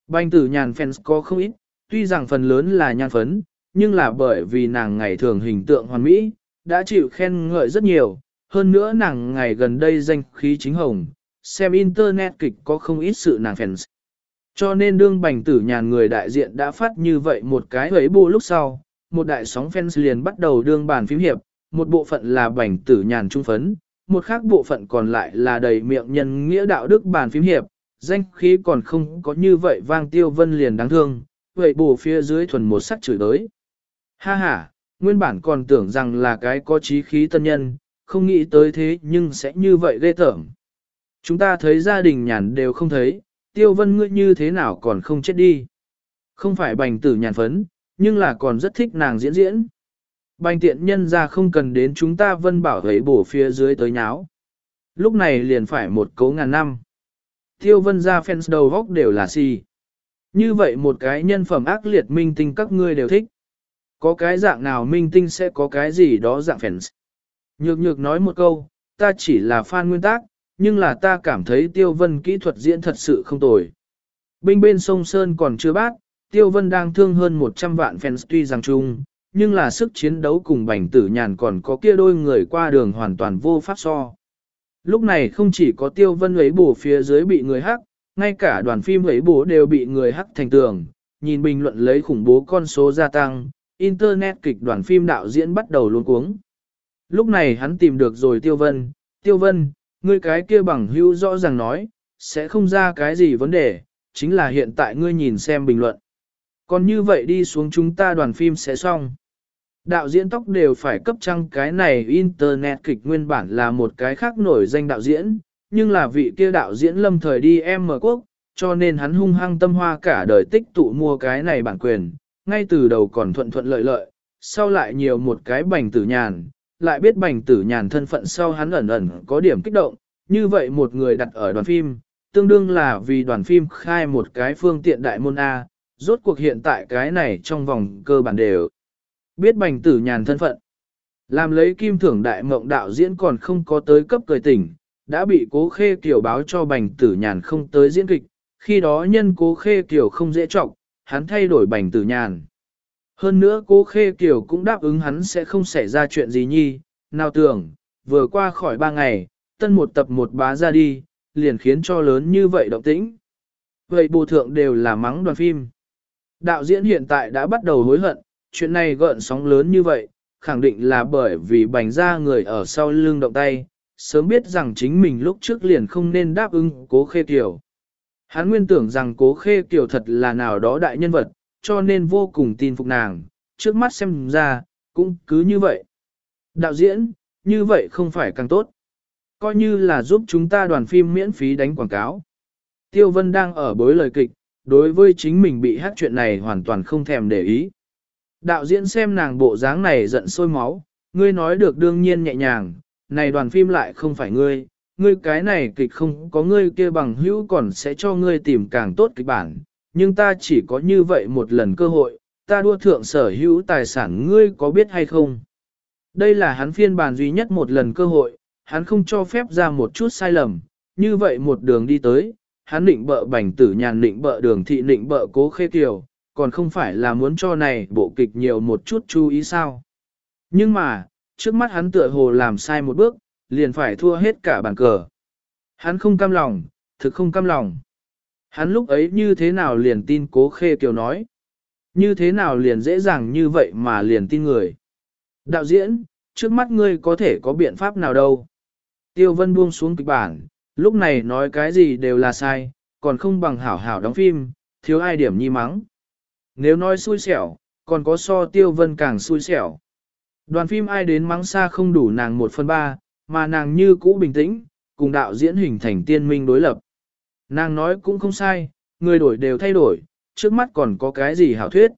S1: Bành tử nhàn fans có không ít, tuy rằng phần lớn là nhan phấn, nhưng là bởi vì nàng ngày thường hình tượng hoàn mỹ, đã chịu khen ngợi rất nhiều, hơn nữa nàng ngày gần đây danh khí chính hồng, xem internet kịch có không ít sự nàng fans. Cho nên đương bành tử nhàn người đại diện đã phát như vậy một cái ấy bù lúc sau, một đại sóng fans liền bắt đầu đương bàn phím hiệp, một bộ phận là bành tử nhàn trung phấn, một khác bộ phận còn lại là đầy miệng nhân nghĩa đạo đức bàn phím hiệp, danh khí còn không có như vậy vang tiêu vân liền đáng thương, vậy bù phía dưới thuần một sắc chửi đới. Ha ha, nguyên bản còn tưởng rằng là cái có trí khí tân nhân, không nghĩ tới thế nhưng sẽ như vậy ghê tởm. Chúng ta thấy gia đình nhàn đều không thấy, tiêu vân ngươi như thế nào còn không chết đi. Không phải bành tử nhàn phấn, nhưng là còn rất thích nàng diễn diễn. Bành tiện nhân ra không cần đến chúng ta vân bảo thấy bổ phía dưới tới nháo. Lúc này liền phải một cấu ngàn năm. Tiêu vân ra fans đầu góc đều là si. Như vậy một cái nhân phẩm ác liệt minh tinh các ngươi đều thích. Có cái dạng nào minh tinh sẽ có cái gì đó dạng fans. Nhược nhược nói một câu, ta chỉ là fan nguyên tác, nhưng là ta cảm thấy tiêu vân kỹ thuật diễn thật sự không tồi. Binh bên sông Sơn còn chưa bát, tiêu vân đang thương hơn 100 vạn fans tuy rằng chung, nhưng là sức chiến đấu cùng bành tử nhàn còn có kia đôi người qua đường hoàn toàn vô pháp so. Lúc này không chỉ có tiêu vân ấy bổ phía dưới bị người hắc, ngay cả đoàn phim ấy bổ đều bị người hắc thành tường, nhìn bình luận lấy khủng bố con số gia tăng, internet kịch đoàn phim đạo diễn bắt đầu luôn cuống. Lúc này hắn tìm được rồi Tiêu Vân, Tiêu Vân, ngươi cái kia bằng hữu rõ ràng nói, sẽ không ra cái gì vấn đề, chính là hiện tại ngươi nhìn xem bình luận. Còn như vậy đi xuống chúng ta đoàn phim sẽ xong. Đạo diễn tóc đều phải cấp trăng cái này internet kịch nguyên bản là một cái khác nổi danh đạo diễn, nhưng là vị kia đạo diễn lâm thời đi em mở quốc, cho nên hắn hung hăng tâm hoa cả đời tích tụ mua cái này bản quyền, ngay từ đầu còn thuận thuận lợi lợi, sau lại nhiều một cái bành tử nhàn, lại biết bành tử nhàn thân phận sau hắn ẩn ẩn có điểm kích động, như vậy một người đặt ở đoàn phim, tương đương là vì đoàn phim khai một cái phương tiện đại môn A, rốt cuộc hiện tại cái này trong vòng cơ bản đều biết bành tử nhàn thân phận. Làm lấy kim thưởng đại mộng đạo diễn còn không có tới cấp cười tỉnh, đã bị cố khê kiểu báo cho bành tử nhàn không tới diễn kịch, khi đó nhân cố khê kiểu không dễ trọng, hắn thay đổi bành tử nhàn. Hơn nữa cố khê kiểu cũng đáp ứng hắn sẽ không xảy ra chuyện gì nhi, nào tưởng, vừa qua khỏi ba ngày, tân một tập một bá ra đi, liền khiến cho lớn như vậy động tĩnh. Vậy bù thượng đều là mắng đoàn phim. Đạo diễn hiện tại đã bắt đầu hối hận, chuyện này gợn sóng lớn như vậy, khẳng định là bởi vì bành ra người ở sau lưng động tay, sớm biết rằng chính mình lúc trước liền không nên đáp ứng cố khê kiểu. Hắn nguyên tưởng rằng cố khê kiểu thật là nào đó đại nhân vật, cho nên vô cùng tin phục nàng, trước mắt xem ra, cũng cứ như vậy. Đạo diễn, như vậy không phải càng tốt. Coi như là giúp chúng ta đoàn phim miễn phí đánh quảng cáo. Tiêu Vân đang ở bối lời kịch, đối với chính mình bị hát chuyện này hoàn toàn không thèm để ý. Đạo diễn xem nàng bộ dáng này giận sôi máu, ngươi nói được đương nhiên nhẹ nhàng, này đoàn phim lại không phải ngươi, ngươi cái này kịch không có ngươi kia bằng hữu còn sẽ cho ngươi tìm càng tốt kịch bản, nhưng ta chỉ có như vậy một lần cơ hội, ta đua thượng sở hữu tài sản ngươi có biết hay không? Đây là hắn phiên bản duy nhất một lần cơ hội, hắn không cho phép ra một chút sai lầm, như vậy một đường đi tới, hắn định bợ bành tử nhàn định bợ đường thị định bợ cố khê kiều, còn không phải là muốn cho này bộ kịch nhiều một chút chú ý sao. Nhưng mà, trước mắt hắn tựa hồ làm sai một bước, liền phải thua hết cả bàn cờ. Hắn không cam lòng, thực không cam lòng. Hắn lúc ấy như thế nào liền tin cố khê kiều nói. Như thế nào liền dễ dàng như vậy mà liền tin người. Đạo diễn, trước mắt ngươi có thể có biện pháp nào đâu. Tiêu vân buông xuống kịch bản, lúc này nói cái gì đều là sai, còn không bằng hảo hảo đóng phim, thiếu ai điểm nhi mắng. Nếu nói xui xẻo, còn có so tiêu vân càng xui xẻo. Đoàn phim ai đến mắng xa không đủ nàng một phần ba, mà nàng như cũ bình tĩnh, cùng đạo diễn hình thành tiên minh đối lập. Nàng nói cũng không sai, người đổi đều thay đổi, trước mắt còn có cái gì hảo thuyết.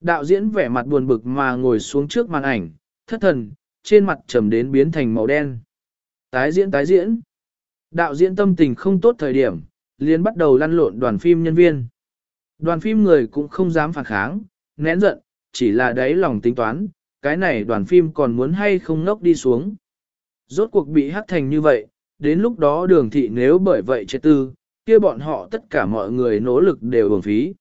S1: Đạo diễn vẻ mặt buồn bực mà ngồi xuống trước màn ảnh, thất thần, trên mặt trầm đến biến thành màu đen. Tái diễn tái diễn. Đạo diễn tâm tình không tốt thời điểm, liền bắt đầu lăn lộn đoàn phim nhân viên. Đoàn phim người cũng không dám phản kháng, nén giận, chỉ là đáy lòng tính toán, cái này đoàn phim còn muốn hay không ngốc đi xuống. Rốt cuộc bị hắc thành như vậy, đến lúc đó đường thị nếu bởi vậy chết tư, kia bọn họ tất cả mọi người nỗ lực đều uổng phí.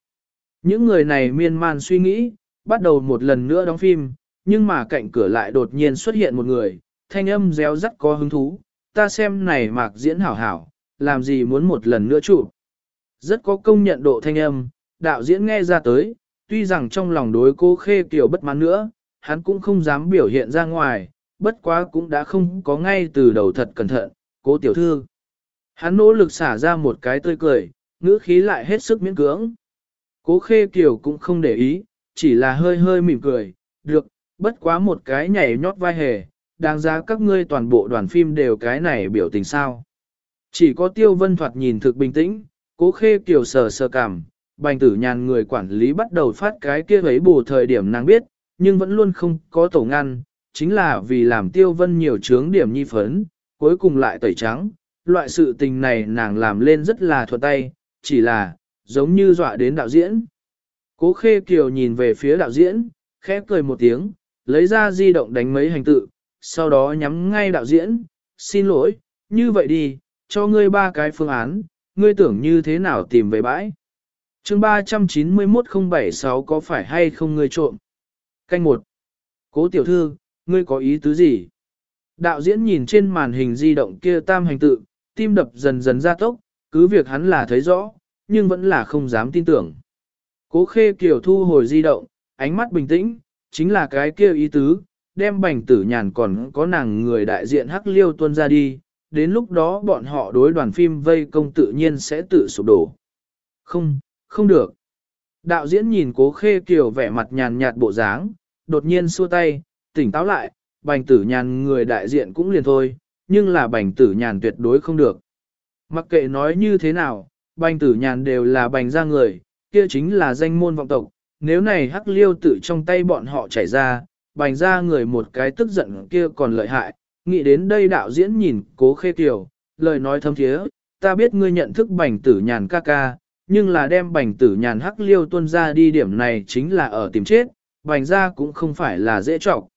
S1: Những người này miên man suy nghĩ, bắt đầu một lần nữa đóng phim, nhưng mà cạnh cửa lại đột nhiên xuất hiện một người, thanh âm réo rắt có hứng thú, ta xem này mạc diễn hảo hảo, làm gì muốn một lần nữa chụp. Rất có công nhận độ thanh âm, đạo diễn nghe ra tới, tuy rằng trong lòng đối cô khê kiểu bất mãn nữa, hắn cũng không dám biểu hiện ra ngoài, bất quá cũng đã không có ngay từ đầu thật cẩn thận, cố tiểu thư. Hắn nỗ lực xả ra một cái tươi cười, ngữ khí lại hết sức miễn cưỡng. Cố khê kiểu cũng không để ý, chỉ là hơi hơi mỉm cười, được, bất quá một cái nhảy nhót vai hề, đáng giá các ngươi toàn bộ đoàn phim đều cái này biểu tình sao. Chỉ có tiêu vân thoạt nhìn thực bình tĩnh, cố khê kiểu sờ sờ cảm, bành tử nhàn người quản lý bắt đầu phát cái kia ấy bù thời điểm nàng biết, nhưng vẫn luôn không có tổ ngăn, chính là vì làm tiêu vân nhiều chướng điểm nhi phấn, cuối cùng lại tẩy trắng, loại sự tình này nàng làm lên rất là thuận tay, chỉ là, giống như dọa đến đạo diễn. Cố khê kiều nhìn về phía đạo diễn, khẽ cười một tiếng, lấy ra di động đánh mấy hành tự, sau đó nhắm ngay đạo diễn, xin lỗi, như vậy đi, cho ngươi ba cái phương án, ngươi tưởng như thế nào tìm về bãi chương 391076 có phải hay không ngươi trộm? Canh một Cố tiểu thư, ngươi có ý tứ gì? Đạo diễn nhìn trên màn hình di động kia tam hành tự, tim đập dần dần ra tốc, cứ việc hắn là thấy rõ, nhưng vẫn là không dám tin tưởng. Cố khê kiểu thu hồi di động, ánh mắt bình tĩnh, chính là cái kia ý tứ, đem bành tử nhàn còn có nàng người đại diện hắc liêu tuân ra đi, đến lúc đó bọn họ đối đoàn phim vây công tự nhiên sẽ tự sụp đổ. Không, không được. Đạo diễn nhìn cố khê kiều vẻ mặt nhàn nhạt bộ dáng, đột nhiên xua tay, tỉnh táo lại, bành tử nhàn người đại diện cũng liền thôi, nhưng là bành tử nhàn tuyệt đối không được. Mặc kệ nói như thế nào, bành tử nhàn đều là bành gia người, kia chính là danh môn vọng tộc, nếu này hắc liêu tự trong tay bọn họ chảy ra, bành gia người một cái tức giận kia còn lợi hại, nghĩ đến đây đạo diễn nhìn cố khê kiều, lời nói thâm thiế, ta biết ngươi nhận thức bành tử nhàn ca ca, nhưng là đem bành tử nhàn hắc liêu tuân ra đi điểm này chính là ở tìm chết, bành ra cũng không phải là dễ trọng.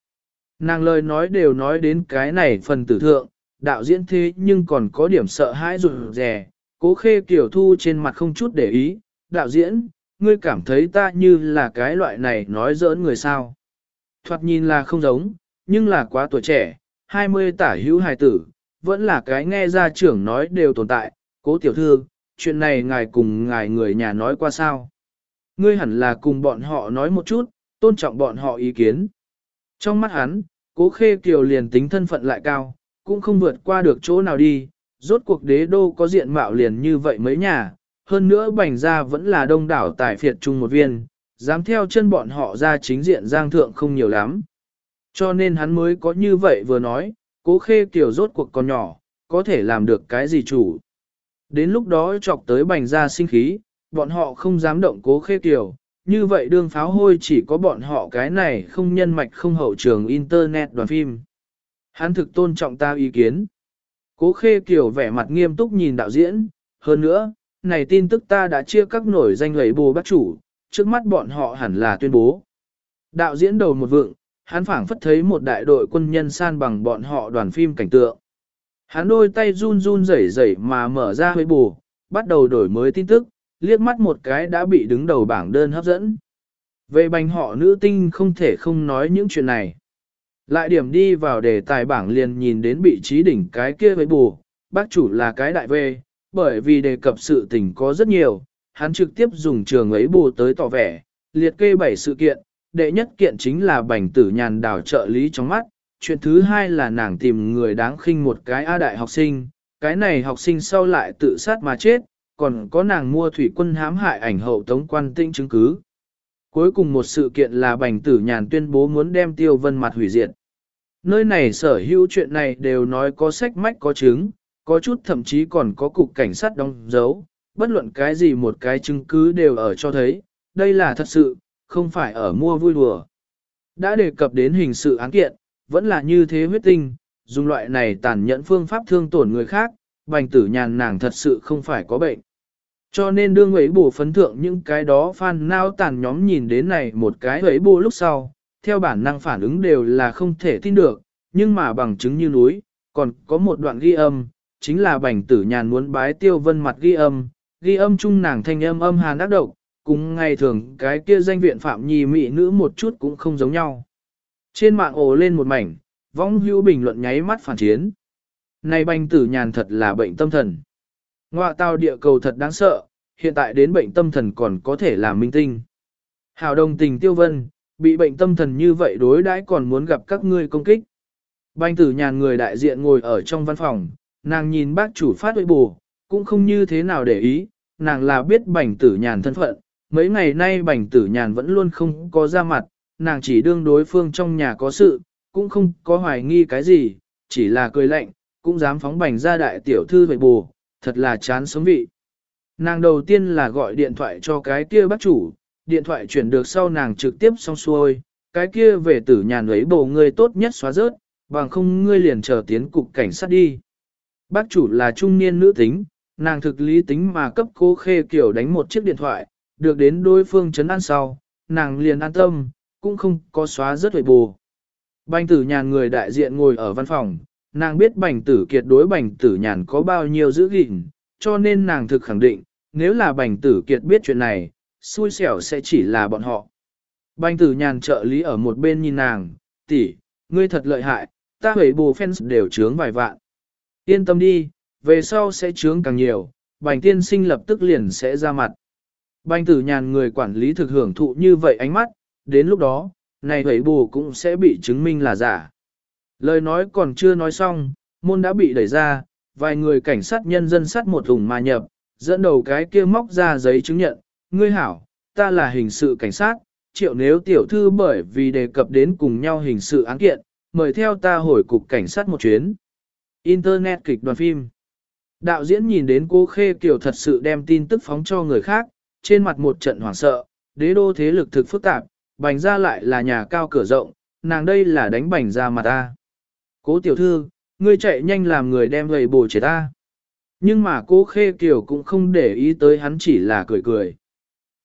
S1: Nàng lời nói đều nói đến cái này phần tử thượng, đạo diễn thế nhưng còn có điểm sợ hãi rụt rè, cố khê kiểu thu trên mặt không chút để ý, đạo diễn, ngươi cảm thấy ta như là cái loại này nói giỡn người sao. Thoạt nhìn là không giống, nhưng là quá tuổi trẻ, 20 tả hữu hài tử, vẫn là cái nghe ra trưởng nói đều tồn tại, cố tiểu thư, chuyện này ngài cùng ngài người nhà nói qua sao. Ngươi hẳn là cùng bọn họ nói một chút, tôn trọng bọn họ ý kiến. Trong mắt hắn, cố khê kiều liền tính thân phận lại cao, cũng không vượt qua được chỗ nào đi, rốt cuộc đế đô có diện mạo liền như vậy mấy nhà, hơn nữa bành ra vẫn là đông đảo tài phiệt chung một viên, dám theo chân bọn họ ra chính diện giang thượng không nhiều lắm. Cho nên hắn mới có như vậy vừa nói, cố khê kiều rốt cuộc còn nhỏ, có thể làm được cái gì chủ. Đến lúc đó chọc tới bành ra sinh khí, bọn họ không dám động cố khê kiểu, như vậy đương pháo hôi chỉ có bọn họ cái này không nhân mạch không hậu trường internet đoàn phim. Hắn thực tôn trọng ta ý kiến. Cố khê kiểu vẻ mặt nghiêm túc nhìn đạo diễn, hơn nữa, này tin tức ta đã chia các nổi danh lầy bồ bác chủ, trước mắt bọn họ hẳn là tuyên bố. Đạo diễn đầu một vượng, hắn phảng phất thấy một đại đội quân nhân san bằng bọn họ đoàn phim cảnh tượng. Hắn đôi tay run run rẩy rẩy mà mở ra hơi bù, bắt đầu đổi mới tin tức, liếc mắt một cái đã bị đứng đầu bảng đơn hấp dẫn. Về bành họ nữ tinh không thể không nói những chuyện này. Lại điểm đi vào đề tài bảng liền nhìn đến vị trí đỉnh cái kia với bù, bác chủ là cái đại về, bởi vì đề cập sự tình có rất nhiều, hắn trực tiếp dùng trường ấy bù tới tỏ vẻ, liệt kê bảy sự kiện, đệ nhất kiện chính là bành tử nhàn đảo trợ lý trong mắt, chuyện thứ hai là nàng tìm người đáng khinh một cái A đại học sinh, cái này học sinh sau lại tự sát mà chết, còn có nàng mua thủy quân hãm hại ảnh hậu tống quan tinh chứng cứ. Cuối cùng một sự kiện là bành tử nhàn tuyên bố muốn đem tiêu vân mặt hủy diệt. Nơi này sở hữu chuyện này đều nói có sách mách có chứng, có chút thậm chí còn có cục cảnh sát đóng dấu, bất luận cái gì một cái chứng cứ đều ở cho thấy, đây là thật sự, không phải ở mua vui đùa. Đã đề cập đến hình sự án kiện, vẫn là như thế huyết tinh, dùng loại này tàn nhẫn phương pháp thương tổn người khác, bành tử nhàn nàng thật sự không phải có bệnh. Cho nên đương ấy bù phấn thượng những cái đó fan nao tàn nhóm nhìn đến này một cái ấy bù lúc sau, theo bản năng phản ứng đều là không thể tin được, nhưng mà bằng chứng như núi, còn có một đoạn ghi âm, chính là bành tử nhàn muốn bái tiêu vân mặt ghi âm, ghi âm chung nàng thanh âm âm hàn đắc độc, cùng ngày thường cái kia danh viện phạm nhi mỹ nữ một chút cũng không giống nhau. Trên mạng ồ lên một mảnh, vong hữu bình luận nháy mắt phản chiến. Này bành tử nhàn thật là bệnh tâm thần. Ngoạ tao địa cầu thật đáng sợ, hiện tại đến bệnh tâm thần còn có thể là minh tinh. Hào đồng tình tiêu vân, bị bệnh tâm thần như vậy đối đãi còn muốn gặp các ngươi công kích. Bành tử nhàn người đại diện ngồi ở trong văn phòng, nàng nhìn bác chủ phát huệ bù, cũng không như thế nào để ý, nàng là biết bành tử nhàn thân phận. Mấy ngày nay bành tử nhàn vẫn luôn không có ra mặt, nàng chỉ đương đối phương trong nhà có sự, cũng không có hoài nghi cái gì, chỉ là cười lạnh, cũng dám phóng bành ra đại tiểu thư vậy bù, thật là chán sống vị. Nàng đầu tiên là gọi điện thoại cho cái kia bác chủ, điện thoại chuyển được sau nàng trực tiếp xong xuôi, cái kia về tử nhàn ấy bầu ngươi tốt nhất xóa rớt, bằng không ngươi liền chờ tiến cục cảnh sát đi. Bác chủ là trung niên nữ tính, nàng thực lý tính mà cấp cô khê kiểu đánh một chiếc điện thoại, được đến đối phương chấn an sau, nàng liền an tâm, cũng không có xóa rất huệ bù. Bành tử nhàn người đại diện ngồi ở văn phòng, nàng biết bành tử kiệt đối bành tử nhàn có bao nhiêu giữ gìn, cho nên nàng thực khẳng định, nếu là bành tử kiệt biết chuyện này, xui xẻo sẽ chỉ là bọn họ. Bành tử nhàn trợ lý ở một bên nhìn nàng, tỷ, ngươi thật lợi hại, ta hủy bù fans đều trướng vài vạn. Yên tâm đi, về sau sẽ trướng càng nhiều, bành tiên sinh lập tức liền sẽ ra mặt. Bành tử nhàn người quản lý thực hưởng thụ như vậy ánh mắt, đến lúc đó, này hủy bù cũng sẽ bị chứng minh là giả. Lời nói còn chưa nói xong, môn đã bị đẩy ra, vài người cảnh sát nhân dân sát một thùng mà nhập, dẫn đầu cái kia móc ra giấy chứng nhận, ngươi hảo, ta là hình sự cảnh sát, triệu nếu tiểu thư bởi vì đề cập đến cùng nhau hình sự án kiện, mời theo ta hồi cục cảnh sát một chuyến. Internet kịch đoàn phim Đạo diễn nhìn đến cô Khê Kiều thật sự đem tin tức phóng cho người khác, trên mặt một trận hoảng sợ, đế đô thế lực thực phức tạp, bành ra lại là nhà cao cửa rộng, nàng đây là đánh bành ra mà ta. Cố tiểu thư, ngươi chạy nhanh làm người đem gầy bổ chế ta. Nhưng mà cô Khê Kiều cũng không để ý tới hắn chỉ là cười cười.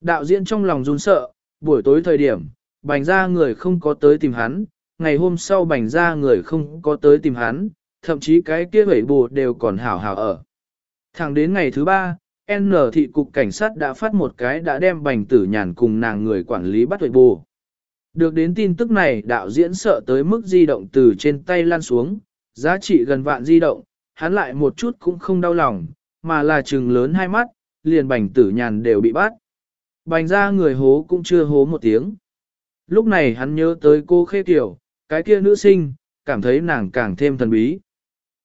S1: Đạo diễn trong lòng run sợ, buổi tối thời điểm, bành ra người không có tới tìm hắn, ngày hôm sau bành ra người không có tới tìm hắn, thậm chí cái kia gầy bổ đều còn hảo hảo ở. Thẳng đến ngày thứ ba, N thị cục cảnh sát đã phát một cái đã đem bành tử nhàn cùng nàng người quản lý bắt huệ bù. Được đến tin tức này đạo diễn sợ tới mức di động từ trên tay lan xuống, giá trị gần vạn di động, hắn lại một chút cũng không đau lòng, mà là trừng lớn hai mắt, liền bành tử nhàn đều bị bắt. Bành ra người hố cũng chưa hố một tiếng. Lúc này hắn nhớ tới cô Khê tiểu, cái kia nữ sinh, cảm thấy nàng càng thêm thần bí.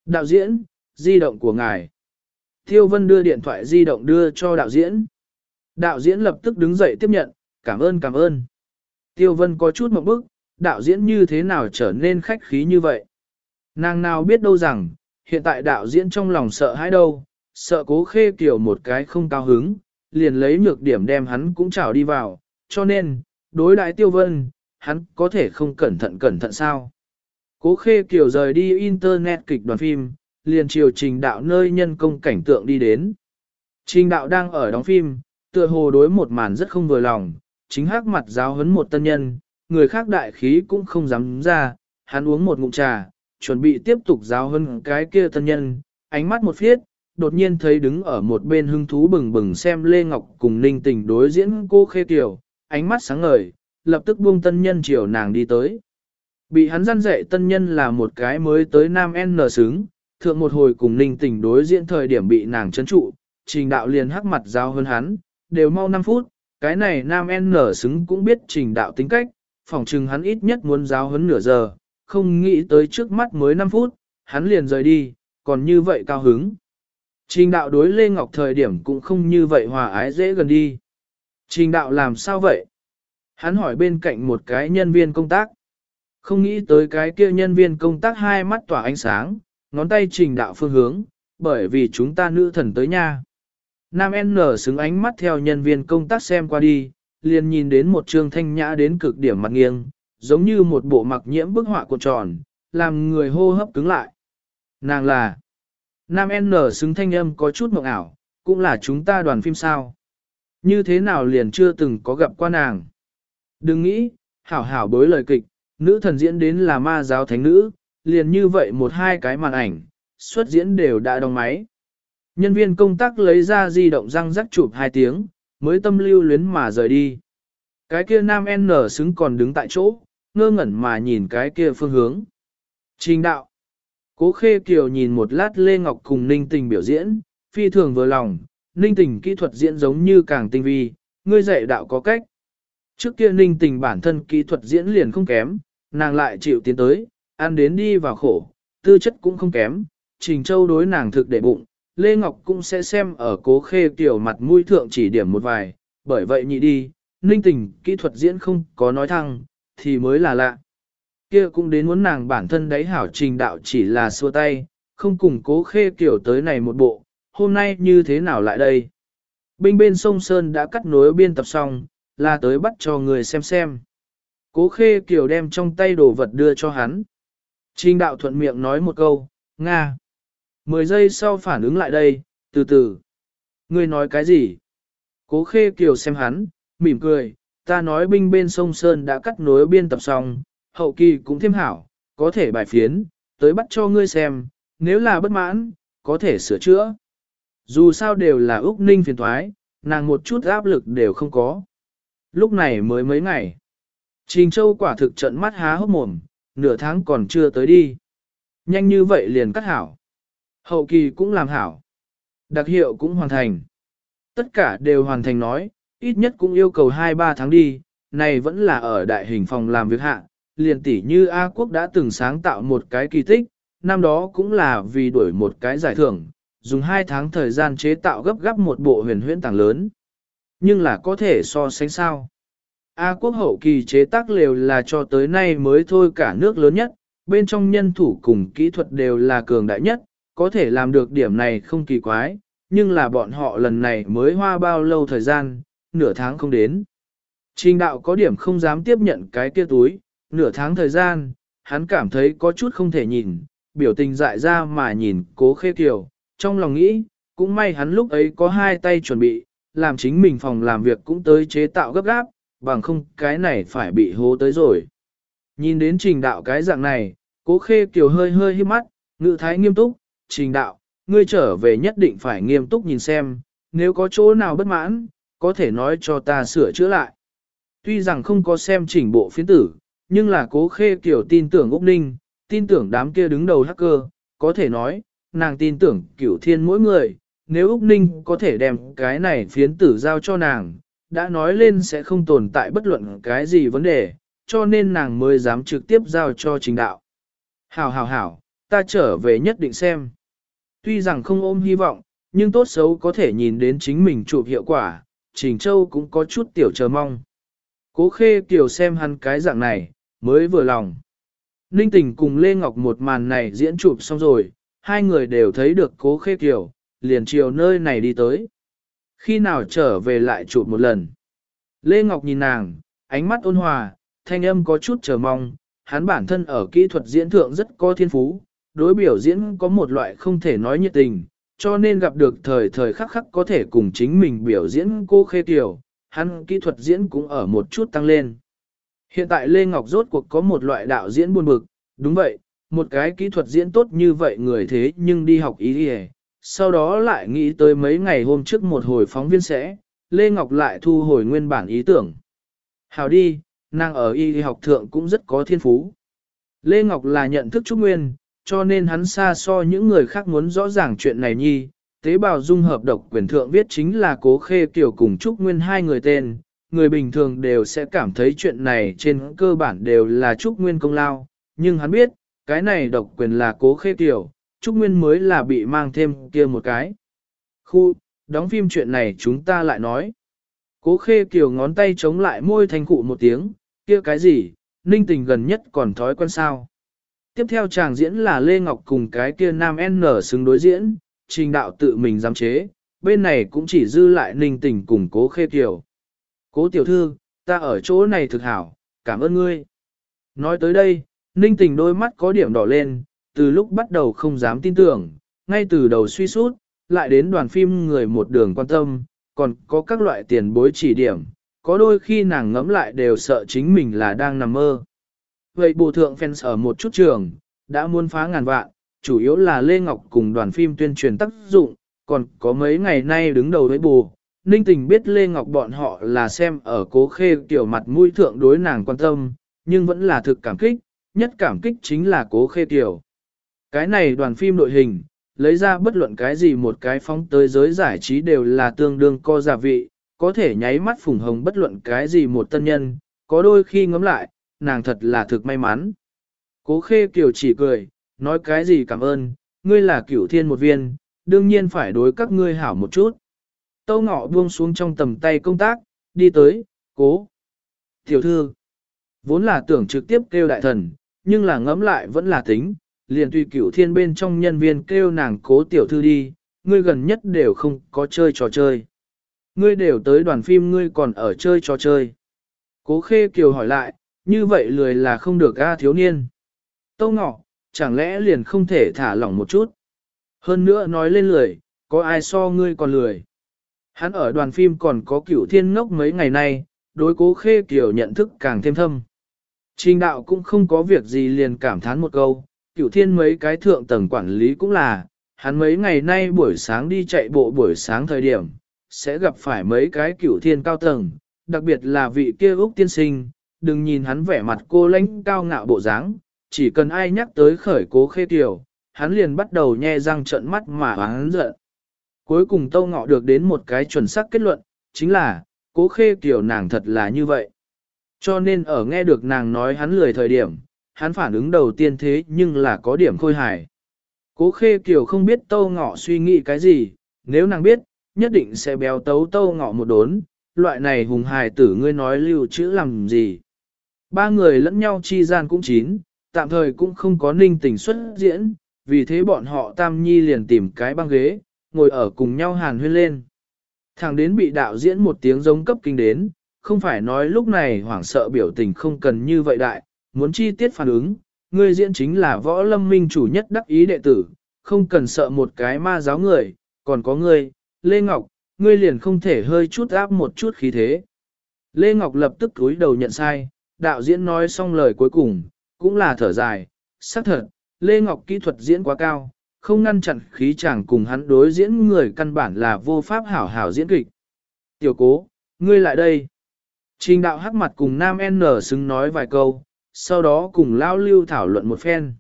S1: Đạo diễn, di động của ngài. Thiêu Vân đưa điện thoại di động đưa cho đạo diễn. Đạo diễn lập tức đứng dậy tiếp nhận, cảm ơn cảm ơn. Tiêu Vân có chút một bức, đạo diễn như thế nào trở nên khách khí như vậy. Nàng nào biết đâu rằng, hiện tại đạo diễn trong lòng sợ hãi đâu, sợ cố khê kiểu một cái không cao hứng, liền lấy nhược điểm đem hắn cũng trào đi vào, cho nên, đối đại Tiêu Vân, hắn có thể không cẩn thận cẩn thận sao. Cố khê kiểu rời đi internet kịch đoàn phim, liền chiều trình đạo nơi nhân công cảnh tượng đi đến. Trình đạo đang ở đóng phim, tựa hồ đối một màn rất không vừa lòng, chính hắc mặt giáo huấn một tân nhân, người khác đại khí cũng không dám ra, hắn uống một ngụm trà, chuẩn bị tiếp tục giáo huấn cái kia tân nhân, ánh mắt một phiết, đột nhiên thấy đứng ở một bên hưng thú bừng bừng xem Lê Ngọc cùng ninh tình đối diễn cô khê tiểu, ánh mắt sáng ngời, lập tức buông tân nhân chiều nàng đi tới. Bị hắn răn dạy tân nhân là một cái mới tới nam N xứng, thượng một hồi cùng ninh tình đối diễn thời điểm bị nàng chấn trụ, trình đạo liền hắc mặt giao hơn hắn, đều mau 5 phút, cái này nam N xứng cũng biết trình đạo tính cách, phỏng chừng hắn ít nhất muốn giáo hơn nửa giờ, không nghĩ tới trước mắt mới 5 phút, hắn liền rời đi, còn như vậy cao hứng. Trình đạo đối Lê Ngọc thời điểm cũng không như vậy hòa ái dễ gần đi. Trình đạo làm sao vậy? Hắn hỏi bên cạnh một cái nhân viên công tác. Không nghĩ tới cái kia nhân viên công tác hai mắt tỏa ánh sáng, ngón tay trình đạo phương hướng, bởi vì chúng ta nữ thần tới nha. Nam N xứng ánh mắt theo nhân viên công tác xem qua đi, liền nhìn đến một trương thanh nhã đến cực điểm mặt nghiêng, giống như một bộ mặc nhiễm bức họa cuộn tròn, làm người hô hấp cứng lại. Nàng là Nam N xứng thanh âm có chút mộng ảo, cũng là chúng ta đoàn phim sao. Như thế nào liền chưa từng có gặp qua nàng. Đừng nghĩ, hảo hảo bối lời kịch, nữ thần diễn đến là ma giáo thánh nữ, liền như vậy một hai cái màn ảnh, xuất diễn đều đã đóng máy. Nhân viên công tác lấy ra di động răng rắc chụp hai tiếng, mới tâm lưu luyến mà rời đi. Cái kia nam N xứng còn đứng tại chỗ, ngơ ngẩn mà nhìn cái kia phương hướng. Trình đạo. Cố khê kiều nhìn một lát Lê Ngọc cùng ninh tình biểu diễn, phi thường vừa lòng, ninh tình kỹ thuật diễn giống như càng tinh vi, ngươi dạy đạo có cách. Trước kia ninh tình bản thân kỹ thuật diễn liền không kém, nàng lại chịu tiến tới, ăn đến đi vào khổ, tư chất cũng không kém, Trình Châu đối nàng thực để bụng, Lê Ngọc cũng sẽ xem ở cố khê tiểu mặt mũi thượng chỉ điểm một vài, bởi vậy nhị đi, ninh tình kỹ thuật diễn không có nói thăng, thì mới là lạ. Kia cũng đến muốn nàng bản thân đấy hảo trình đạo chỉ là xua tay, không cùng cố khê tiểu tới này một bộ, hôm nay như thế nào lại đây. Binh bên sông Sơn đã cắt nối biên tập xong, là tới bắt cho người xem xem. Cố khê kiểu đem trong tay đồ vật đưa cho hắn. Trình đạo thuận miệng nói một câu, Nga. Mười giây sau phản ứng lại đây, từ từ. Ngươi nói cái gì? Cố khê kiều xem hắn, mỉm cười, ta nói binh bên sông Sơn đã cắt nối biên tập xong, hậu kỳ cũng thêm hảo, có thể bài phiến, tới bắt cho ngươi xem, nếu là bất mãn, có thể sửa chữa. Dù sao đều là Úc Ninh phiền thoái, nàng một chút áp lực đều không có. Lúc này mới mấy ngày. Trình Châu quả thực trận mắt há hốc mồm, nửa tháng còn chưa tới đi. Nhanh như vậy liền cắt hảo. Hậu kỳ cũng làm hảo. Đặc hiệu cũng hoàn thành. Tất cả đều hoàn thành nói, ít nhất cũng yêu cầu 2-3 tháng đi, này vẫn là ở đại hình phòng làm việc hạ. Liền tỷ như A Quốc đã từng sáng tạo một cái kỳ tích, năm đó cũng là vì đuổi một cái giải thưởng, dùng 2 tháng thời gian chế tạo gấp gấp một bộ huyền huyễn tàng lớn. Nhưng là có thể so sánh sao. A quốc hậu kỳ chế tác lều là cho tới nay mới thôi cả nước lớn nhất, bên trong nhân thủ cùng kỹ thuật đều là cường đại nhất, có thể làm được điểm này không kỳ quái, nhưng là bọn họ lần này mới hoa bao lâu thời gian, nửa tháng không đến. Trình đạo có điểm không dám tiếp nhận cái kia túi, nửa tháng thời gian, hắn cảm thấy có chút không thể nhìn, biểu tình dại ra mà nhìn cố khê kiều, trong lòng nghĩ, cũng may hắn lúc ấy có hai tay chuẩn bị, làm chính mình phòng làm việc cũng tới chế tạo gấp gáp, bằng không cái này phải bị hố tới rồi. Nhìn đến trình đạo cái dạng này, cố khê kiều hơi hơi hiếp mắt, ngự thái nghiêm túc, trình đạo, ngươi trở về nhất định phải nghiêm túc nhìn xem, nếu có chỗ nào bất mãn, có thể nói cho ta sửa chữa lại. Tuy rằng không có xem chỉnh bộ phiến tử, nhưng là cố khê kiều tin tưởng Úc Ninh, tin tưởng đám kia đứng đầu hacker, có thể nói, nàng tin tưởng cửu thiên mỗi người, nếu Úc Ninh có thể đem cái này phiến tử giao cho nàng, đã nói lên sẽ không tồn tại bất luận cái gì vấn đề, cho nên nàng mới dám trực tiếp giao cho trình đạo. Hảo hảo hảo, ta trở về nhất định xem. Tuy rằng không ôm hy vọng, nhưng tốt xấu có thể nhìn đến chính mình chụp hiệu quả, Trình Châu cũng có chút tiểu chờ mong. Cố khê kiểu xem hắn cái dạng này, mới vừa lòng. Ninh tình cùng Lê Ngọc một màn này diễn chụp xong rồi, hai người đều thấy được cố khê kiểu, liền chiều nơi này đi tới. Khi nào trở về lại chụp một lần. Lê Ngọc nhìn nàng, ánh mắt ôn hòa, thanh âm có chút chờ mong, hắn bản thân ở kỹ thuật diễn thượng rất có thiên phú, đối biểu diễn có một loại không thể nói nhiệt tình, cho nên gặp được thời thời khắc khắc có thể cùng chính mình biểu diễn cô khê tiểu, hắn kỹ thuật diễn cũng ở một chút tăng lên. Hiện tại Lê Ngọc rốt cuộc có một loại đạo diễn buồn bực, đúng vậy, một cái kỹ thuật diễn tốt như vậy người thế nhưng đi học ý đi sau đó lại nghĩ tới mấy ngày hôm trước một hồi phóng viên sẽ, Lê Ngọc lại thu hồi nguyên bản ý tưởng. Hào đi, nàng ở y học thượng cũng rất có thiên phú. Lê Ngọc là nhận thức Trúc Nguyên, cho nên hắn xa so những người khác muốn rõ ràng chuyện này nhi. Tế bào dung hợp độc quyền thượng viết chính là cố khê tiểu cùng Trúc Nguyên hai người tên, người bình thường đều sẽ cảm thấy chuyện này trên cơ bản đều là Trúc Nguyên công lao, nhưng hắn biết, cái này độc quyền là cố khê tiểu Trúc Nguyên mới là bị mang thêm kia một cái. Khu, đóng phim chuyện này chúng ta lại nói. Cố khê kiểu ngón tay chống lại môi thanh cụ một tiếng, kia cái gì, ninh tình gần nhất còn thói quen sao. Tiếp theo chàng diễn là Lê Ngọc cùng cái kia nam N xứng đối diễn, trình đạo tự mình giám chế, bên này cũng chỉ dư lại ninh tình cùng cố khê kiều. Cố tiểu thư, ta ở chỗ này thực hảo, cảm ơn ngươi. Nói tới đây, ninh tình đôi mắt có điểm đỏ lên, từ lúc bắt đầu không dám tin tưởng, ngay từ đầu suy sút, lại đến đoàn phim người một đường quan tâm, còn có các loại tiền bối chỉ điểm, có đôi khi nàng ngẫm lại đều sợ chính mình là đang nằm mơ. Vậy bù thượng fans ở một chút trường, đã muốn phá ngàn vạn, chủ yếu là Lê Ngọc cùng đoàn phim tuyên truyền tác dụng, còn có mấy ngày nay đứng đầu với bù. Ninh tình biết Lê Ngọc bọn họ là xem ở cố khê tiểu mặt mũi thượng đối nàng quan tâm, nhưng vẫn là thực cảm kích, nhất cảm kích chính là cố khê tiểu. Cái này đoàn phim đội hình, lấy ra bất luận cái gì một cái phóng tới giới giải trí đều là tương đương co giả vị, có thể nháy mắt phủng hồng bất luận cái gì một tân nhân, có đôi khi ngấm lại, nàng thật là thực may mắn. Cố khê kiều chỉ cười, nói cái gì cảm ơn, ngươi là cửu thiên một viên, đương nhiên phải đối các ngươi hảo một chút. Tâu ngọ buông xuống trong tầm tay công tác, đi tới, cố. Tiểu thư, vốn là tưởng trực tiếp kêu đại thần, nhưng là ngấm lại vẫn là tính, liền tùy cửu thiên bên trong nhân viên kêu nàng cố tiểu thư đi, ngươi gần nhất đều không có chơi trò chơi. Ngươi đều tới đoàn phim ngươi còn ở chơi trò chơi. Cố khê kiều hỏi lại, như vậy lười là không được a thiếu niên. Tâu ngọ, chẳng lẽ liền không thể thả lỏng một chút. Hơn nữa nói lên lười, có ai so ngươi còn lười. Hắn ở đoàn phim còn có cửu thiên ngốc mấy ngày nay, đối cố khê kiều nhận thức càng thêm thâm. Trình đạo cũng không có việc gì liền cảm thán một câu, cửu thiên mấy cái thượng tầng quản lý cũng là, hắn mấy ngày nay buổi sáng đi chạy bộ buổi sáng thời điểm, sẽ gặp phải mấy cái cửu thiên cao tầng, đặc biệt là vị kia Úc tiên sinh, đừng nhìn hắn vẻ mặt cô lãnh cao ngạo bộ dáng, chỉ cần ai nhắc tới khởi cố khê tiểu, hắn liền bắt đầu nhe răng trợn mắt mà hắn giận. Cuối cùng Tâu Ngọ được đến một cái chuẩn xác kết luận, chính là, cố khê tiểu nàng thật là như vậy. Cho nên ở nghe được nàng nói hắn lười thời điểm, hắn phản ứng đầu tiên thế nhưng là có điểm khôi hài. Cố khê kiều không biết Tâu Ngọ suy nghĩ cái gì, nếu nàng biết, nhất định sẽ béo tấu Tâu Ngọ một đốn, loại này hùng hài tử ngươi nói lưu chữ làm gì. Ba người lẫn nhau chi gian cũng chín, tạm thời cũng không có ninh tình xuất diễn, vì thế bọn họ tam nhi liền tìm cái băng ghế, ngồi ở cùng nhau hàn huyên lên. Thằng đến bị đạo diễn một tiếng giống cấp kinh đến, không phải nói lúc này hoảng sợ biểu tình không cần như vậy đại, muốn chi tiết phản ứng, ngươi diễn chính là võ lâm minh chủ nhất đắc ý đệ tử, không cần sợ một cái ma giáo người, còn có ngươi, Lê Ngọc, ngươi liền không thể hơi chút áp một chút khí thế. Lê Ngọc lập tức cúi đầu nhận sai, đạo diễn nói xong lời cuối cùng, cũng là thở dài, xác thật, Lê Ngọc kỹ thuật diễn quá cao, không ngăn chặn khí chàng cùng hắn đối diễn người căn bản là vô pháp hảo hảo diễn kịch. Tiểu cố, ngươi lại đây. Trình đạo hắc mặt cùng Nam N xứng nói vài câu, sau đó cùng lão lưu thảo luận một phen.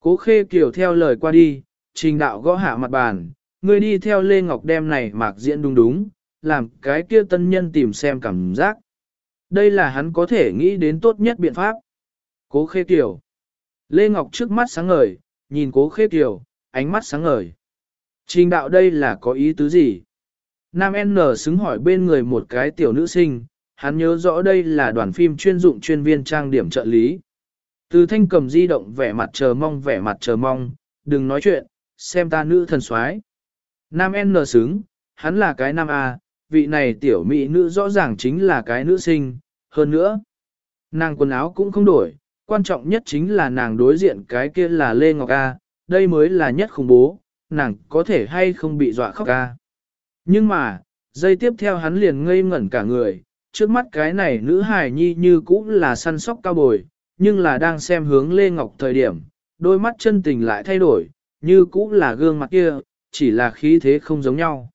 S1: Cố khê kiểu theo lời qua đi, trình đạo gõ hạ mặt bàn, người đi theo Lê Ngọc đem này mạc diễn đúng đúng, làm cái kia tân nhân tìm xem cảm giác. Đây là hắn có thể nghĩ đến tốt nhất biện pháp. Cố khê kiểu. Lê Ngọc trước mắt sáng ngời, nhìn cố khê kiểu, ánh mắt sáng ngời. Trình đạo đây là có ý tứ gì? Nam N xứng hỏi bên người một cái tiểu nữ sinh, hắn nhớ rõ đây là đoàn phim chuyên dụng chuyên viên trang điểm trợ lý. Từ thanh cầm di động vẻ mặt chờ mong vẻ mặt chờ mong, đừng nói chuyện, xem ta nữ thần soái. Nam N xứng, hắn là cái nam A, vị này tiểu mỹ nữ rõ ràng chính là cái nữ sinh, hơn nữa. Nàng quần áo cũng không đổi, quan trọng nhất chính là nàng đối diện cái kia là Lê Ngọc A, đây mới là nhất khủng bố, nàng có thể hay không bị dọa khóc A. Nhưng mà, giây tiếp theo hắn liền ngây ngẩn cả người, trước mắt cái này nữ hài nhi như cũng là săn sóc cao bồi, nhưng là đang xem hướng Lê Ngọc thời điểm, đôi mắt chân tình lại thay đổi, như cũng là gương mặt kia, chỉ là khí thế không giống nhau.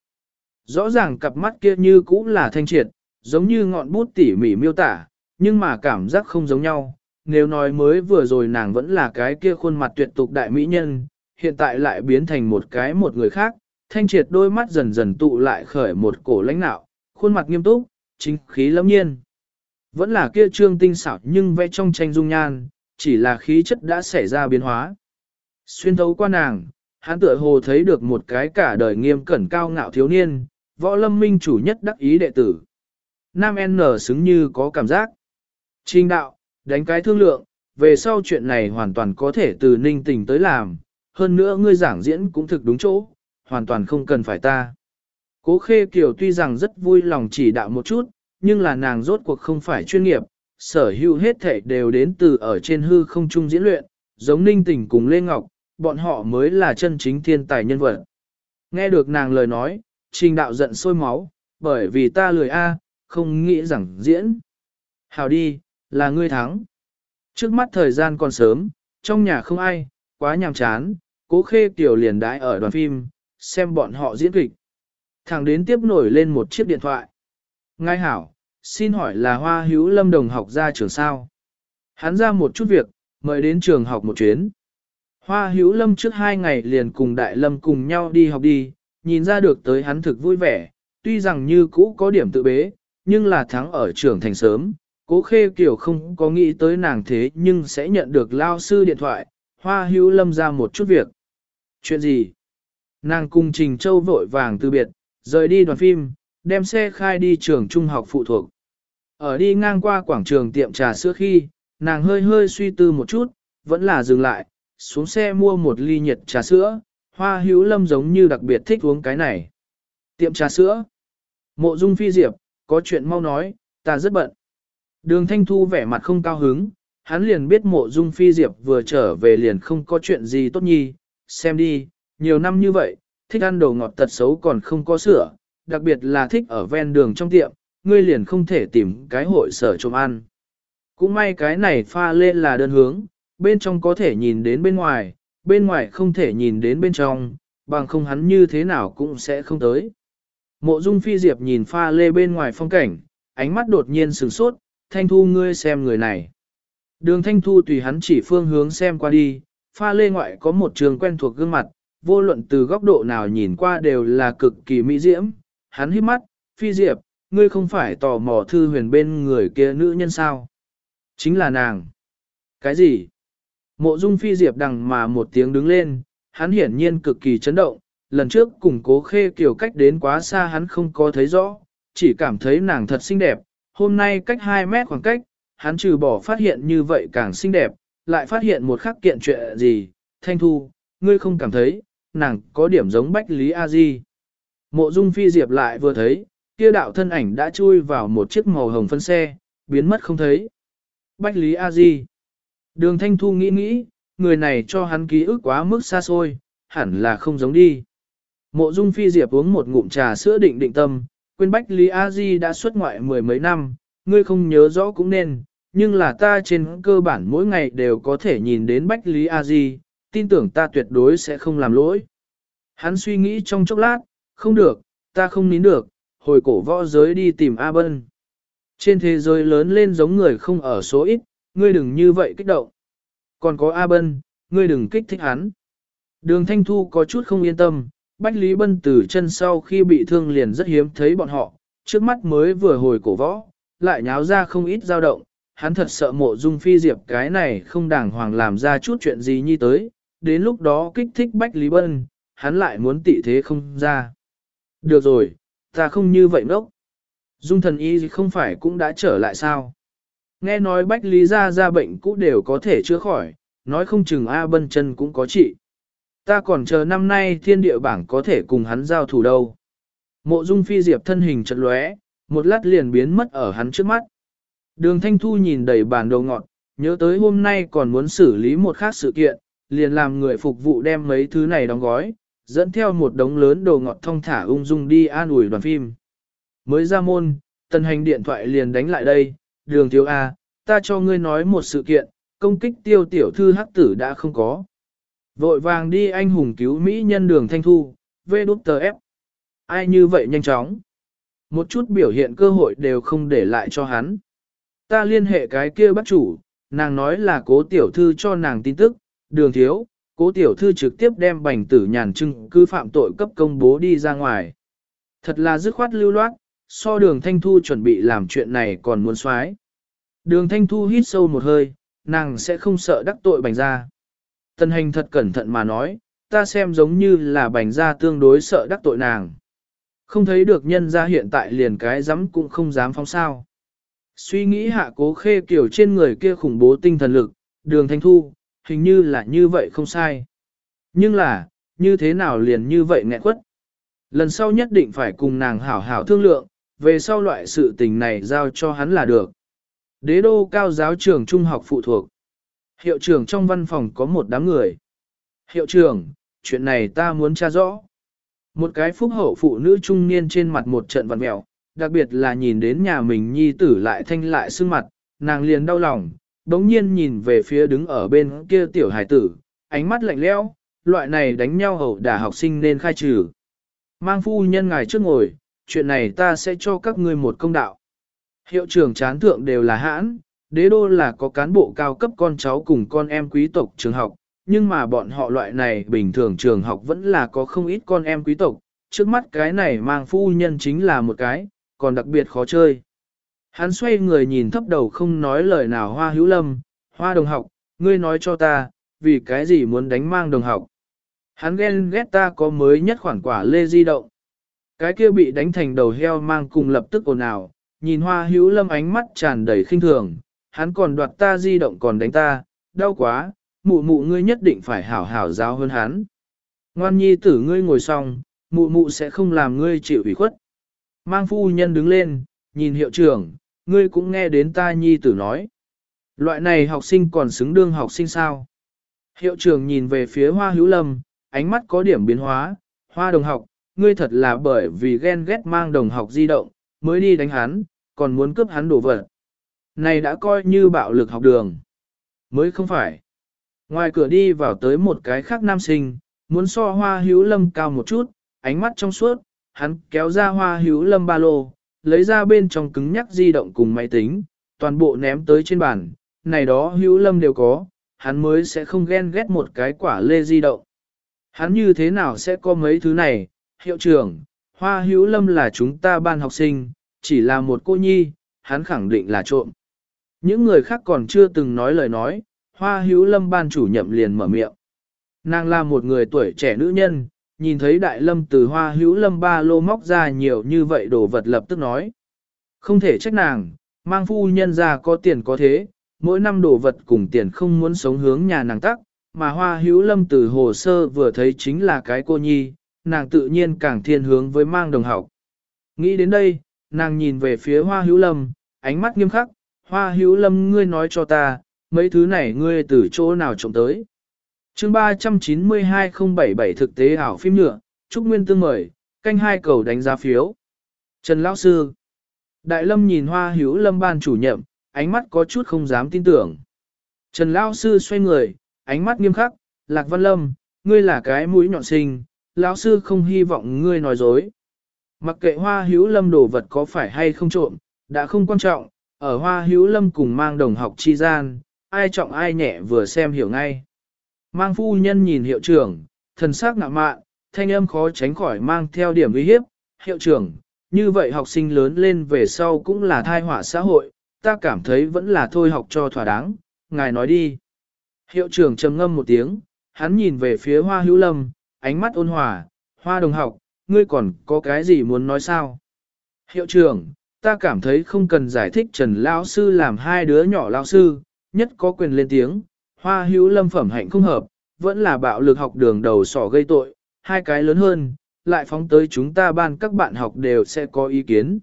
S1: Rõ ràng cặp mắt kia như cũ là thanh triệt, giống như ngọn bút tỉ mỉ miêu tả, nhưng mà cảm giác không giống nhau. Nếu nói mới vừa rồi nàng vẫn là cái kia khuôn mặt tuyệt tục đại mỹ nhân, hiện tại lại biến thành một cái một người khác, thanh triệt đôi mắt dần dần tụ lại khởi một cổ lãnh nạo, khuôn mặt nghiêm túc, chính khí lẫm nhiên. Vẫn là kia trương tinh xảo nhưng vẽ trong tranh dung nhan, chỉ là khí chất đã xảy ra biến hóa. Xuyên thấu qua nàng, hắn tựa hồ thấy được một cái cả đời nghiêm cẩn cao ngạo thiếu niên, võ lâm minh chủ nhất đắc ý đệ tử. Nam N xứng như có cảm giác. Trình đạo, đánh cái thương lượng, về sau chuyện này hoàn toàn có thể từ ninh tình tới làm, hơn nữa ngươi giảng diễn cũng thực đúng chỗ, hoàn toàn không cần phải ta. Cố khê kiều tuy rằng rất vui lòng chỉ đạo một chút, nhưng là nàng rốt cuộc không phải chuyên nghiệp, sở hữu hết thể đều đến từ ở trên hư không trung diễn luyện, giống ninh tình cùng Lê Ngọc, bọn họ mới là chân chính thiên tài nhân vật. Nghe được nàng lời nói, trình đạo giận sôi máu, bởi vì ta lười A, không nghĩ rằng diễn. Hào đi, là ngươi thắng. Trước mắt thời gian còn sớm, trong nhà không ai, quá nhàm chán, cố khê tiểu liền đái ở đoàn phim, xem bọn họ diễn kịch. Thẳng đến tiếp nổi lên một chiếc điện thoại. Ngài hảo, xin hỏi là hoa hữu lâm đồng học ra trường sao? Hắn ra một chút việc, mời đến trường học một chuyến. Hoa hữu lâm trước hai ngày liền cùng đại lâm cùng nhau đi học đi, nhìn ra được tới hắn thực vui vẻ, tuy rằng như cũ có điểm tự bế, nhưng là thắng ở trường thành sớm. Cố khê kiểu không có nghĩ tới nàng thế nhưng sẽ nhận được lao sư điện thoại, hoa hữu lâm ra một chút việc. Chuyện gì? Nàng cùng Trình Châu vội vàng từ biệt, rời đi đoàn phim, đem xe khai đi trường trung học phụ thuộc. Ở đi ngang qua quảng trường tiệm trà sữa khi, nàng hơi hơi suy tư một chút, vẫn là dừng lại, xuống xe mua một ly nhiệt trà sữa, hoa hữu lâm giống như đặc biệt thích uống cái này. Tiệm trà sữa. Mộ dung phi diệp, có chuyện mau nói, ta rất bận. Đường thanh thu vẻ mặt không cao hứng, hắn liền biết mộ dung phi diệp vừa trở về liền không có chuyện gì tốt nhi, xem đi, nhiều năm như vậy, thích ăn đồ ngọt tật xấu còn không có sữa, đặc biệt là thích ở ven đường trong tiệm, ngươi liền không thể tìm cái hội sở trộm ăn. Cũng may cái này pha lên là đơn hướng, bên trong có thể nhìn đến bên ngoài, bên ngoài không thể nhìn đến bên trong, bằng không hắn như thế nào cũng sẽ không tới. Mộ dung phi diệp nhìn pha lê bên ngoài phong cảnh, ánh mắt đột nhiên sửng sốt, thanh thu ngươi xem người này. Đường thanh thu tùy hắn chỉ phương hướng xem qua đi, pha lê ngoại có một trường quen thuộc gương mặt, vô luận từ góc độ nào nhìn qua đều là cực kỳ mỹ diễm. Hắn hít mắt, phi diệp, ngươi không phải tò mò thư huyền bên người kia nữ nhân sao? Chính là nàng. Cái gì? Mộ dung phi diệp đằng mà một tiếng đứng lên, hắn hiển nhiên cực kỳ chấn động, lần trước cùng cố khê kiểu cách đến quá xa hắn không có thấy rõ, chỉ cảm thấy nàng thật xinh đẹp, hôm nay cách 2 mét khoảng cách, hắn trừ bỏ phát hiện như vậy càng xinh đẹp, lại phát hiện một khắc kiện chuyện gì, thanh thu, ngươi không cảm thấy, nàng có điểm giống Bách Lý A Di. Mộ Dung Phi Diệp lại vừa thấy, kia đạo thân ảnh đã chui vào một chiếc màu hồng phân xe, biến mất không thấy. Bách Lý A Di. Đường Thanh Thu nghĩ nghĩ, người này cho hắn ký ức quá mức xa xôi, hẳn là không giống đi. Mộ Dung Phi Diệp uống một ngụm trà sữa định định tâm, quên Bách Lý A Di đã xuất ngoại mười mấy năm, ngươi không nhớ rõ cũng nên, nhưng là ta trên cơ bản mỗi ngày đều có thể nhìn đến Bách Lý A Di, tin tưởng ta tuyệt đối sẽ không làm lỗi. Hắn suy nghĩ trong chốc lát, không được, ta không nín được, hồi cổ võ giới đi tìm A Bân. Trên thế giới lớn lên giống người không ở số ít, ngươi đừng như vậy kích động. Còn có A Bân, ngươi đừng kích thích hắn. Đường Thanh Thu có chút không yên tâm, Bách Lý Bân từ chân sau khi bị thương liền rất hiếm thấy bọn họ, trước mắt mới vừa hồi cổ võ, lại nháo ra không ít dao động, hắn thật sợ mộ dung phi diệp cái này không đàng hoàng làm ra chút chuyện gì như tới, đến lúc đó kích thích Bách Lý Bân, hắn lại muốn tị thế không ra. Được rồi, ta không như vậy ngốc. Dung thần y không phải cũng đã trở lại sao? Nghe nói Bách Lý ra ra bệnh cũ đều có thể chữa khỏi, nói không chừng A Bân chân cũng có trị. Ta còn chờ năm nay thiên địa bảng có thể cùng hắn giao thủ đâu. Mộ dung phi diệp thân hình chật lóe, một lát liền biến mất ở hắn trước mắt. Đường Thanh Thu nhìn đầy bàn đầu ngọt, nhớ tới hôm nay còn muốn xử lý một khác sự kiện, liền làm người phục vụ đem mấy thứ này đóng gói, dẫn theo một đống lớn đồ ngọt thông thả ung dung đi an ủi đoàn phim. Mới ra môn, tần hành điện thoại liền đánh lại đây, đường thiếu A, ta cho ngươi nói một sự kiện, công kích tiêu tiểu thư hắc tử đã không có. Vội vàng đi anh hùng cứu Mỹ nhân đường thanh thu, vê đút tờ ép. Ai như vậy nhanh chóng? Một chút biểu hiện cơ hội đều không để lại cho hắn. Ta liên hệ cái kia bắt chủ, nàng nói là cố tiểu thư cho nàng tin tức, đường thiếu, cố tiểu thư trực tiếp đem bành tử nhàn trưng cứ phạm tội cấp công bố đi ra ngoài. Thật là dứt khoát lưu loát, so đường thanh thu chuẩn bị làm chuyện này còn muốn xoái. Đường thanh thu hít sâu một hơi, nàng sẽ không sợ đắc tội bành ra. Tân hành thật cẩn thận mà nói, ta xem giống như là bành ra tương đối sợ đắc tội nàng. Không thấy được nhân ra hiện tại liền cái dám cũng không dám phóng sao. Suy nghĩ hạ cố khê kiểu trên người kia khủng bố tinh thần lực, đường thanh thu, hình như là như vậy không sai. Nhưng là, như thế nào liền như vậy nghẹn quất. Lần sau nhất định phải cùng nàng hảo hảo thương lượng, về sau loại sự tình này giao cho hắn là được. Đế đô cao giáo trường trung học phụ thuộc. Hiệu trưởng trong văn phòng có một đám người. Hiệu trưởng, chuyện này ta muốn tra rõ. Một cái phúc hậu phụ nữ trung niên trên mặt một trận vặn mẹo, đặc biệt là nhìn đến nhà mình nhi tử lại thanh lại sưng mặt, nàng liền đau lòng, đống nhiên nhìn về phía đứng ở bên kia tiểu hải tử, ánh mắt lạnh lẽo, loại này đánh nhau hậu đả học sinh nên khai trừ. Mang phu nhân ngài trước ngồi, chuyện này ta sẽ cho các ngươi một công đạo. Hiệu trưởng chán thượng đều là hãn, đế đô là có cán bộ cao cấp con cháu cùng con em quý tộc trường học, nhưng mà bọn họ loại này bình thường trường học vẫn là có không ít con em quý tộc, trước mắt cái này mang phu nhân chính là một cái, còn đặc biệt khó chơi. Hắn xoay người nhìn thấp đầu không nói lời nào hoa hữu lâm, hoa đồng học, ngươi nói cho ta, vì cái gì muốn đánh mang đồng học. Hắn ghen ghét ta có mới nhất khoản quả lê di động. Cái kia bị đánh thành đầu heo mang cùng lập tức ồn ào, nhìn hoa hữu lâm ánh mắt tràn đầy khinh thường, hắn còn đoạt ta di động còn đánh ta, đau quá, mụ mụ ngươi nhất định phải hảo hảo giáo hơn hắn. Ngoan nhi tử ngươi ngồi xong, mụ mụ sẽ không làm ngươi chịu ủy khuất. Mang phu nhân đứng lên, nhìn hiệu trưởng, ngươi cũng nghe đến ta nhi tử nói. Loại này học sinh còn xứng đương học sinh sao? Hiệu trưởng nhìn về phía hoa hữu lâm, ánh mắt có điểm biến hóa, hoa đồng học, ngươi thật là bởi vì ghen ghét mang đồng học di động, mới đi đánh hắn, còn muốn cướp hắn đồ vật. Này đã coi như bạo lực học đường. Mới không phải. Ngoài cửa đi vào tới một cái khác nam sinh, muốn so hoa hữu lâm cao một chút, ánh mắt trong suốt, hắn kéo ra hoa hữu lâm ba lô, lấy ra bên trong cứng nhắc di động cùng máy tính, toàn bộ ném tới trên bàn, này đó hữu lâm đều có, hắn mới sẽ không ghen ghét một cái quả lê di động. Hắn như thế nào sẽ có mấy thứ này, hiệu trưởng, hoa hữu lâm là chúng ta ban học sinh, chỉ là một cô nhi, hắn khẳng định là trộm. Những người khác còn chưa từng nói lời nói, hoa hữu lâm ban chủ nhậm liền mở miệng. Nàng là một người tuổi trẻ nữ nhân, nhìn thấy đại lâm từ hoa hữu lâm ba lô móc ra nhiều như vậy đồ vật lập tức nói. Không thể trách nàng, mang phu nhân ra có tiền có thế, mỗi năm đồ vật cùng tiền không muốn sống hướng nhà nàng tắc, mà hoa hữu lâm từ hồ sơ vừa thấy chính là cái cô nhi, nàng tự nhiên càng thiên hướng với mang đồng học. Nghĩ đến đây, nàng nhìn về phía hoa hữu lâm, ánh mắt nghiêm khắc, hoa hữu lâm ngươi nói cho ta, mấy thứ này ngươi từ chỗ nào trộm tới chương 392-077 thực tế ảo phim nhựa, Trúc Nguyên Tương mời, canh hai cầu đánh giá phiếu. Trần Lão Sư Đại Lâm nhìn hoa hữu lâm ban chủ nhiệm, ánh mắt có chút không dám tin tưởng. Trần Lão Sư xoay người, ánh mắt nghiêm khắc, Lạc Văn Lâm, ngươi là cái mũi nhọn sinh, Lão Sư không hy vọng ngươi nói dối. Mặc kệ hoa hữu lâm đồ vật có phải hay không trộm, đã không quan trọng, ở hoa hữu lâm cùng mang đồng học chi gian, ai trọng ai nhẹ vừa xem hiểu ngay. Mang phu nhân nhìn hiệu trưởng, thần sắc ngạ mạn, thanh âm khó tránh khỏi mang theo điểm uy hiếp, hiệu trưởng, như vậy học sinh lớn lên về sau cũng là thai họa xã hội, ta cảm thấy vẫn là thôi học cho thỏa đáng, ngài nói đi. Hiệu trưởng trầm ngâm một tiếng, hắn nhìn về phía hoa hữu lâm, ánh mắt ôn hòa, hoa đồng học, ngươi còn có cái gì muốn nói sao? Hiệu trưởng, ta cảm thấy không cần giải thích Trần Lão Sư làm hai đứa nhỏ Lão Sư, nhất có quyền lên tiếng, hoa hữu lâm phẩm hạnh không hợp, vẫn là bạo lực học đường đầu sỏ gây tội, hai cái lớn hơn, lại phóng tới chúng ta ban các bạn học đều sẽ có ý kiến.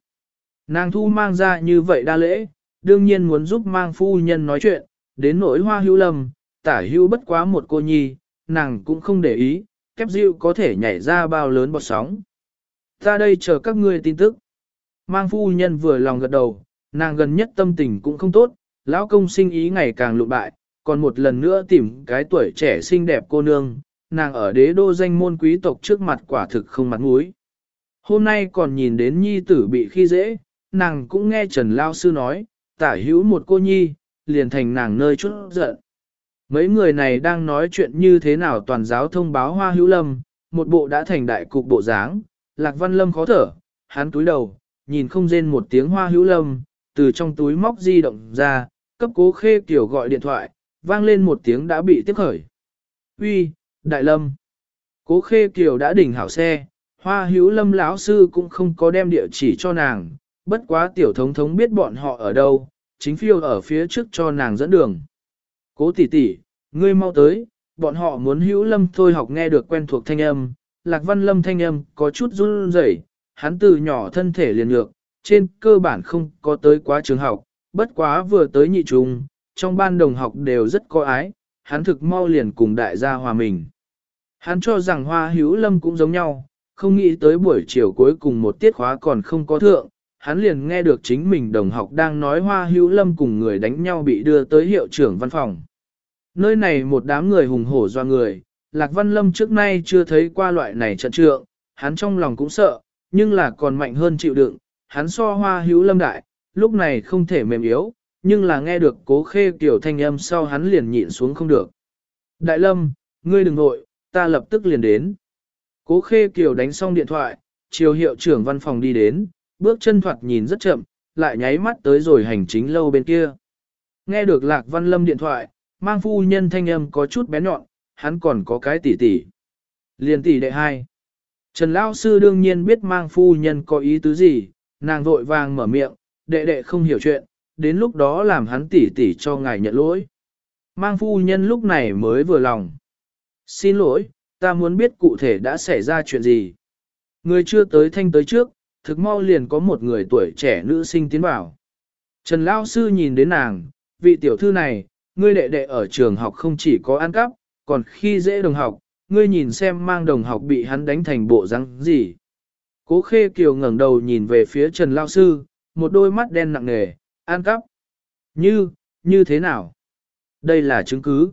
S1: Nàng thu mang ra như vậy đa lễ, đương nhiên muốn giúp mang phu nhân nói chuyện, đến nỗi hoa hữu lâm, tả hữu bất quá một cô nhi, nàng cũng không để ý, kép dịu có thể nhảy ra bao lớn bọt sóng. Ta đây chờ các ngươi tin tức. Mang phu nhân vừa lòng gật đầu, nàng gần nhất tâm tình cũng không tốt, lão công sinh ý ngày càng lụ bại, còn một lần nữa tìm cái tuổi trẻ xinh đẹp cô nương, nàng ở đế đô danh môn quý tộc trước mặt quả thực không mặt mũi. Hôm nay còn nhìn đến nhi tử bị khi dễ, nàng cũng nghe Trần Lao Sư nói, tả hữu một cô nhi, liền thành nàng nơi chút giận. Mấy người này đang nói chuyện như thế nào toàn giáo thông báo hoa hữu lâm, một bộ đã thành đại cục bộ dáng, lạc văn lâm khó thở, hắn túi đầu, nhìn không rên một tiếng hoa hữu lâm, từ trong túi móc di động ra, cấp cố khê kiểu gọi điện thoại, vang lên một tiếng đã bị tiếp khởi. Uy, Đại Lâm. Cố Khê Kiều đã đỉnh hảo xe, Hoa Hữu Lâm lão sư cũng không có đem địa chỉ cho nàng, bất quá tiểu thống thống biết bọn họ ở đâu, chính phiêu ở phía trước cho nàng dẫn đường. Cố tỷ tỷ, ngươi mau tới, bọn họ muốn Hữu Lâm thôi học nghe được quen thuộc thanh âm, Lạc Văn Lâm thanh âm có chút run rẩy, hắn từ nhỏ thân thể liền lược, trên cơ bản không có tới quá trường học, bất quá vừa tới nhị trung, trong ban đồng học đều rất có ái, hắn thực mau liền cùng đại gia hòa mình. Hắn cho rằng hoa hữu lâm cũng giống nhau, không nghĩ tới buổi chiều cuối cùng một tiết khóa còn không có thượng, hắn liền nghe được chính mình đồng học đang nói hoa hữu lâm cùng người đánh nhau bị đưa tới hiệu trưởng văn phòng. Nơi này một đám người hùng hổ do người, Lạc Văn Lâm trước nay chưa thấy qua loại này trận trượng, hắn trong lòng cũng sợ, nhưng là còn mạnh hơn chịu đựng, hắn so hoa hữu lâm đại, lúc này không thể mềm yếu, nhưng là nghe được cố khê kiểu thanh âm sau hắn liền nhịn xuống không được. Đại lâm, ngươi đừng nội, ta lập tức liền đến. Cố khê kiểu đánh xong điện thoại, chiều hiệu trưởng văn phòng đi đến, bước chân thoạt nhìn rất chậm, lại nháy mắt tới rồi hành chính lâu bên kia. Nghe được lạc văn lâm điện thoại, mang phu nhân thanh âm có chút bé nhọn, hắn còn có cái tỉ tỉ. Liền tỉ đệ hai. Trần lão Sư đương nhiên biết mang phu nhân có ý tứ gì, nàng vội vàng mở miệng, đệ đệ không hiểu chuyện, đến lúc đó làm hắn tỉ tỉ cho ngài nhận lỗi. Mang phu nhân lúc này mới vừa lòng. Xin lỗi, ta muốn biết cụ thể đã xảy ra chuyện gì. Người chưa tới thanh tới trước, thực mau liền có một người tuổi trẻ nữ sinh tiến vào. Trần Lao Sư nhìn đến nàng, vị tiểu thư này, ngươi đệ đệ ở trường học không chỉ có ăn cắp, còn khi dễ đồng học, ngươi nhìn xem mang đồng học bị hắn đánh thành bộ răng gì. Cố Khê Kiều ngẩng đầu nhìn về phía Trần Lao Sư, một đôi mắt đen nặng nề, An cắp. Như, như thế nào? Đây là chứng cứ.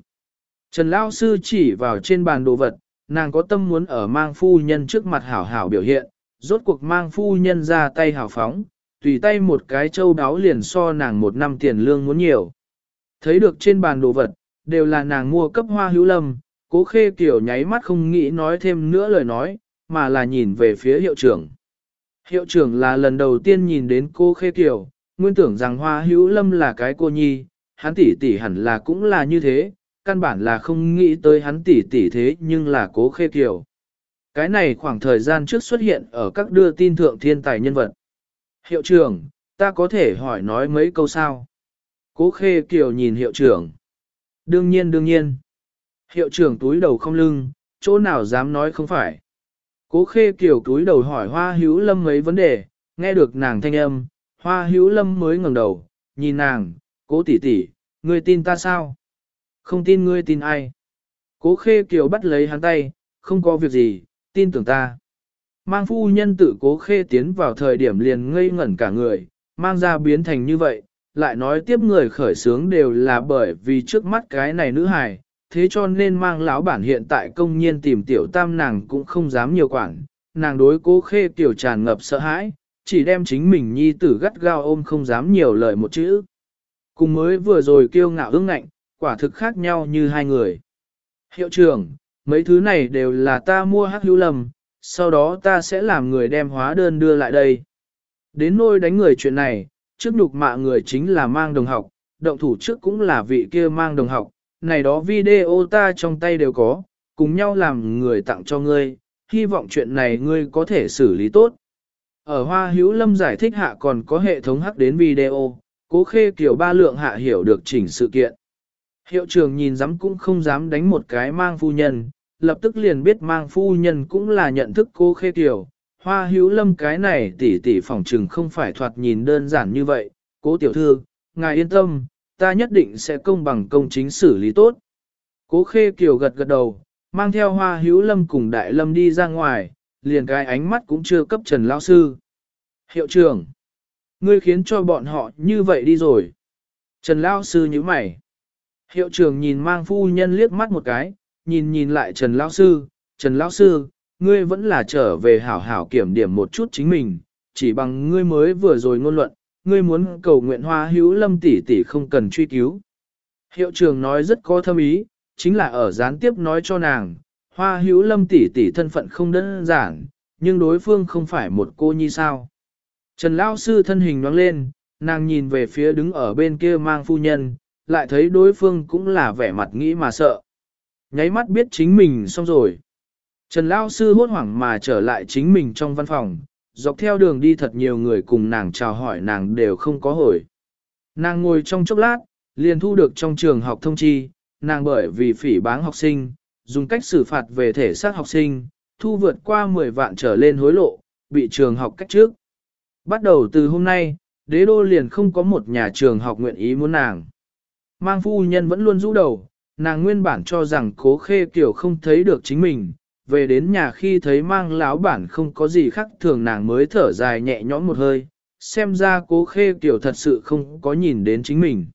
S1: Trần Lao Sư chỉ vào trên bàn đồ vật, nàng có tâm muốn ở mang phu nhân trước mặt hảo hảo biểu hiện, rốt cuộc mang phu nhân ra tay hảo phóng, tùy tay một cái châu đáo liền so nàng một năm tiền lương muốn nhiều. Thấy được trên bàn đồ vật, đều là nàng mua cấp hoa hữu lâm, cố khê kiểu nháy mắt không nghĩ nói thêm nữa lời nói, mà là nhìn về phía hiệu trưởng. Hiệu trưởng là lần đầu tiên nhìn đến cô khê kiểu, nguyên tưởng rằng hoa hữu lâm là cái cô nhi, hắn tỷ tỷ hẳn là cũng là như thế, căn bản là không nghĩ tới hắn tỷ tỷ thế nhưng là cố khê kiều. Cái này khoảng thời gian trước xuất hiện ở các đưa tin thượng thiên tài nhân vật. Hiệu trưởng, ta có thể hỏi nói mấy câu sao? Cố khê kiều nhìn hiệu trưởng. Đương nhiên đương nhiên. Hiệu trưởng túi đầu không lưng, chỗ nào dám nói không phải. Cố khê kiều túi đầu hỏi hoa hữu lâm mấy vấn đề, nghe được nàng thanh âm, Hoa hữu lâm mới ngẩng đầu, nhìn nàng, cố tỷ tỷ, ngươi tin ta sao? Không tin ngươi tin ai? Cố khê kiều bắt lấy hắn tay, không có việc gì, tin tưởng ta. Mang phu nhân tự cố khê tiến vào thời điểm liền ngây ngẩn cả người, mang ra biến thành như vậy, lại nói tiếp người khởi sướng đều là bởi vì trước mắt cái này nữ hài, thế cho nên mang lão bản hiện tại công nhiên tìm tiểu tam nàng cũng không dám nhiều quản, nàng đối cố khê tiểu tràn ngập sợ hãi, chỉ đem chính mình nhi tử gắt gao ôm không dám nhiều lời một chữ. Cùng mới vừa rồi kêu ngạo ương ngạnh, quả thực khác nhau như hai người. Hiệu trưởng, mấy thứ này đều là ta mua hắc hữu lầm, sau đó ta sẽ làm người đem hóa đơn đưa lại đây. Đến nôi đánh người chuyện này, trước nhục mạ người chính là mang đồng học, động thủ trước cũng là vị kia mang đồng học, này đó video ta trong tay đều có, cùng nhau làm người tặng cho ngươi, hy vọng chuyện này ngươi có thể xử lý tốt. Ở Hoa Hữu Lâm giải thích hạ còn có hệ thống hắc đến video, cố khê kiểu ba lượng hạ hiểu được chỉnh sự kiện. Hiệu trưởng nhìn dám cũng không dám đánh một cái mang phu nhân, lập tức liền biết mang phu nhân cũng là nhận thức cố khê kiểu. Hoa hữu lâm cái này tỷ tỷ phỏng trừng không phải thoạt nhìn đơn giản như vậy, cố tiểu thư, ngài yên tâm, ta nhất định sẽ công bằng công chính xử lý tốt. Cố khê kiều gật gật đầu, mang theo hoa hữu lâm cùng đại lâm đi ra ngoài, liền cái ánh mắt cũng chưa cấp Trần Lao Sư. Hiệu trưởng, ngươi khiến cho bọn họ như vậy đi rồi. Trần Lao Sư như mày. Hiệu trưởng nhìn mang phu nhân liếc mắt một cái, nhìn nhìn lại Trần Lão Sư, Trần Lão Sư, ngươi vẫn là trở về hảo hảo kiểm điểm một chút chính mình, chỉ bằng ngươi mới vừa rồi ngôn luận, ngươi muốn cầu nguyện hoa hữu lâm tỷ tỷ không cần truy cứu. Hiệu trưởng nói rất có thâm ý, chính là ở gián tiếp nói cho nàng, hoa hữu lâm tỷ tỷ thân phận không đơn giản, nhưng đối phương không phải một cô nhi sao. Trần Lão Sư thân hình nhoáng lên, nàng nhìn về phía đứng ở bên kia mang phu nhân, lại thấy đối phương cũng là vẻ mặt nghĩ mà sợ. Nháy mắt biết chính mình xong rồi. Trần Lão Sư hốt hoảng mà trở lại chính mình trong văn phòng, dọc theo đường đi thật nhiều người cùng nàng chào hỏi nàng đều không có hồi. Nàng ngồi trong chốc lát, liền thu được trong trường học thông chi, nàng bởi vì phỉ báng học sinh, dùng cách xử phạt về thể xác học sinh, thu vượt qua 10 vạn trở lên hối lộ, bị trường học cách trước. Bắt đầu từ hôm nay, đế đô liền không có một nhà trường học nguyện ý muốn nàng. Mang phu nhân vẫn luôn rũ đầu, nàng nguyên bản cho rằng cố khê kiểu không thấy được chính mình, về đến nhà khi thấy mang láo bản không có gì khác thường nàng mới thở dài nhẹ nhõm một hơi, xem ra cố khê kiểu thật sự không có nhìn đến chính mình.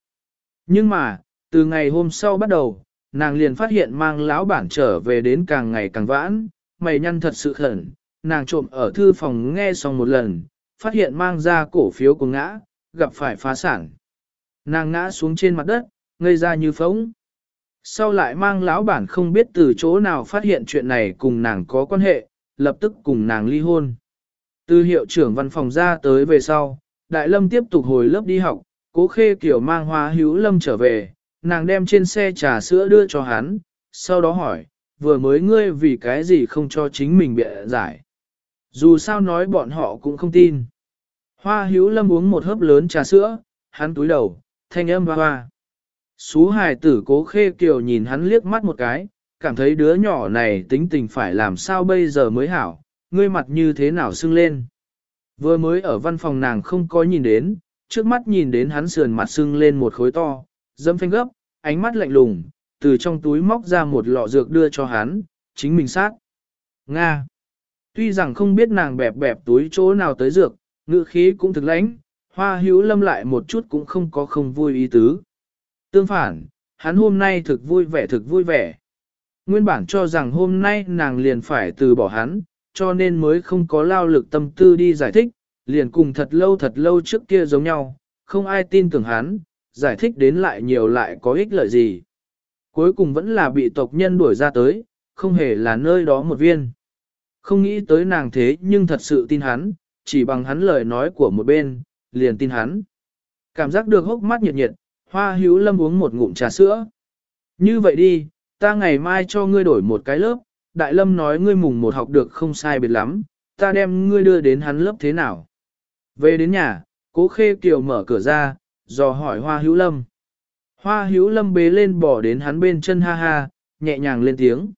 S1: Nhưng mà, từ ngày hôm sau bắt đầu, nàng liền phát hiện mang lão bản trở về đến càng ngày càng vãn, mày nhăn thật sự khẩn, nàng trộm ở thư phòng nghe xong một lần, phát hiện mang ra cổ phiếu của ngã, gặp phải phá sản. Nàng ngã xuống trên mặt đất, ngây ra như phóng. Sau lại mang lão bản không biết từ chỗ nào phát hiện chuyện này cùng nàng có quan hệ, lập tức cùng nàng ly hôn. Từ hiệu trưởng văn phòng ra tới về sau, Đại Lâm tiếp tục hồi lớp đi học, cố khê kiểu mang hoa hữu Lâm trở về, nàng đem trên xe trà sữa đưa cho hắn, sau đó hỏi, vừa mới ngươi vì cái gì không cho chính mình bịa giải. Dù sao nói bọn họ cũng không tin. Hoa hữu lâm uống một hớp lớn trà sữa, hắn túi đầu, thanh âm hoa hoa. Xú hài tử cố khê kiều nhìn hắn liếc mắt một cái, cảm thấy đứa nhỏ này tính tình phải làm sao bây giờ mới hảo, ngươi mặt như thế nào sưng lên. Vừa mới ở văn phòng nàng không có nhìn đến, trước mắt nhìn đến hắn sườn mặt sưng lên một khối to, dâm phanh gấp, ánh mắt lạnh lùng, từ trong túi móc ra một lọ dược đưa cho hắn, chính mình sát. Nga. Tuy rằng không biết nàng bẹp bẹp túi chỗ nào tới dược, ngữ khí cũng thực lãnh, hoa hữu lâm lại một chút cũng không có không vui ý tứ. Tương phản, hắn hôm nay thực vui vẻ thực vui vẻ. Nguyên bản cho rằng hôm nay nàng liền phải từ bỏ hắn, cho nên mới không có lao lực tâm tư đi giải thích, liền cùng thật lâu thật lâu trước kia giống nhau, không ai tin tưởng hắn, giải thích đến lại nhiều lại có ích lợi gì. Cuối cùng vẫn là bị tộc nhân đuổi ra tới, không hề là nơi đó một viên. Không nghĩ tới nàng thế nhưng thật sự tin hắn, chỉ bằng hắn lời nói của một bên, liền tin hắn. Cảm giác được hốc mắt nhiệt nhiệt, hoa hữu lâm uống một ngụm trà sữa. Như vậy đi, ta ngày mai cho ngươi đổi một cái lớp, đại lâm nói ngươi mùng một học được không sai biệt lắm, ta đem ngươi đưa đến hắn lớp thế nào. Về đến nhà, cố khê kiều mở cửa ra, dò hỏi hoa hữu lâm. Hoa hữu lâm bế lên bỏ đến hắn bên chân ha ha, nhẹ nhàng lên tiếng.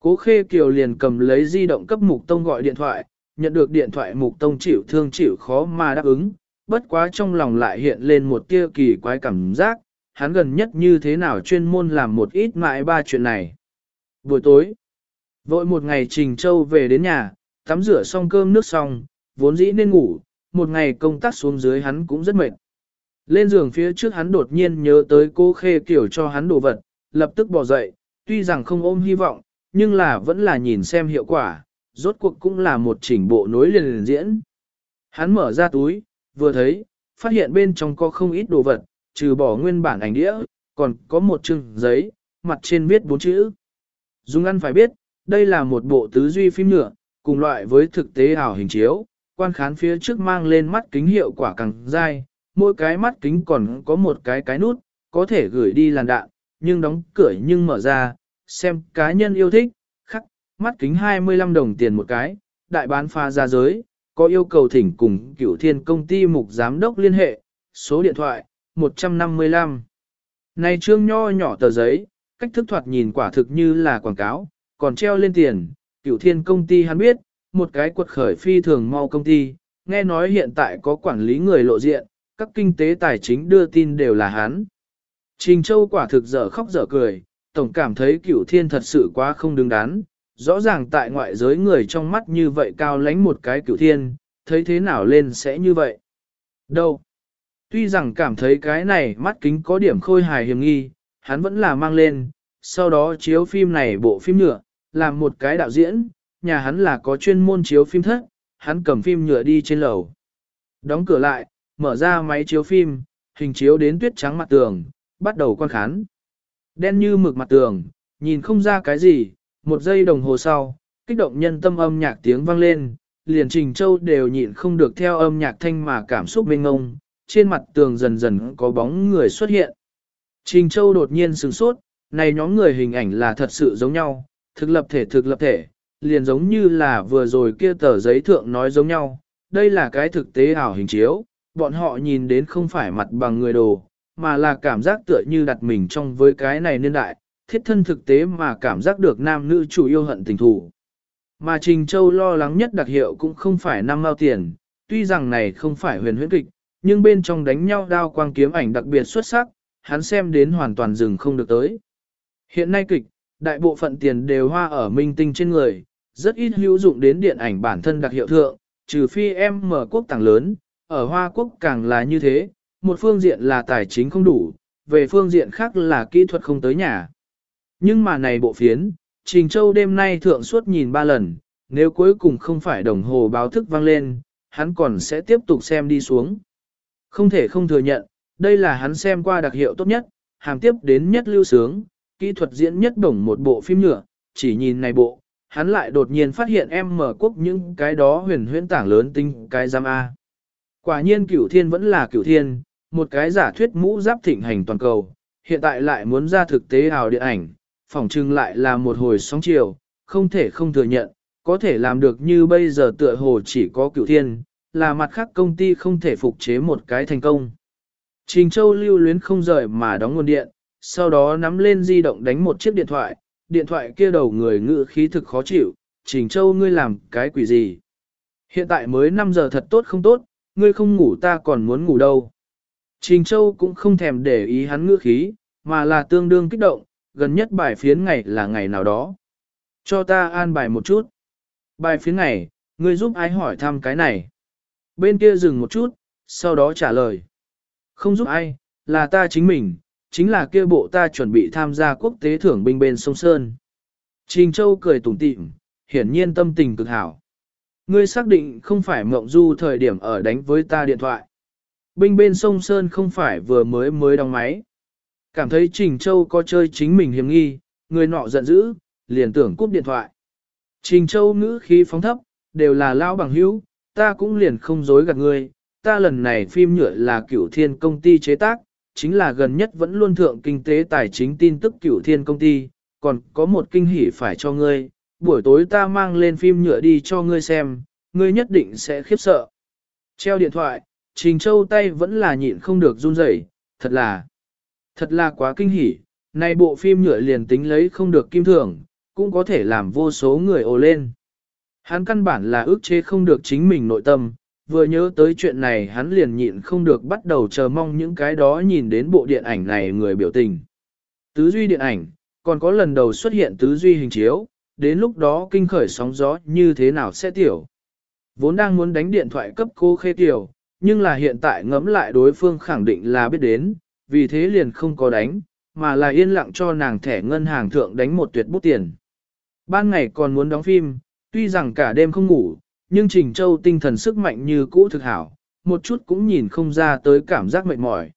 S1: Cố khê kiều liền cầm lấy di động cấp mục tông gọi điện thoại, nhận được điện thoại mục tông chịu thương chịu khó mà đáp ứng, bất quá trong lòng lại hiện lên một tia kỳ quái cảm giác, hắn gần nhất như thế nào chuyên môn làm một ít mãi ba chuyện này. Buổi tối, vội một ngày Trình Châu về đến nhà, tắm rửa xong cơm nước xong, vốn dĩ nên ngủ, một ngày công tác xuống dưới hắn cũng rất mệt. Lên giường phía trước hắn đột nhiên nhớ tới cô khê kiểu cho hắn đồ vật, lập tức bỏ dậy, tuy rằng không ôm hy vọng, nhưng là vẫn là nhìn xem hiệu quả, rốt cuộc cũng là một chỉnh bộ nối liền liền diễn. Hắn mở ra túi, vừa thấy, phát hiện bên trong có không ít đồ vật, trừ bỏ nguyên bản ảnh đĩa, còn có một chừng giấy, mặt trên viết bốn chữ. Dung ăn phải biết, đây là một bộ tứ duy phim nhựa, cùng loại với thực tế ảo hình chiếu, quan khán phía trước mang lên mắt kính hiệu quả càng dai, mỗi cái mắt kính còn có một cái cái nút, có thể gửi đi làn đạn, nhưng đóng cửa nhưng mở ra, xem cá nhân yêu thích, khắc, mắt kính 25 đồng tiền một cái, đại bán pha ra giới, có yêu cầu thỉnh cùng cửu thiên công ty mục giám đốc liên hệ, số điện thoại, 155. Này trương nho nhỏ tờ giấy, cách thức thoạt nhìn quả thực như là quảng cáo, còn treo lên tiền, cửu thiên công ty hắn biết, một cái quật khởi phi thường mau công ty, nghe nói hiện tại có quản lý người lộ diện, các kinh tế tài chính đưa tin đều là hắn. Trình Châu quả thực dở khóc dở cười, tổng cảm thấy cửu thiên thật sự quá không đứng đắn, rõ ràng tại ngoại giới người trong mắt như vậy cao lánh một cái cửu thiên, thấy thế nào lên sẽ như vậy. Đâu? Tuy rằng cảm thấy cái này mắt kính có điểm khôi hài hiểm nghi, hắn vẫn là mang lên, sau đó chiếu phim này bộ phim nhựa, làm một cái đạo diễn, nhà hắn là có chuyên môn chiếu phim thất, hắn cầm phim nhựa đi trên lầu. Đóng cửa lại, mở ra máy chiếu phim, hình chiếu đến tuyết trắng mặt tường, bắt đầu quan khán. Đen như mực mặt tường, nhìn không ra cái gì, một giây đồng hồ sau, kích động nhân tâm âm nhạc tiếng vang lên, liền Trình Châu đều nhịn không được theo âm nhạc thanh mà cảm xúc mênh ngông, trên mặt tường dần dần có bóng người xuất hiện. Trình Châu đột nhiên sửng sốt, này nhóm người hình ảnh là thật sự giống nhau, thực lập thể thực lập thể, liền giống như là vừa rồi kia tờ giấy thượng nói giống nhau, đây là cái thực tế ảo hình chiếu, bọn họ nhìn đến không phải mặt bằng người đồ, mà là cảm giác tựa như đặt mình trong với cái này niên đại, thiết thân thực tế mà cảm giác được nam nữ chủ yêu hận tình thù Mà Trình Châu lo lắng nhất đặc hiệu cũng không phải năm mao tiền, tuy rằng này không phải huyền huyễn kịch, nhưng bên trong đánh nhau đao quang kiếm ảnh đặc biệt xuất sắc, hắn xem đến hoàn toàn dừng không được tới. Hiện nay kịch, đại bộ phận tiền đều hoa ở minh tinh trên người, rất ít hữu dụng đến điện ảnh bản thân đặc hiệu thượng, trừ phi em mở quốc tàng lớn, ở Hoa Quốc càng là như thế, một phương diện là tài chính không đủ, về phương diện khác là kỹ thuật không tới nhà. Nhưng mà này bộ phiến, Trình Châu đêm nay thượng suốt nhìn ba lần, nếu cuối cùng không phải đồng hồ báo thức vang lên, hắn còn sẽ tiếp tục xem đi xuống. Không thể không thừa nhận, đây là hắn xem qua đặc hiệu tốt nhất, hàm tiếp đến nhất lưu sướng, kỹ thuật diễn nhất đồng một bộ phim nhựa, chỉ nhìn này bộ, hắn lại đột nhiên phát hiện em mở quốc những cái đó huyền huyễn tảng lớn tinh cái giam A. Quả nhiên cửu thiên vẫn là cửu thiên, một cái giả thuyết mũ giáp thịnh hành toàn cầu, hiện tại lại muốn ra thực tế ảo điện ảnh, phỏng trưng lại là một hồi sóng chiều, không thể không thừa nhận, có thể làm được như bây giờ tựa hồ chỉ có cửu thiên, là mặt khác công ty không thể phục chế một cái thành công. Trình Châu lưu luyến không rời mà đóng nguồn điện, sau đó nắm lên di động đánh một chiếc điện thoại, điện thoại kia đầu người ngự khí thực khó chịu, Trình Châu ngươi làm cái quỷ gì? Hiện tại mới 5 giờ thật tốt không tốt, ngươi không ngủ ta còn muốn ngủ đâu. Trình Châu cũng không thèm để ý hắn ngữ khí, mà là tương đương kích động, gần nhất bài phiến ngày là ngày nào đó. Cho ta an bài một chút. Bài phiến ngày, ngươi giúp ai hỏi thăm cái này. Bên kia dừng một chút, sau đó trả lời. Không giúp ai, là ta chính mình, chính là kia bộ ta chuẩn bị tham gia quốc tế thưởng binh bên sông Sơn. Trình Châu cười tủm tỉm, hiển nhiên tâm tình cực hảo. Ngươi xác định không phải mộng du thời điểm ở đánh với ta điện thoại. Binh bên sông Sơn không phải vừa mới mới đóng máy. Cảm thấy Trình Châu có chơi chính mình hiểm nghi, người nọ giận dữ, liền tưởng cúp điện thoại. Trình Châu ngữ khí phóng thấp, đều là lao bằng hữu, ta cũng liền không dối gạt ngươi, ta lần này phim nhựa là cửu thiên công ty chế tác, chính là gần nhất vẫn luôn thượng kinh tế tài chính tin tức cửu thiên công ty, còn có một kinh hỉ phải cho ngươi, buổi tối ta mang lên phim nhựa đi cho ngươi xem, ngươi nhất định sẽ khiếp sợ. Treo điện thoại, Trình Châu tay vẫn là nhịn không được run rẩy, thật là, thật là quá kinh hỉ, này bộ phim nhựa liền tính lấy không được kim thưởng, cũng có thể làm vô số người ồ lên. Hắn căn bản là ước chế không được chính mình nội tâm, vừa nhớ tới chuyện này hắn liền nhịn không được bắt đầu chờ mong những cái đó nhìn đến bộ điện ảnh này người biểu tình. Tứ duy điện ảnh, còn có lần đầu xuất hiện tứ duy hình chiếu, đến lúc đó kinh khởi sóng gió như thế nào sẽ tiểu. Vốn đang muốn đánh điện thoại cấp cô khê tiểu, nhưng là hiện tại ngẫm lại đối phương khẳng định là biết đến, vì thế liền không có đánh, mà là yên lặng cho nàng thẻ ngân hàng thượng đánh một tuyệt bút tiền. Ban ngày còn muốn đóng phim, tuy rằng cả đêm không ngủ, nhưng Trình Châu tinh thần sức mạnh như cũ thực hảo, một chút cũng nhìn không ra tới cảm giác mệt mỏi.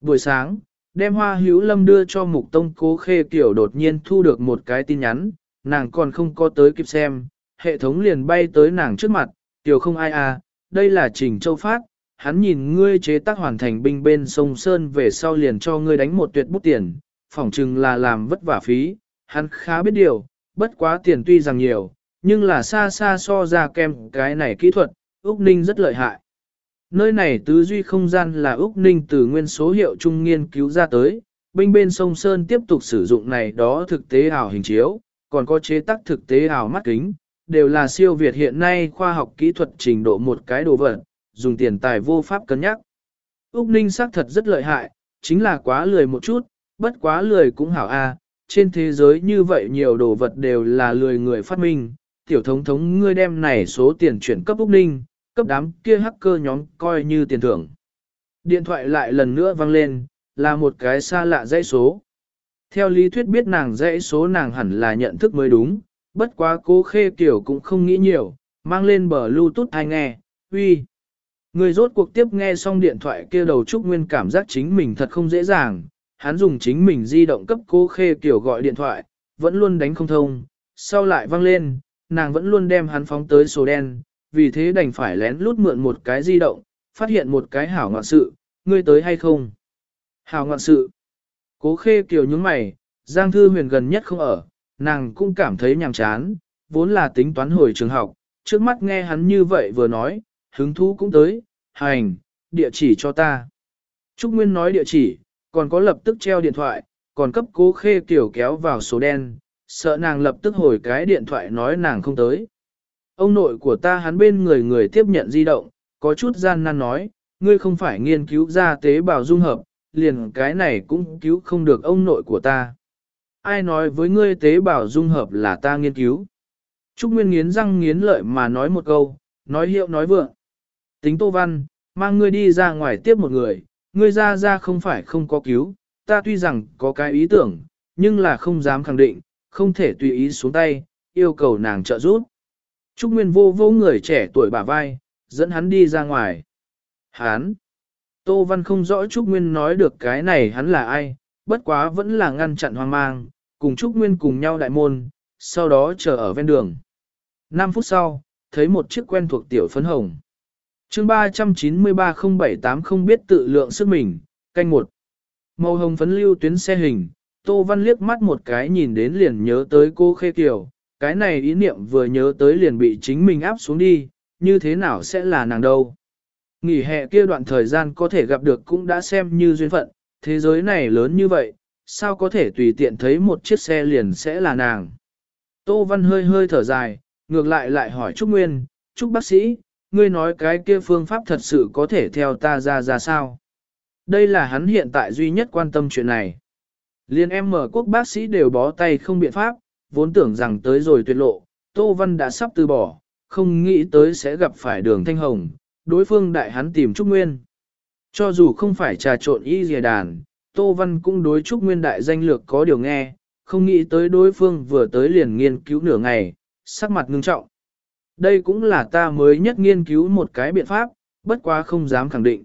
S1: Buổi sáng, đem hoa hữu lâm đưa cho mục tông cố khê kiểu đột nhiên thu được một cái tin nhắn, nàng còn không có tới kịp xem, hệ thống liền bay tới nàng trước mặt, tiểu không ai à, đây là Trình Châu Phát, hắn nhìn ngươi chế tác hoàn thành binh bên sông Sơn về sau liền cho ngươi đánh một tuyệt bút tiền, phỏng chừng là làm vất vả phí, hắn khá biết điều, bất quá tiền tuy rằng nhiều, nhưng là xa xa so ra kem cái này kỹ thuật, Úc Ninh rất lợi hại. Nơi này tứ duy không gian là Úc Ninh từ nguyên số hiệu trung nghiên cứu ra tới, binh bên sông Sơn tiếp tục sử dụng này đó thực tế ảo hình chiếu, còn có chế tác thực tế ảo mắt kính, đều là siêu việt hiện nay khoa học kỹ thuật trình độ một cái đồ vật, dùng tiền tài vô pháp cân nhắc. Úc Ninh xác thật rất lợi hại, chính là quá lười một chút, bất quá lười cũng hảo a. trên thế giới như vậy nhiều đồ vật đều là lười người phát minh, tiểu thống thống ngươi đem này số tiền chuyển cấp Úc Ninh, cấp đám kia hacker nhóm coi như tiền thưởng. Điện thoại lại lần nữa vang lên, là một cái xa lạ dãy số. Theo lý thuyết biết nàng dãy số nàng hẳn là nhận thức mới đúng, bất quá cố khê kiểu cũng không nghĩ nhiều, mang lên bờ Bluetooth hay nghe, uy. Người rốt cuộc tiếp nghe xong điện thoại kia đầu Trúc Nguyên cảm giác chính mình thật không dễ dàng, hắn dùng chính mình di động cấp cố khê kiểu gọi điện thoại, vẫn luôn đánh không thông, sau lại văng lên, nàng vẫn luôn đem hắn phóng tới số đen, vì thế đành phải lén lút mượn một cái di động, phát hiện một cái hảo ngoạn sự, ngươi tới hay không? Hảo ngoạn sự. Cố khê kiều nhướng mày, Giang Thư Huyền gần nhất không ở, nàng cũng cảm thấy nhàm chán, vốn là tính toán hồi trường học, trước mắt nghe hắn như vậy vừa nói, hứng thú cũng tới, hành, địa chỉ cho ta. Trúc Nguyên nói địa chỉ, còn có lập tức treo điện thoại, còn cấp cố khê kiều kéo vào số đen, sợ nàng lập tức hồi cái điện thoại nói nàng không tới. Ông nội của ta hắn bên người người tiếp nhận di động, có chút gian nan nói, ngươi không phải nghiên cứu ra tế bào dung hợp, liền cái này cũng cứu không được ông nội của ta. Ai nói với ngươi tế bào dung hợp là ta nghiên cứu? Trúc Nguyên nghiến răng nghiến lợi mà nói một câu, nói hiệu nói vượng. Tính Tô Văn, mang ngươi đi ra ngoài tiếp một người, ngươi ra ra không phải không có cứu, ta tuy rằng có cái ý tưởng, nhưng là không dám khẳng định, không thể tùy ý xuống tay, yêu cầu nàng trợ giúp. Trúc Nguyên vô vô người trẻ tuổi bả vai, dẫn hắn đi ra ngoài. Hán! Tô Văn không rõ Trúc Nguyên nói được cái này hắn là ai, bất quá vẫn là ngăn chặn hoang mang, cùng Trúc Nguyên cùng nhau đại môn, sau đó chờ ở ven đường. 5 phút sau, thấy một chiếc quen thuộc tiểu phấn hồng. chương 393-078 không biết tự lượng sức mình, canh một. Màu hồng phấn lưu tuyến xe hình, Tô Văn liếc mắt một cái nhìn đến liền nhớ tới cô Khê Kiều, cái này ý niệm vừa nhớ tới liền bị chính mình áp xuống đi, như thế nào sẽ là nàng đâu. Nghỉ hè kia đoạn thời gian có thể gặp được cũng đã xem như duyên phận, thế giới này lớn như vậy, sao có thể tùy tiện thấy một chiếc xe liền sẽ là nàng. Tô Văn hơi hơi thở dài, ngược lại lại hỏi Trúc Nguyên, Trúc bác sĩ, ngươi nói cái kia phương pháp thật sự có thể theo ta ra ra sao? Đây là hắn hiện tại duy nhất quan tâm chuyện này. Liên em mở quốc bác sĩ đều bó tay không biện pháp, vốn tưởng rằng tới rồi tuyệt lộ, Tô Văn đã sắp từ bỏ, không nghĩ tới sẽ gặp phải đường thanh hồng, đối phương đại hắn tìm Trúc Nguyên. Cho dù không phải trà trộn y dìa đàn, Tô Văn cũng đối Trúc Nguyên đại danh lược có điều nghe, không nghĩ tới đối phương vừa tới liền nghiên cứu nửa ngày, sắc mặt ngưng trọng. Đây cũng là ta mới nhất nghiên cứu một cái biện pháp, bất quá không dám khẳng định.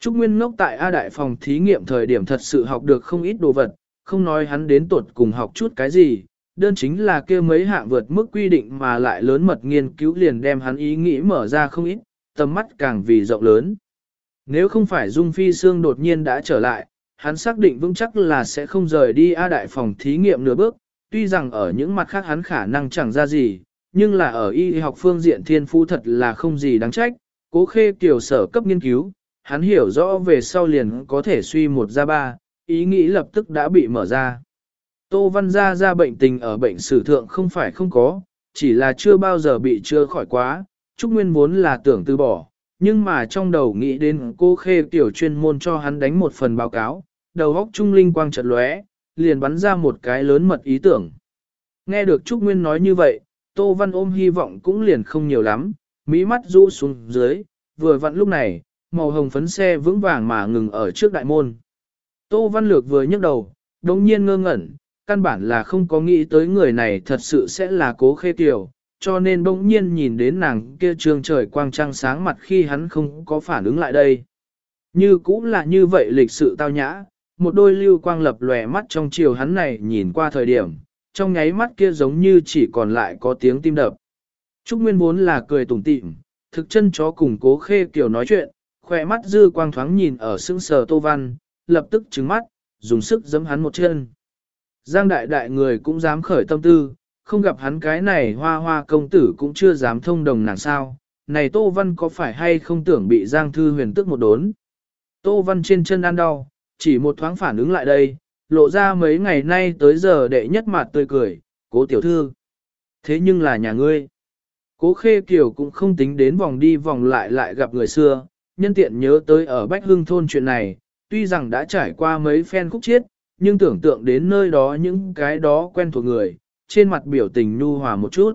S1: Trúc Nguyên ngốc tại A Đại phòng thí nghiệm thời điểm thật sự học được không ít đồ vật, không nói hắn đến tuột cùng học chút cái gì, đơn chính là kia mấy hạng vượt mức quy định mà lại lớn mật nghiên cứu liền đem hắn ý nghĩ mở ra không ít, tầm mắt càng vì rộng lớn. Nếu không phải Dung Phi Sương đột nhiên đã trở lại, hắn xác định vững chắc là sẽ không rời đi A đại phòng thí nghiệm nửa bước, tuy rằng ở những mặt khác hắn khả năng chẳng ra gì, nhưng là ở y học phương diện thiên phu thật là không gì đáng trách, cố khê tiểu sở cấp nghiên cứu, hắn hiểu rõ về sau liền có thể suy một ra ba, ý nghĩ lập tức đã bị mở ra. Tô Văn Gia ra bệnh tình ở bệnh sử thượng không phải không có, chỉ là chưa bao giờ bị chưa khỏi quá, Trúc Nguyên vốn là tưởng từ bỏ, nhưng mà trong đầu nghĩ đến cô khê tiểu chuyên môn cho hắn đánh một phần báo cáo, đầu óc trung linh quang chợt lóe, liền bắn ra một cái lớn mật ý tưởng. Nghe được Trúc Nguyên nói như vậy, Tô Văn ôm hy vọng cũng liền không nhiều lắm, mỹ mắt rũ xuống dưới, vừa vặn lúc này, màu hồng phấn xe vững vàng mà ngừng ở trước đại môn. Tô Văn Lược vừa nhấc đầu, đồng nhiên ngơ ngẩn, căn bản là không có nghĩ tới người này thật sự sẽ là cố khê tiểu, cho nên bỗng nhiên nhìn đến nàng kia trường trời quang trăng sáng mặt khi hắn không có phản ứng lại đây. Như cũng là như vậy lịch sự tao nhã, một đôi lưu quang lập lòe mắt trong chiều hắn này nhìn qua thời điểm, trong nháy mắt kia giống như chỉ còn lại có tiếng tim đập. Trúc Nguyên vốn là cười tủm tỉm, thực chân chó cùng cố khê kiểu nói chuyện, khỏe mắt dư quang thoáng nhìn ở sững sờ Tô Văn, lập tức trứng mắt, dùng sức giấm hắn một chân. Giang đại đại người cũng dám khởi tâm tư, không gặp hắn cái này hoa hoa công tử cũng chưa dám thông đồng nàng sao, này Tô Văn có phải hay không tưởng bị Giang Thư huyền tức một đốn. Tô Văn trên chân ăn đau, chỉ một thoáng phản ứng lại đây, lộ ra mấy ngày nay tới giờ đệ nhất mặt tươi cười, cố tiểu thư. Thế nhưng là nhà ngươi. Cố khê kiều cũng không tính đến vòng đi vòng lại lại gặp người xưa, nhân tiện nhớ tới ở Bách Hưng thôn chuyện này, tuy rằng đã trải qua mấy phen khúc chiết, nhưng tưởng tượng đến nơi đó những cái đó quen thuộc người, trên mặt biểu tình nhu hòa một chút.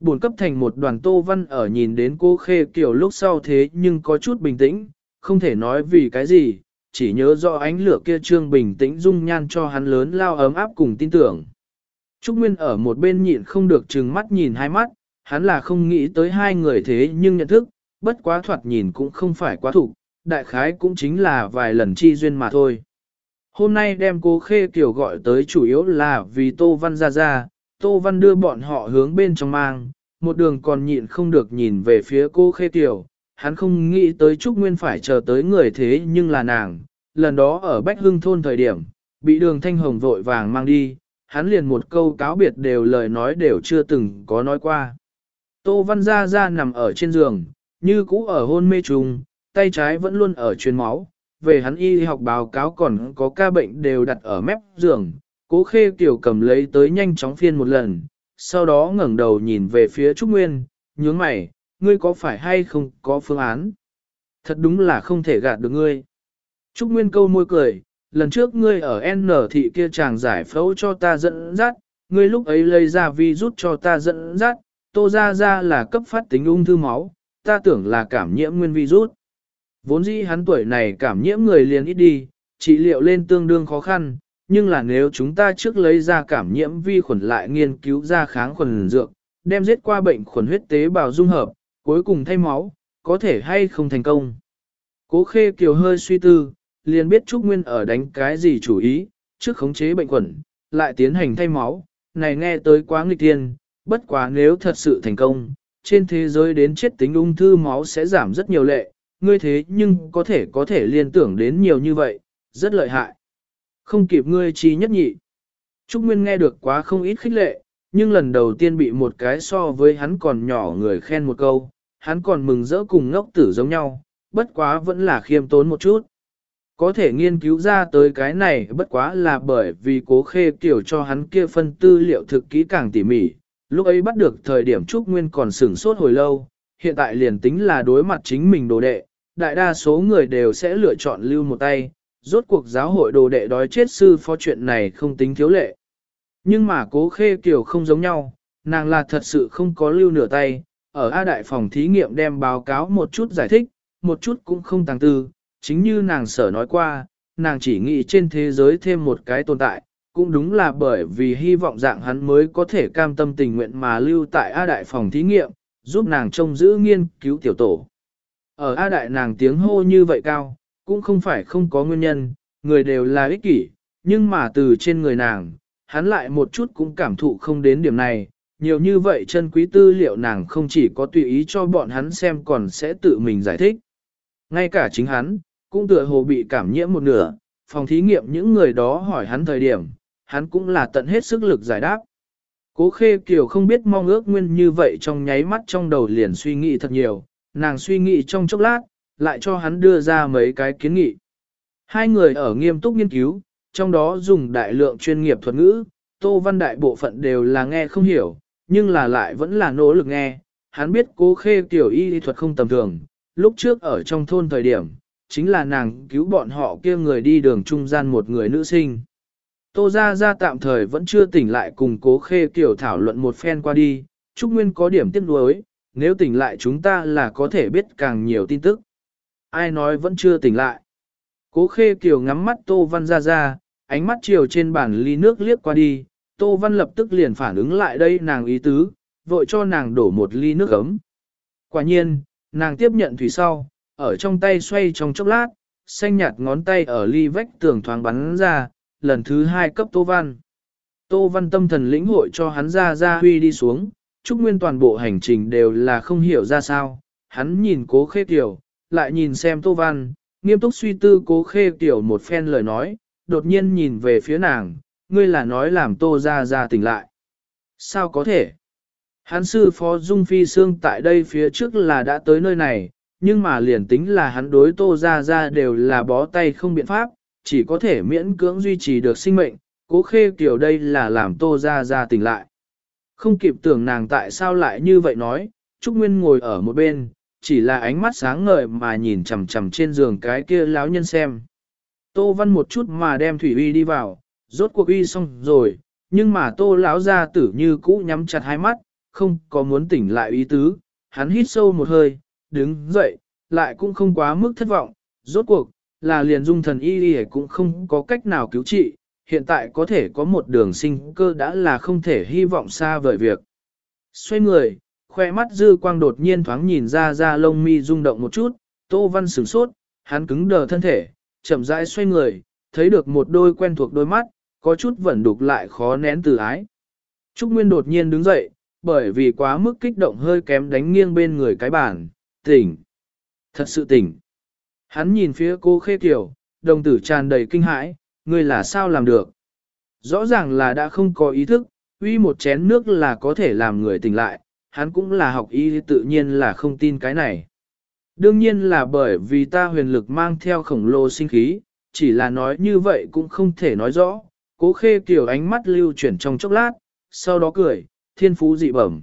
S1: Buồn cấp thành một đoàn tô văn ở nhìn đến cô khê kiểu lúc sau thế nhưng có chút bình tĩnh, không thể nói vì cái gì, chỉ nhớ rõ ánh lửa kia trương bình tĩnh dung nhan cho hắn lớn lao ấm áp cùng tin tưởng. Trúc Nguyên ở một bên nhịn không được trừng mắt nhìn hai mắt, hắn là không nghĩ tới hai người thế nhưng nhận thức, bất quá thoạt nhìn cũng không phải quá thủ, đại khái cũng chính là vài lần chi duyên mà thôi. Hôm nay đem cố khê kiểu gọi tới chủ yếu là vì Tô Văn ra ra, Tô Văn đưa bọn họ hướng bên trong mang, một đường còn nhịn không được nhìn về phía cô khê kiểu, hắn không nghĩ tới Trúc Nguyên phải chờ tới người thế nhưng là nàng, lần đó ở Bách Hưng thôn thời điểm, bị đường thanh hồng vội vàng mang đi, hắn liền một câu cáo biệt đều lời nói đều chưa từng có nói qua. Tô Văn Gia Gia nằm ở trên giường, như cũ ở hôn mê trùng, tay trái vẫn luôn ở truyền máu, về hắn y học báo cáo còn có ca bệnh đều đặt ở mép giường, cố khê tiểu cầm lấy tới nhanh chóng phiên một lần, sau đó ngẩng đầu nhìn về phía Trúc Nguyên, nhướng mày, ngươi có phải hay không có phương án? Thật đúng là không thể gạt được ngươi. Trúc Nguyên câu môi cười, lần trước ngươi ở N thị kia chàng giải phẫu cho ta dẫn dắt, ngươi lúc ấy lấy ra vi rút cho ta dẫn dắt, tô ra ra là cấp phát tính ung thư máu, ta tưởng là cảm nhiễm nguyên virus. Vốn dĩ hắn tuổi này cảm nhiễm người liền ít đi, trị liệu lên tương đương khó khăn, nhưng là nếu chúng ta trước lấy ra cảm nhiễm vi khuẩn lại nghiên cứu ra kháng khuẩn dược, đem giết qua bệnh khuẩn huyết tế bào dung hợp, cuối cùng thay máu, có thể hay không thành công. Cố khê kiều hơi suy tư, liền biết Trúc Nguyên ở đánh cái gì chủ ý, trước khống chế bệnh khuẩn, lại tiến hành thay máu, này nghe tới quá nghịch tiên, bất quá nếu thật sự thành công, trên thế giới đến chết tính ung thư máu sẽ giảm rất nhiều lệ, ngươi thế nhưng có thể có thể liên tưởng đến nhiều như vậy, rất lợi hại. Không kịp ngươi chi nhất nhị. Trúc Nguyên nghe được quá không ít khích lệ, nhưng lần đầu tiên bị một cái so với hắn còn nhỏ người khen một câu, hắn còn mừng rỡ cùng ngốc tử giống nhau, bất quá vẫn là khiêm tốn một chút. Có thể nghiên cứu ra tới cái này bất quá là bởi vì cố khê kiểu cho hắn kia phân tư liệu thực kỹ càng tỉ mỉ, lúc ấy bắt được thời điểm Trúc Nguyên còn sửng sốt hồi lâu, hiện tại liền tính là đối mặt chính mình đồ đệ, đại đa số người đều sẽ lựa chọn lưu một tay, rốt cuộc giáo hội đồ đệ đói chết sư phó chuyện này không tính thiếu lệ. Nhưng mà cố khê kiểu không giống nhau, nàng là thật sự không có lưu nửa tay, ở A đại phòng thí nghiệm đem báo cáo một chút giải thích, một chút cũng không tàng tư, chính như nàng sở nói qua, nàng chỉ nghĩ trên thế giới thêm một cái tồn tại, cũng đúng là bởi vì hy vọng dạng hắn mới có thể cam tâm tình nguyện mà lưu tại A đại phòng thí nghiệm, giúp nàng trông giữ nghiên cứu tiểu tổ. Ở A đại nàng tiếng hô như vậy cao, cũng không phải không có nguyên nhân, người đều là ích kỷ, nhưng mà từ trên người nàng, hắn lại một chút cũng cảm thụ không đến điểm này. Nhiều như vậy chân quý tư liệu nàng không chỉ có tùy ý cho bọn hắn xem còn sẽ tự mình giải thích. Ngay cả chính hắn, cũng tựa hồ bị cảm nhiễm một nửa, phòng thí nghiệm những người đó hỏi hắn thời điểm, hắn cũng là tận hết sức lực giải đáp. Cố khê kiều không biết mong ước nguyên như vậy trong nháy mắt trong đầu liền suy nghĩ thật nhiều, nàng suy nghĩ trong chốc lát, lại cho hắn đưa ra mấy cái kiến nghị. Hai người ở nghiêm túc nghiên cứu, trong đó dùng đại lượng chuyên nghiệp thuật ngữ, Tô Văn Đại bộ phận đều là nghe không hiểu, nhưng là lại vẫn là nỗ lực nghe. Hắn biết cố khê tiểu y thuật không tầm thường, lúc trước ở trong thôn thời điểm, chính là nàng cứu bọn họ kia người đi đường trung gian một người nữ sinh. Tô Gia Gia tạm thời vẫn chưa tỉnh lại cùng cố khê tiểu thảo luận một phen qua đi, Trúc Nguyên có điểm tiếc nuối, nếu tỉnh lại chúng ta là có thể biết càng nhiều tin tức. Ai nói vẫn chưa tỉnh lại. Cố khê kiều ngắm mắt Tô Văn ra ra, ánh mắt chiều trên bàn ly nước liếc qua đi, Tô Văn lập tức liền phản ứng lại đây nàng ý tứ, vội cho nàng đổ một ly nước ấm. Quả nhiên, nàng tiếp nhận thủy sau, ở trong tay xoay trong chốc lát, xanh nhạt ngón tay ở ly vách tường thoáng bắn ra, lần thứ hai cấp Tô Văn. Tô Văn tâm thần lĩnh hội cho hắn ra ra huy đi xuống, Trúc nguyên toàn bộ hành trình đều là không hiểu ra sao, hắn nhìn cố khê tiểu, lại nhìn xem Tô Văn, nghiêm túc suy tư cố khê tiểu một phen lời nói, đột nhiên nhìn về phía nàng, ngươi là nói làm Tô ra ra tỉnh lại. Sao có thể? Hắn sư phó Dung Phi Sương tại đây phía trước là đã tới nơi này, nhưng mà liền tính là hắn đối Tô ra ra đều là bó tay không biện pháp, chỉ có thể miễn cưỡng duy trì được sinh mệnh, cố khê tiểu đây là làm Tô ra ra tỉnh lại. Không kịp tưởng nàng tại sao lại như vậy nói, Trúc Nguyên ngồi ở một bên, chỉ là ánh mắt sáng ngời mà nhìn chằm chằm trên giường cái kia lão nhân xem. Tô Văn một chút mà đem Thủy Uy đi vào, rốt cuộc uy xong rồi, nhưng mà Tô lão gia tử như cũ nhắm chặt hai mắt, không có muốn tỉnh lại ý tứ, hắn hít sâu một hơi, đứng dậy, lại cũng không quá mức thất vọng, rốt cuộc, là liền dung thần y y cũng không có cách nào cứu trị, hiện tại có thể có một đường sinh cơ đã là không thể hy vọng xa vời việc. Xoay người, khoe mắt dư quang đột nhiên thoáng nhìn ra ra lông mi rung động một chút, Tô Văn sửng sốt, hắn cứng đờ thân thể, chậm rãi xoay người, thấy được một đôi quen thuộc đôi mắt, có chút vẫn đục lại khó nén từ ái. Trúc Nguyên đột nhiên đứng dậy, bởi vì quá mức kích động hơi kém đánh nghiêng bên người cái bàn, tỉnh. Thật sự tỉnh. Hắn nhìn phía cô khê kiểu, đồng tử tràn đầy kinh hãi, ngươi là sao làm được. Rõ ràng là đã không có ý thức, uy một chén nước là có thể làm người tỉnh lại, hắn cũng là học y tự nhiên là không tin cái này. Đương nhiên là bởi vì ta huyền lực mang theo khổng lồ sinh khí, chỉ là nói như vậy cũng không thể nói rõ. Cố khê kiểu ánh mắt lưu chuyển trong chốc lát, sau đó cười, thiên phú dị bẩm.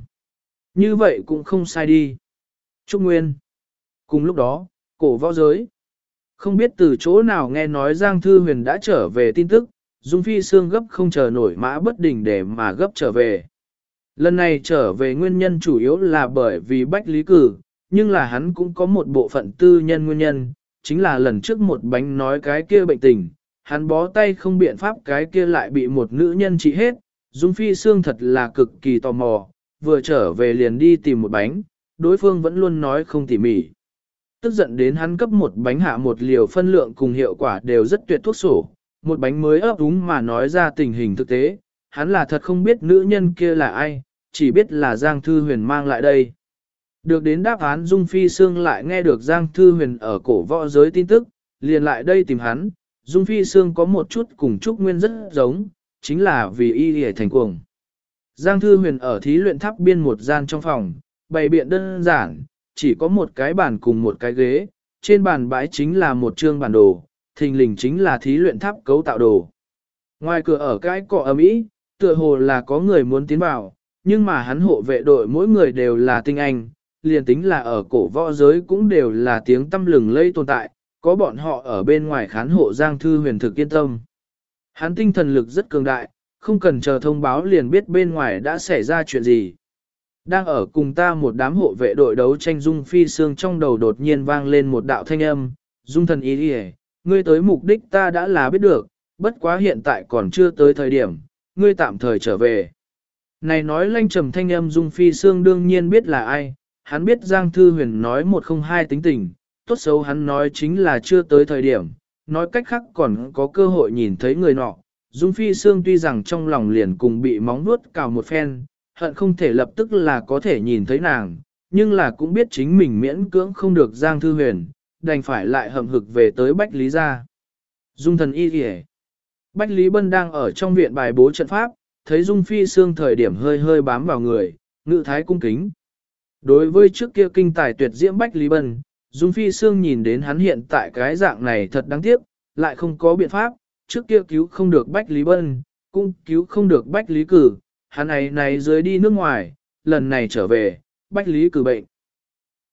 S1: Như vậy cũng không sai đi. Trúc Nguyên. Cùng lúc đó, cổ võ giới. Không biết từ chỗ nào nghe nói Giang Thư Huyền đã trở về tin tức, Dung Phi Sương gấp không chờ nổi mã bất đình để mà gấp trở về. Lần này trở về nguyên nhân chủ yếu là bởi vì Bách Lý Cử, nhưng là hắn cũng có một bộ phận tư nhân nguyên nhân, chính là lần trước một bánh nói cái kia bệnh tình, hắn bó tay không biện pháp cái kia lại bị một nữ nhân trị hết, Dung Phi Sương thật là cực kỳ tò mò, vừa trở về liền đi tìm một bánh, đối phương vẫn luôn nói không tỉ mỉ. Tức giận đến hắn cấp một bánh hạ một liều phân lượng cùng hiệu quả đều rất tuyệt thuốc sổ, một bánh mới ấp úng mà nói ra tình hình thực tế, hắn là thật không biết nữ nhân kia là ai, chỉ biết là Giang Thư Huyền mang lại đây. Được đến đáp án Dung Phi Sương lại nghe được Giang Thư Huyền ở cổ võ giới tin tức, liền lại đây tìm hắn, Dung Phi Sương có một chút cùng Trúc Nguyên rất giống, chính là vì y hề thành cuồng. Giang Thư Huyền ở thí luyện tháp biên một gian trong phòng, bày biện đơn giản, chỉ có một cái bàn cùng một cái ghế, trên bàn bãi chính là một chương bản đồ, thình lình chính là thí luyện tháp cấu tạo đồ. Ngoài cửa ở cái cọ ấm ý, tựa hồ là có người muốn tiến vào, nhưng mà hắn hộ vệ đội mỗi người đều là tinh anh, liền tính là ở cổ võ giới cũng đều là tiếng tâm lừng lây tồn tại, có bọn họ ở bên ngoài khán hộ Giang Thư huyền thực yên tâm. Hắn tinh thần lực rất cường đại, không cần chờ thông báo liền biết bên ngoài đã xảy ra chuyện gì. Đang ở cùng ta một đám hộ vệ đội đấu tranh Dung Phi Sương trong đầu đột nhiên vang lên một đạo thanh âm, Dung thần ý đi ngươi tới mục đích ta đã là biết được, bất quá hiện tại còn chưa tới thời điểm, ngươi tạm thời trở về. Này nói lanh trầm thanh âm Dung Phi Sương đương nhiên biết là ai, hắn biết Giang Thư Huyền nói một không hai tính tình, tốt xấu hắn nói chính là chưa tới thời điểm, nói cách khác còn có cơ hội nhìn thấy người nọ. Dung Phi Sương tuy rằng trong lòng liền cùng bị móng nuốt cào một phen, hận không thể lập tức là có thể nhìn thấy nàng, nhưng là cũng biết chính mình miễn cưỡng không được Giang Thư Huyền, đành phải lại hầm hực về tới Bách Lý gia. Dung thần y kìa. Bách Lý Bân đang ở trong viện bài bố trận pháp, thấy Dung Phi Sương thời điểm hơi hơi bám vào người, ngự thái cung kính. Đối với trước kia kinh tài tuyệt diễm Bách Lý Bân, Dung Phi Sương nhìn đến hắn hiện tại cái dạng này thật đáng tiếc, lại không có biện pháp, trước kia cứu không được Bách Lý Bân, cũng cứu không được Bách Lý Cử, hắn này này dưới đi nước ngoài, lần này trở về, Bách Lý Cử bệnh.